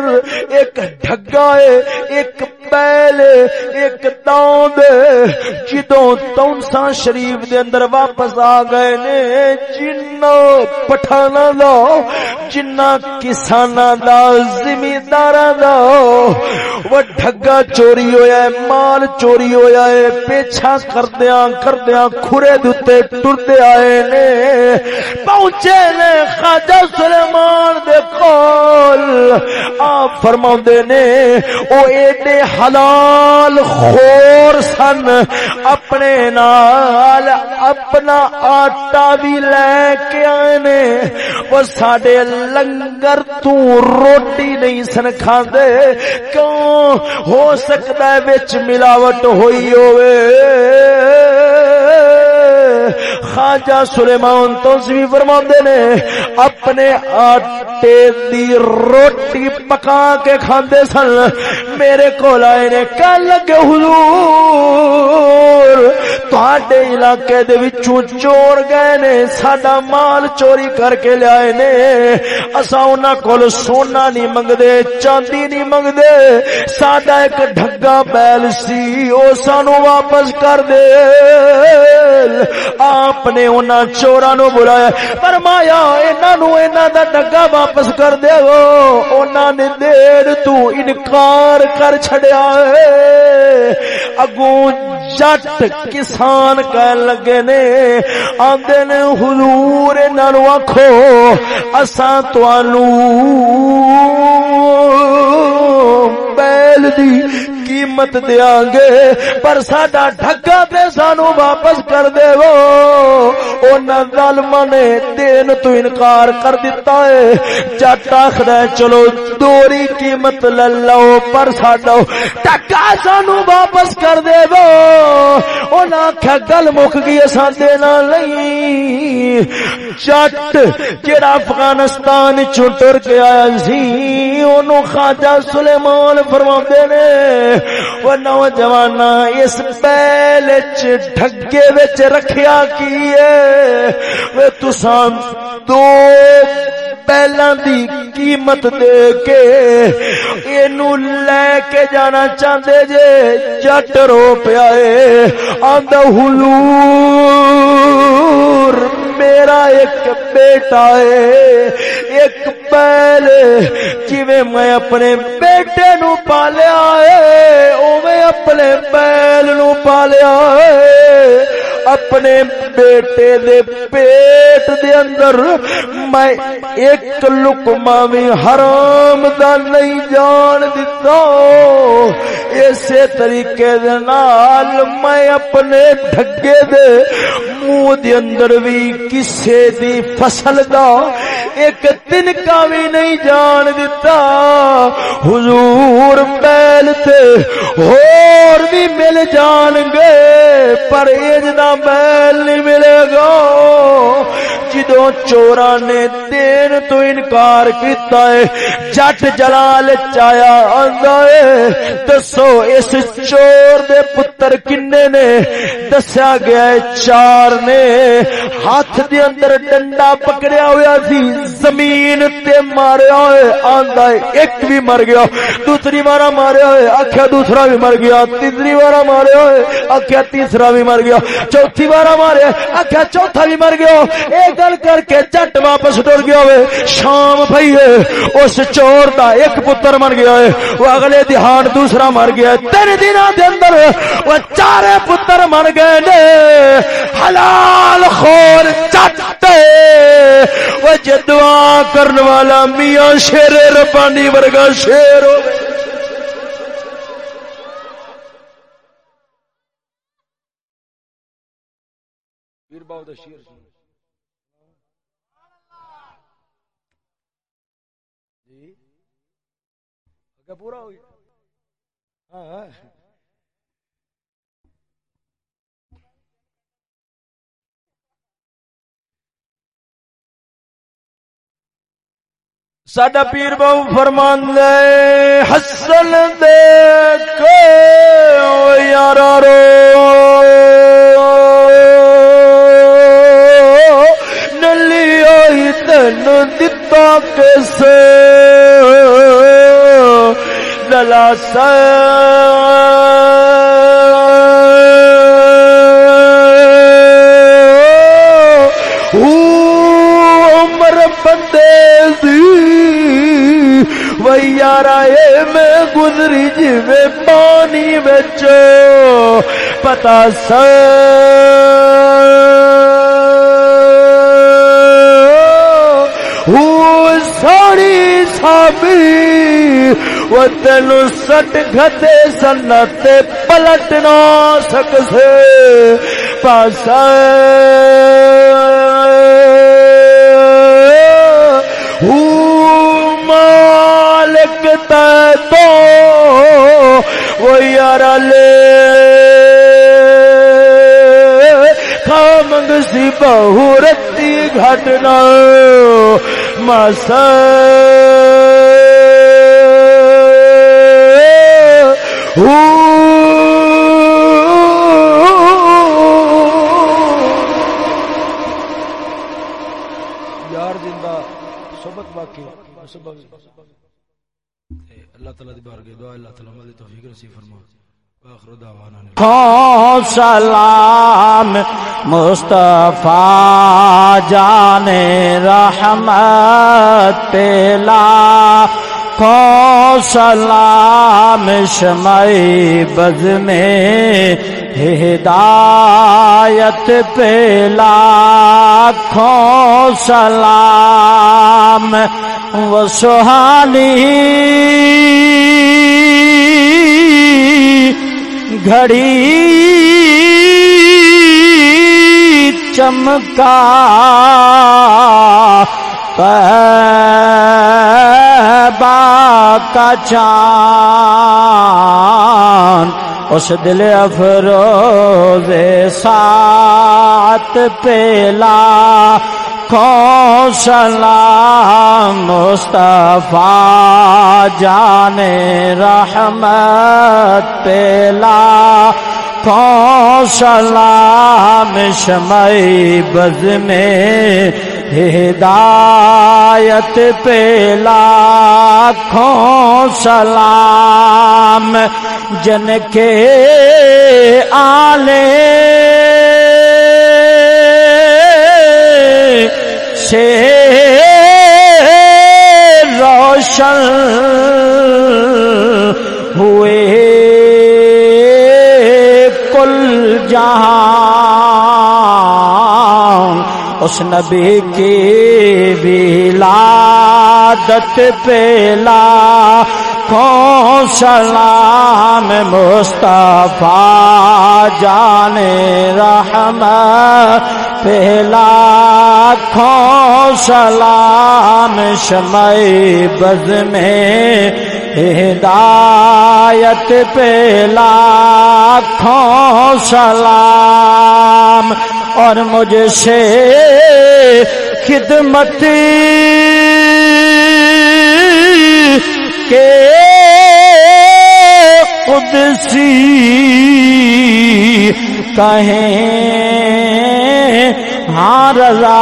ایک ڈھگا ہے، ایک بیل ایک داند جدوں تونسا شریف دے اندر واپس آ گئے نے، جنہ پٹھانا دا، جنہ کسانا دا زمیندار دا۔ وہ ڈھگا چوری ہویا ہے، مال چوری ہویا ہے، پیچھا کردیاں کردیاں کھرے دوتے ٹردے آئے نے۔ پہنچے نے خاجہ سلیمان دے کول۔ آپ فرما نے، او ایڈے حلال خور سن، اپنے نال اپنا آٹا بھی لے کے آئے نے۔ وہ ساڈے لنگر تو روٹی نہیں سن کھاندے۔ کیوں؟ ہو سکتا ہے وچ ملاوٹ ہوئی ہوئے۔ خواجہ سلیمان تو بھی فرما نے، اپنے آٹے دی روٹی پکا کے کھاندے سن۔ میرے کو آئے نے کہ لگے حضور تھوڑے علاقے دے وچوں چور گئے نے، ساڈا مال چوری کر کے لائے نے۔ اسا انہاں کول سونا نہیں منگدے، چاندی نہیں منگدے۔ ساڈا ایک ڈھگا بیل سی، او سانو واپس کر دے۔ آپ نے انہاں چوراں نو بلایا فرمایا، انہاں نو انہاں دا ڈگا واپس کر دے انہاں نے دیر تو انکار کر چھڑیا ہے۔ اگوں جٹ کسان کہن لگے نے، آندے نے، حضور انہاں نو آکھو، اساں تانوں بیل دی قیمت دیا گے پر ساڈا ڈھگا تے سانو واپس کر دے وہ ظالم نے دین تو انکار کر دیتا ہے جٹ آخر چلو دوری قیمت لے لو پر ساڈا ڈھگا سانو واپس کر دے وہ آخیا گل مک گئی اصا دینا نہیں جٹ جڑا افغانستان چر کے آیا سی اونوں خواجہ سلیمان فرما نے وہ نوجوان اس بیل ڈگے بچ رکھیا کی ہے؟ وہ تسان دو بیلوں دی قیمت دے کے اینو لے کے جانا چاہتے جے جٹ رو پیا آدھا حضور میرا ایک بیٹا ہے ایک بیل جویں میں اپنے بیٹے نو پالیا ہے اوے اپنے بیل نو پالیا ہے اپنے بیٹے دے پیٹ دے اندر میں ایک لکما بھی حرام دا نہیں جان دیتا اسی طریقے دے نال میں اپنے ڈھگے دے منہ دے اندر بھی کسے دی فصل دا ایک تنکا بھی نہیں جان دیتا حضور بیل تے اور بھی مل جان گے پر ایجنا بیل نہیں ملے گا جدو چورا نے دین تو انکار کیتا ہے۔ جٹ جلال چایا آندا ہے۔ دسو اس چور دے پتر کنے نے؟ دسیا گیا ہے چار نے۔ ہاتھ دے اندر ڈنڈا پکڑیا ہوا سی۔ زمین تے ماریا ہوئے۔ آندا ہے، ایک بھی مر گیا۔ دوسری بارا ماریا ہوئے۔ آکھیا دوسرا بھی مر گیا۔ تیسری بارا ماریا ہوئے۔ آکھیا تیسرا بھی مر گیا۔ چوتھی بارا ماریا۔ آکھیا چوتھا بھی مر گیا۔ ایک گل کر کے چٹ واپس ٹر گیا ہوئے۔ شام پئی ہے، اس چور دا ایک پتر مر گیا ہے، وہ اگلے دہان دوسرا مر گیا ہے۔ تین دن دے اندر وہ چارے پتر مر گئے نے۔ حلال خور چٹ۔ وہ جدعا کرن والا میاں شیر ربانی ورگا شیر ہو پیر باو دا شیر اگے پورا ہو گیا ساڈا پیر بہو فرمان دے حسن دیکھ یار رو۔ نلی آئی تین دتا کیسے؟ للا سا عمر بندے دی میں گزری جی پانی بچ پتا س سوڑی سابی وہ تین سٹ گھتے سنت پلٹ نہ سکسے۔ پاسا۔ مالک تو وہ یار لے۔ کامنگ سی بہو رتی گھٹنا۔ مسا یار زندہ صحبت باقی اللہ تعالیٰ دی بارگاہ دعا اللہ تعالیٰ دی توفیق نصیب فرما۔ آخر دعوانا سلام مصطفیٰ جان رحمت پلا کو سلام شمعی بز میں ہدایت پلا کھو سلام و سہانی گھڑی چمکا پیبا کا چاند اس دل افروز سات پیلا کو سلام مصطفیٰ جان رحمت پیلا سلام شمعی بز میں ہدایت پیلا کھو سلام جن کے آلے سے روشن ہوئے اس نبی کی ولادت پہلا کون سلام مصطفیٰ جانے رحمت پہلا کھو سلام شمع بز میں ہدایت پہلا کھو سلام اور مجھ سے خدمت کے قدسی کہیں ہاں رضا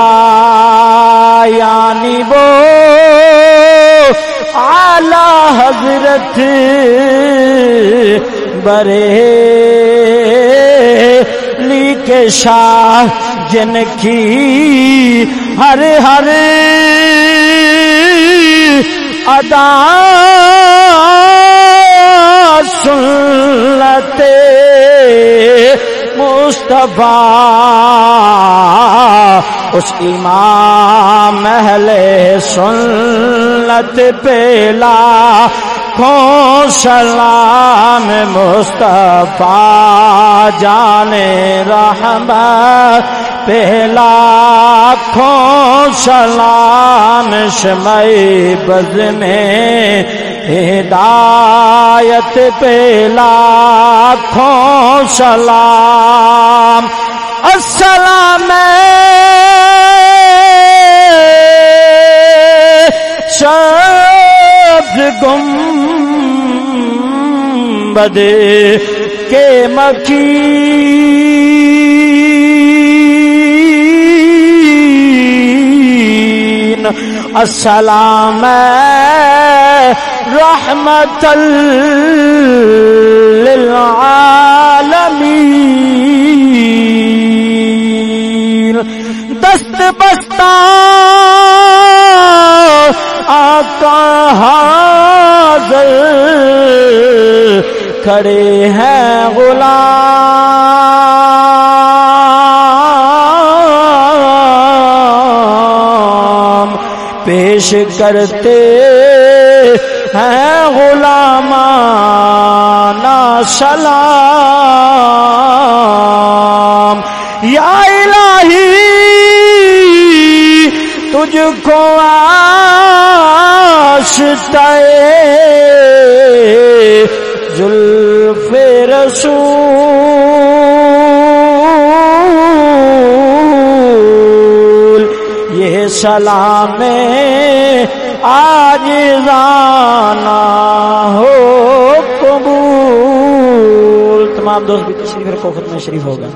یعنی وہ اعلی حضرت برے لی کے شاہ جن کی ہر ہر ادا سنتے مصطفیٰ اس امام محل سنت پیلا کھو سلام مصطفیٰ جانے رحمت، پہلا کھو سلام شمع بز میں، ہدایت پہلا کھو سلام السلام شب گم بدے کے مکین السلام رحمت للعالمین۔ دست بستہ آقا حاضر۔ کھڑے ہیں غلام پیش کرتے ہیں غلامانا سلام۔ یا الہی تجھ کو آشتے زلف رسول، یہ سلام آج رانا ہو قبول۔ تمام دوست بھی تشریف رکھو ختم میں شریف ہوگا۔